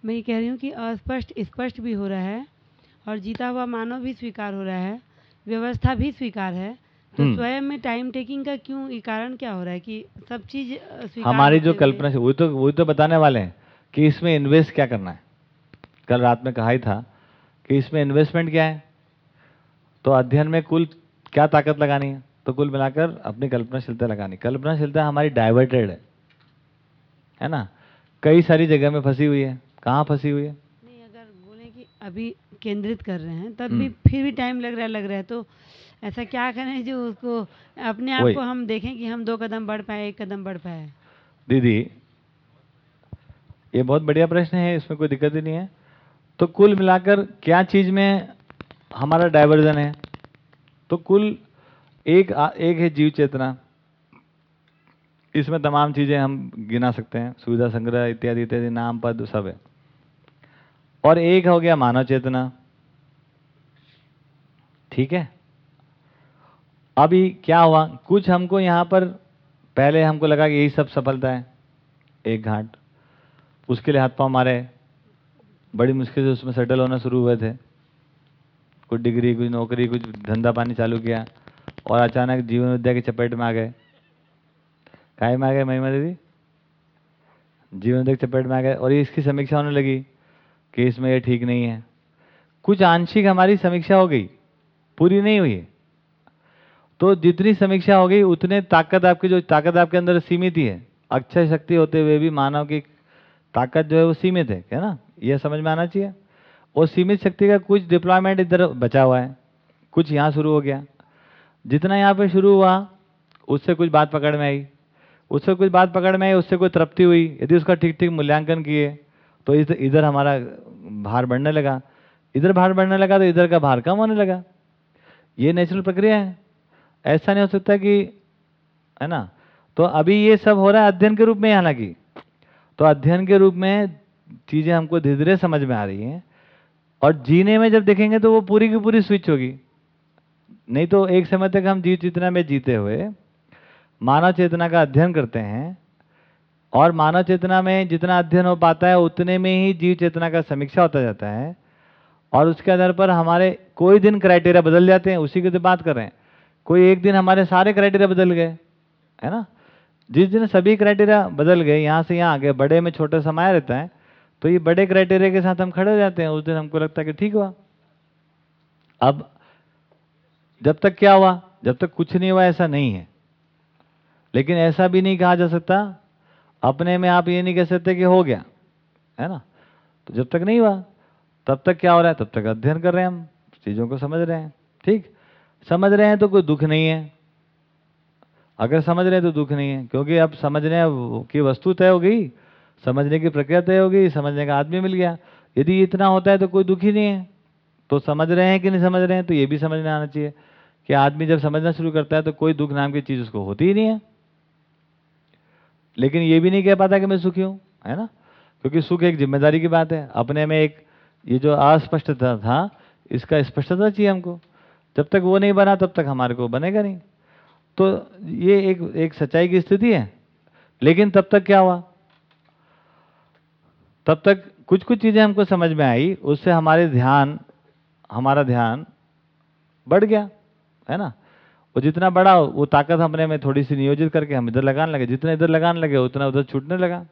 मैं ये कह रही हूँ कि अस्पष्ट स्पष्ट भी हो रहा है और जीता हुआ मानव भी स्वीकार हो रहा है व्यवस्था भी स्वीकार है। तो हम्म। स्वयं में टाइम टेकिंग का क्यों ये कारण क्या हो रहा है कि सब चीज़ अ, स्वीकार हमारी जो होते हुए- कल्पना से वही तो वही तो बताने वाले हैं कि इसमें इन्वेस्ट क्या करना है। कल रात में कहा ही था कि इसमें इन्वेस्टमेंट क्या है। तो अध्ययन में कुल क्या ताकत लगानी है? तो कुल मिलाकर अपनी कल्पनाशीलता लगानी। कल्पनाशीलता हमारी डाइवर्टेड है। है ना? कई सारी जगह में फंसी हुई है। कहाँ फंसी हुई है? नहीं अगर बोले कि अभी केंद्रित कर रहे हैं तब हम्म। भी फिर भी टाइम लग रहा है लग रहा है। तो ऐसा क्या करें जो उसको अपने आप को हम देखें कि हम दो कदम बढ़ पाए एक कदम बढ़ पाए। दीदी ये बहुत बढ़िया प्रश्न है इसमें कोई दिक्कत ही नहीं है। तो कुल मिलाकर क्या चीज़ में हमारा डाइवर्जन है? तो कुल एक आ- एक है जीव चेतना। इसमें तमाम चीज़ें हम गिना सकते हैं। सुविधा संग्रह इत्यादि इत्यादि, नाम, पद, सब है। और एक हो गया मानव चेतना। ठीक है? अभी क्या हुआ? कुछ हमको यहाँ पर पहले हमको लगा कि यही सब सफलता है। एक घाट। उसके लिए हाथ पाँव मारे। बड़ी मुश्किल से उसमें सेटल होना शुरू हुए थे। कुछ डिग्री, कुछ नौकरी, कुछ धंधा पानी चालू किया और अचानक जीवन विद्या की चपेट में आ गए। काय में आ गए महिमा दीदी? जीवन विद्या चपेट में आ गए और ये इसकी समीक्षा होने लगी कि इसमें ये ठीक नहीं है। कुछ आंशिक हमारी समीक्षा हो गई, पूरी नहीं हुई। तो जितनी समीक्षा हो गई, उतने ताकत आपकी जो, ताकत आपके अंदर सीमित ही है। अक्षय शक्ति होते हुए भी मानव की ताकत जो है वो सीमित है है ना? यह समझ में आना चाहिए। और सीमित शक्ति का कुछ डिप्लॉयमेंट इधर बचा हुआ है। कुछ यहाँ शुरू हो गया। जितना यहाँ पे शुरू हुआ, उससे कुछ बात पकड़ में आई। उससे कुछ बात पकड़ में आई, उससे कोई तृप्ति हुई। यदि उसका ठीक ठीक मूल्यांकन किए तो इधर इधर हमारा भार बढ़ने लगा। इधर भार बढ़ने लगा तो इधर का भार कम होने लगा। ये नेचुरल प्रक्रिया है। ऐसा नहीं हो सकता कि, है ना? तो अभी ये सब हो रहा है अध्ययन के रूप में, हालाँकि। तो अध्ययन के रूप में चीज़ें हमको धीरे धीरे समझ में आ रही हैं। और जीने में जब देखेंगे तो वो पूरी की पूरी स्विच होगी। नहीं तो एक समय तक हम जीव चेतना में जीते हुए मानव चेतना का अध्ययन करते हैं और मानव चेतना में जितना अध्ययन हो पाता है, उतने में ही जीव चेतना का समीक्षा होता जाता है। और उसके आधार पर हमारे कोई दिन क्राइटेरिया बदल जाते हैं, उसी की तो बात कर। रहे हैं कोई एक दिन हमारे सारे क्राइटेरिया बदल गए, है ना? जिस दिन सभी क्राइटेरिया बदल गए, यहाँ से यहाँ आ गए बड़े में छोटा समाया रहता है तो ये बड़े क्राइटेरिया के साथ हम खड़े हो जाते हैं। उस दिन हमको लगता है कि ठीक हुआ। अब जब तक क्या हुआ, जब तक कुछ नहीं हुआ, ऐसा नहीं है। लेकिन ऐसा भी नहीं कहा जा सकता, अपने में आप ये नहीं कह सकते कि हो गया, है ना? तो जब तक नहीं हुआ, तब तक क्या हो रहा है? तब तक अध्ययन कर रहे हैं हम, चीज़ों को समझ रहे हैं, ठीक? समझ रहे हैं तो कोई दुख नहीं है। अगर समझ रहे हैं तो दुख नहीं है, क्योंकि अब समझने की वस्तु तय हो गई, समझने की प्रक्रिया तय हो गई, समझने का आदमी मिल गया। यदि इतना होता है तो कोई दुख नहीं है। तो समझ रहे हैं कि नहीं समझ रहे हैं तो ये भी समझ में आना चाहिए कि आदमी जब समझना शुरू करता है तो कोई दुख नाम की चीज़ उसको होती ही नहीं है। लेकिन ये भी नहीं कह पाता कि मैं सुखी हूँ, है ना? क्योंकि सुख एक ज़िम्मेदारी की बात है। अपने में एक, ये जो अस्पष्टता था, इसका स्पष्टता चाहिए हमको। जब तक वो नहीं बना, तब तक हमारे को बनेगा नहीं। तो ये एक एक सच्चाई की स्थिति है। लेकिन तब तक क्या हुआ? तब तक कुछ कुछ चीज़ें हमको समझ में आई, उससे हमारे ध्यान, हमारा ध्यान बढ़ गया, है ना? वो जितना बड़ा वो ताकत हमने में थोड़ी सी नियोजित करके हम इधर लगाने लगे। जितना इधर लगाने लगे, उतना उधर छूटने लगा,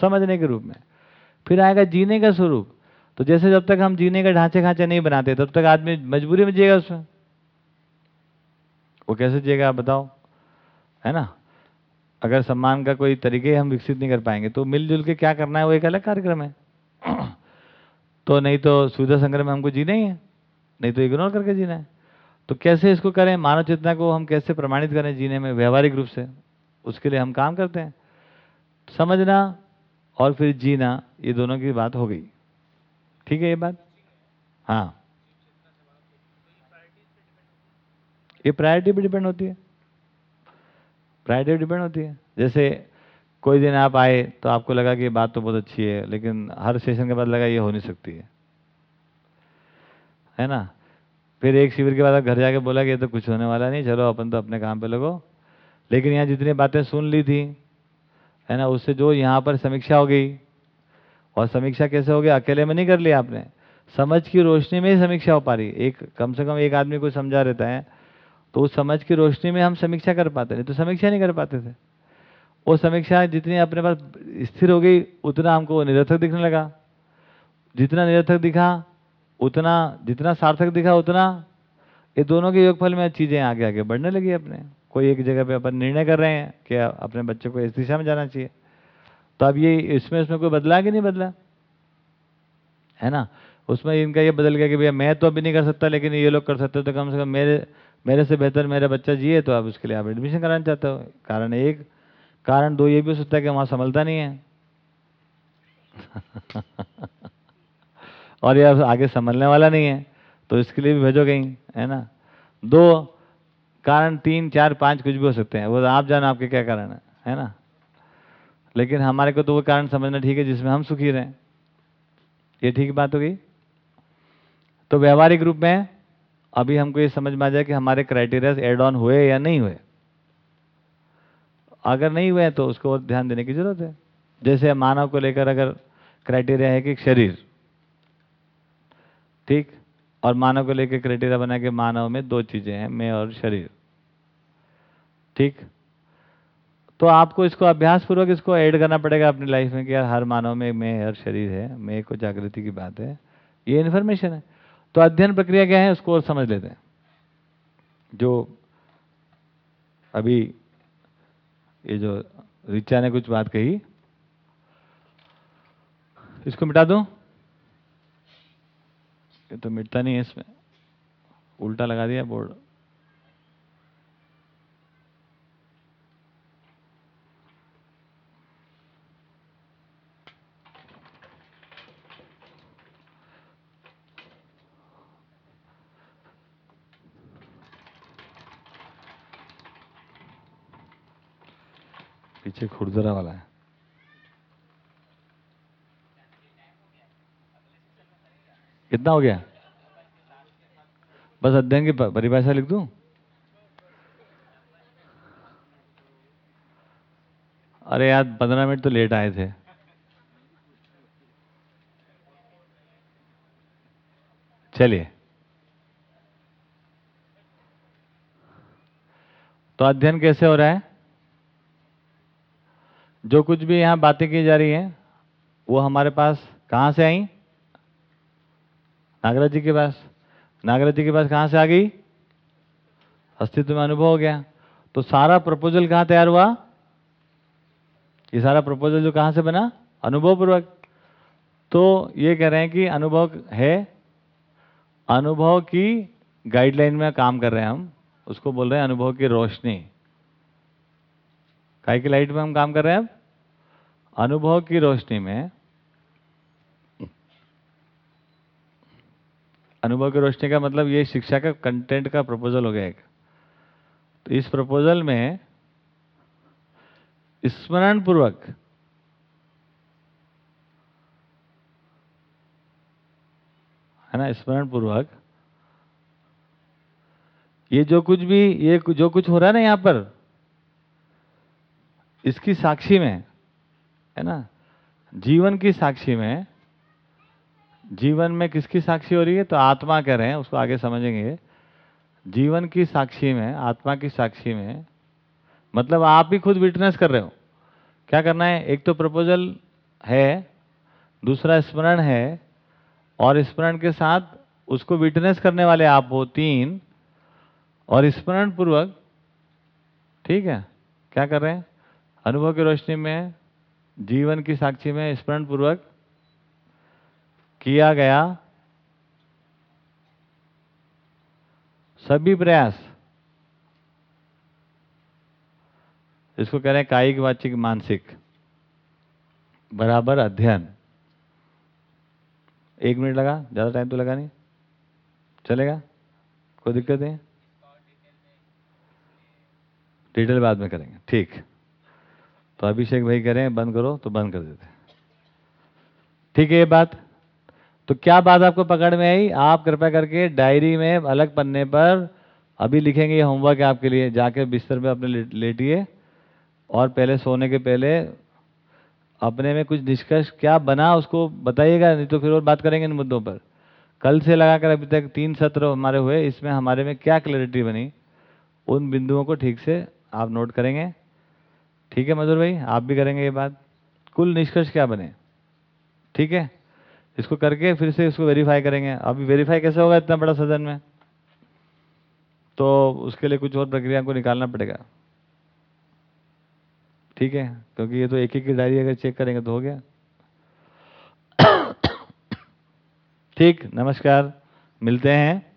समझने के रूप में। फिर आएगा जीने का स्वरूप। तो जैसे जब तक हम जीने का ढांचे खांचे नहीं बनाते, तब तक आदमी मजबूरी में जिएगा उसमें। वो कैसे जिएगा बताओ? है ना? अगर सम्मान का कोई तरीके हम विकसित नहीं कर पाएँगे तो मिलजुल के क्या करना है, वो एक अलग कार्यक्रम है। तो नहीं तो सुविधा संग्रह में हमको जीना ही है, नहीं तो इग्नोर करके जीना है। तो कैसे इसको करें? मानव चेतना को हम कैसे प्रमाणित करें जीने में? व्यवहारिक रूप से। उसके लिए हम काम करते हैं। समझना और फिर जीना, ये दोनों की बात हो गई। ठीक है ये बात? हाँ। ये प्रायोरिटी पे डिपेंड होती है। प्रायोरिटी डिपेंड होती है। जैसे कोई दिन आप आए तो आपको लगा कि ये बात तो बहुत अच्छी है, लेकिन हर सेशन के बाद लगा ये हो नहीं सकती है। है ना? फिर एक शिविर के बाद घर जाके बोला कि ये तो कुछ होने वाला नहीं, चलो अपन तो अपने काम पे लगो। लेकिन यहाँ जितनी बातें सुन ली थी, है ना, उससे जो यहाँ पर समीक्षा हो गई, और समीक्षा कैसे हो गई, अकेले में नहीं कर लिया आपने। समझ की रोशनी में ही समीक्षा हो पा रही। एक, कम से कम एक आदमी को समझा रहता है तो उस समझ की रोशनी में हम समीक्षा कर पाते, नहीं तो समीक्षा नहीं कर पाते थे। वो समीक्षा जितनी अपने पास स्थिर हो गई, उतना हमको निरर्थक दिखने लगा। जितना निरर्थक दिखा उतना, जितना सार्थक दिखा, उतना ये दोनों के योगफल में चीज़ें आगे आगे बढ़ने लगी अपने। कोई एक जगह पे अपन निर्णय कर रहे हैं कि अपने बच्चे को इस दिशा में जाना चाहिए। तो अब ये इसमें इसमें कोई बदला कि नहीं बदला? है ना? उसमें इनका ये बदल गया कि भैया, मैं तो अभी नहीं कर सकता, लेकिन ये लोग कर सकते तो कम से कम मेरे मेरे से बेहतर मेरा बच्चा जिए तो आप उसके लिए आप एडमिशन कराना चाहते हो। कारण एक, कारण दो ये भी हो सकता है कि वहाँ संभलता नहीं है। और ये आगे संभलने वाला नहीं है तो इसके लिए भी भेजो कहीं, है ना? दो, कारण तीन, चार, पाँच कुछ भी हो सकते हैं। वो आप जाना आपके क्या कारण है है ना? लेकिन हमारे को तो वो कारण समझना ठीक है जिसमें हम सुखी रहें। ये ठीक बात हो गई? तो व्यवहारिक रूप में अभी हमको ये समझ में आ जाए कि हमारे क्राइटेरिया एड ऑन हुए या नहीं हुए। अगर नहीं हुए तो उसको ध्यान देने की ज़रूरत है। जैसे मानव को लेकर अगर क्राइटेरिया है कि शरीर ठीक? और मानव को लेकर क्राइटेरिया बना के मानव में दो चीज़ें हैं, मैं और शरीर। ठीक? तो आपको इसको अभ्यास पूर्वक इसको ऐड करना पड़ेगा अपनी लाइफ में कि यार हर मानव में मैं और शरीर है, मैं को जागृति की बात है। ये इन्फॉर्मेशन है। तो अध्ययन प्रक्रिया क्या है, उसको और समझ लेते हैं। जो अभी ये जो रिचा ने कुछ बात कही, इसको मिटा दूँ? ये तो मिटता नहीं है इसमें। उल्टा लगा दिया बोर्ड। पीछे खुरदरा वाला है। कितना हो गया? बस अध्ययन की परिभाषा लिख दूँ? अरे यार, पंद्रह मिनट तो लेट आए थे। चलिए। तो अध्ययन कैसे हो रहा है? जो कुछ भी यहाँ बातें की जा रही हैं, वो हमारे पास कहाँ से आई? नागराज जी के पास, नागराज जी के पास कहाँ से आ गई? अस्तित्व में अनुभव हो गया। तो सारा प्रपोजल कहाँ तैयार हुआ? ये सारा प्रपोजल जो कहाँ से बना? अनुभव पूर्वक तो ये कह रहे हैं कि अनुभव है, अनुभव की गाइडलाइन में काम कर रहे हैं हम। उसको बोल रहे हैं अनुभव की रोशनी। काय की लाइट में हम काम कर रहे हैं अब? अनुभव की रोशनी में अनुभव की रोशनी का मतलब ये शिक्षा का कंटेंट का प्रपोजल हो गया एक। तो इस प्रपोजल में स्मरण पूर्वक है ना स्मरण पूर्वक ये जो कुछ भी, ये जो कुछ हो रहा है ना यहाँ पर, इसकी साक्षी में, है ना, जीवन की साक्षी में जीवन में किसकी साक्षी हो रही है? तो आत्मा कह रहे हैं, उसको आगे समझेंगे जीवन की साक्षी में, आत्मा की साक्षी में मतलब आप ही खुद विटनेस कर रहे हो। क्या करना है? एक तो प्रपोजल है, दूसरा स्मरण है, और स्मरण के साथ उसको विटनेस करने वाले आप हो तीन, और स्मरण पूर्वक, ठीक है, क्या कर रहे हैं? अनुभव की रोशनी में, जीवन की साक्षी में स्मरण पूर्वक किया गया सभी प्रयास। इसको कह रहे हैं कायिक वाचिक मानसिक। बराबर अध्ययन। एक मिनट लगा, ज़्यादा टाइम तो लगा नहीं। चलेगा? कोई दिक्कत नहीं डिटेल बाद में करेंगे। ठीक। तो अभिषेक भाई हैं, बंद करो तो बंद कर देते ठीक है, ये बात। तो क्या बात आपको पकड़ में आई? आप कृपया करके डायरी में अलग पन्ने पर अभी लिखेंगे ये होमवर्क है आपके लिए, जाके बिस्तर पे अपने लेटिए। और पहले सोने के पहले अपने में कुछ निष्कर्ष क्या बना उसको बताइएगा, नहीं तो फिर और बात करेंगे इन मुद्दों पर। कल से लगाकर अभी तक तीन सत्र हमारे हुए, इसमें हमारे में क्या क्लैरिटी बनी, उन बिंदुओं को ठीक से आप नोट करेंगे। ठीक है मधुर भाई, आप भी करेंगे ये बात। कुल निष्कर्ष क्या बने? ठीक है? इसको करके फिर से इसको वेरीफाई करेंगे। अभी वेरीफाई कैसे होगा इतना बड़ा सदन में? तो उसके लिए कुछ और प्रक्रिया को निकालना पड़ेगा। ठीक है? क्योंकि ये तो एक एक की डायरी अगर चेक करेंगे तो हो गया। ठीक, नमस्कार। मिलते हैं।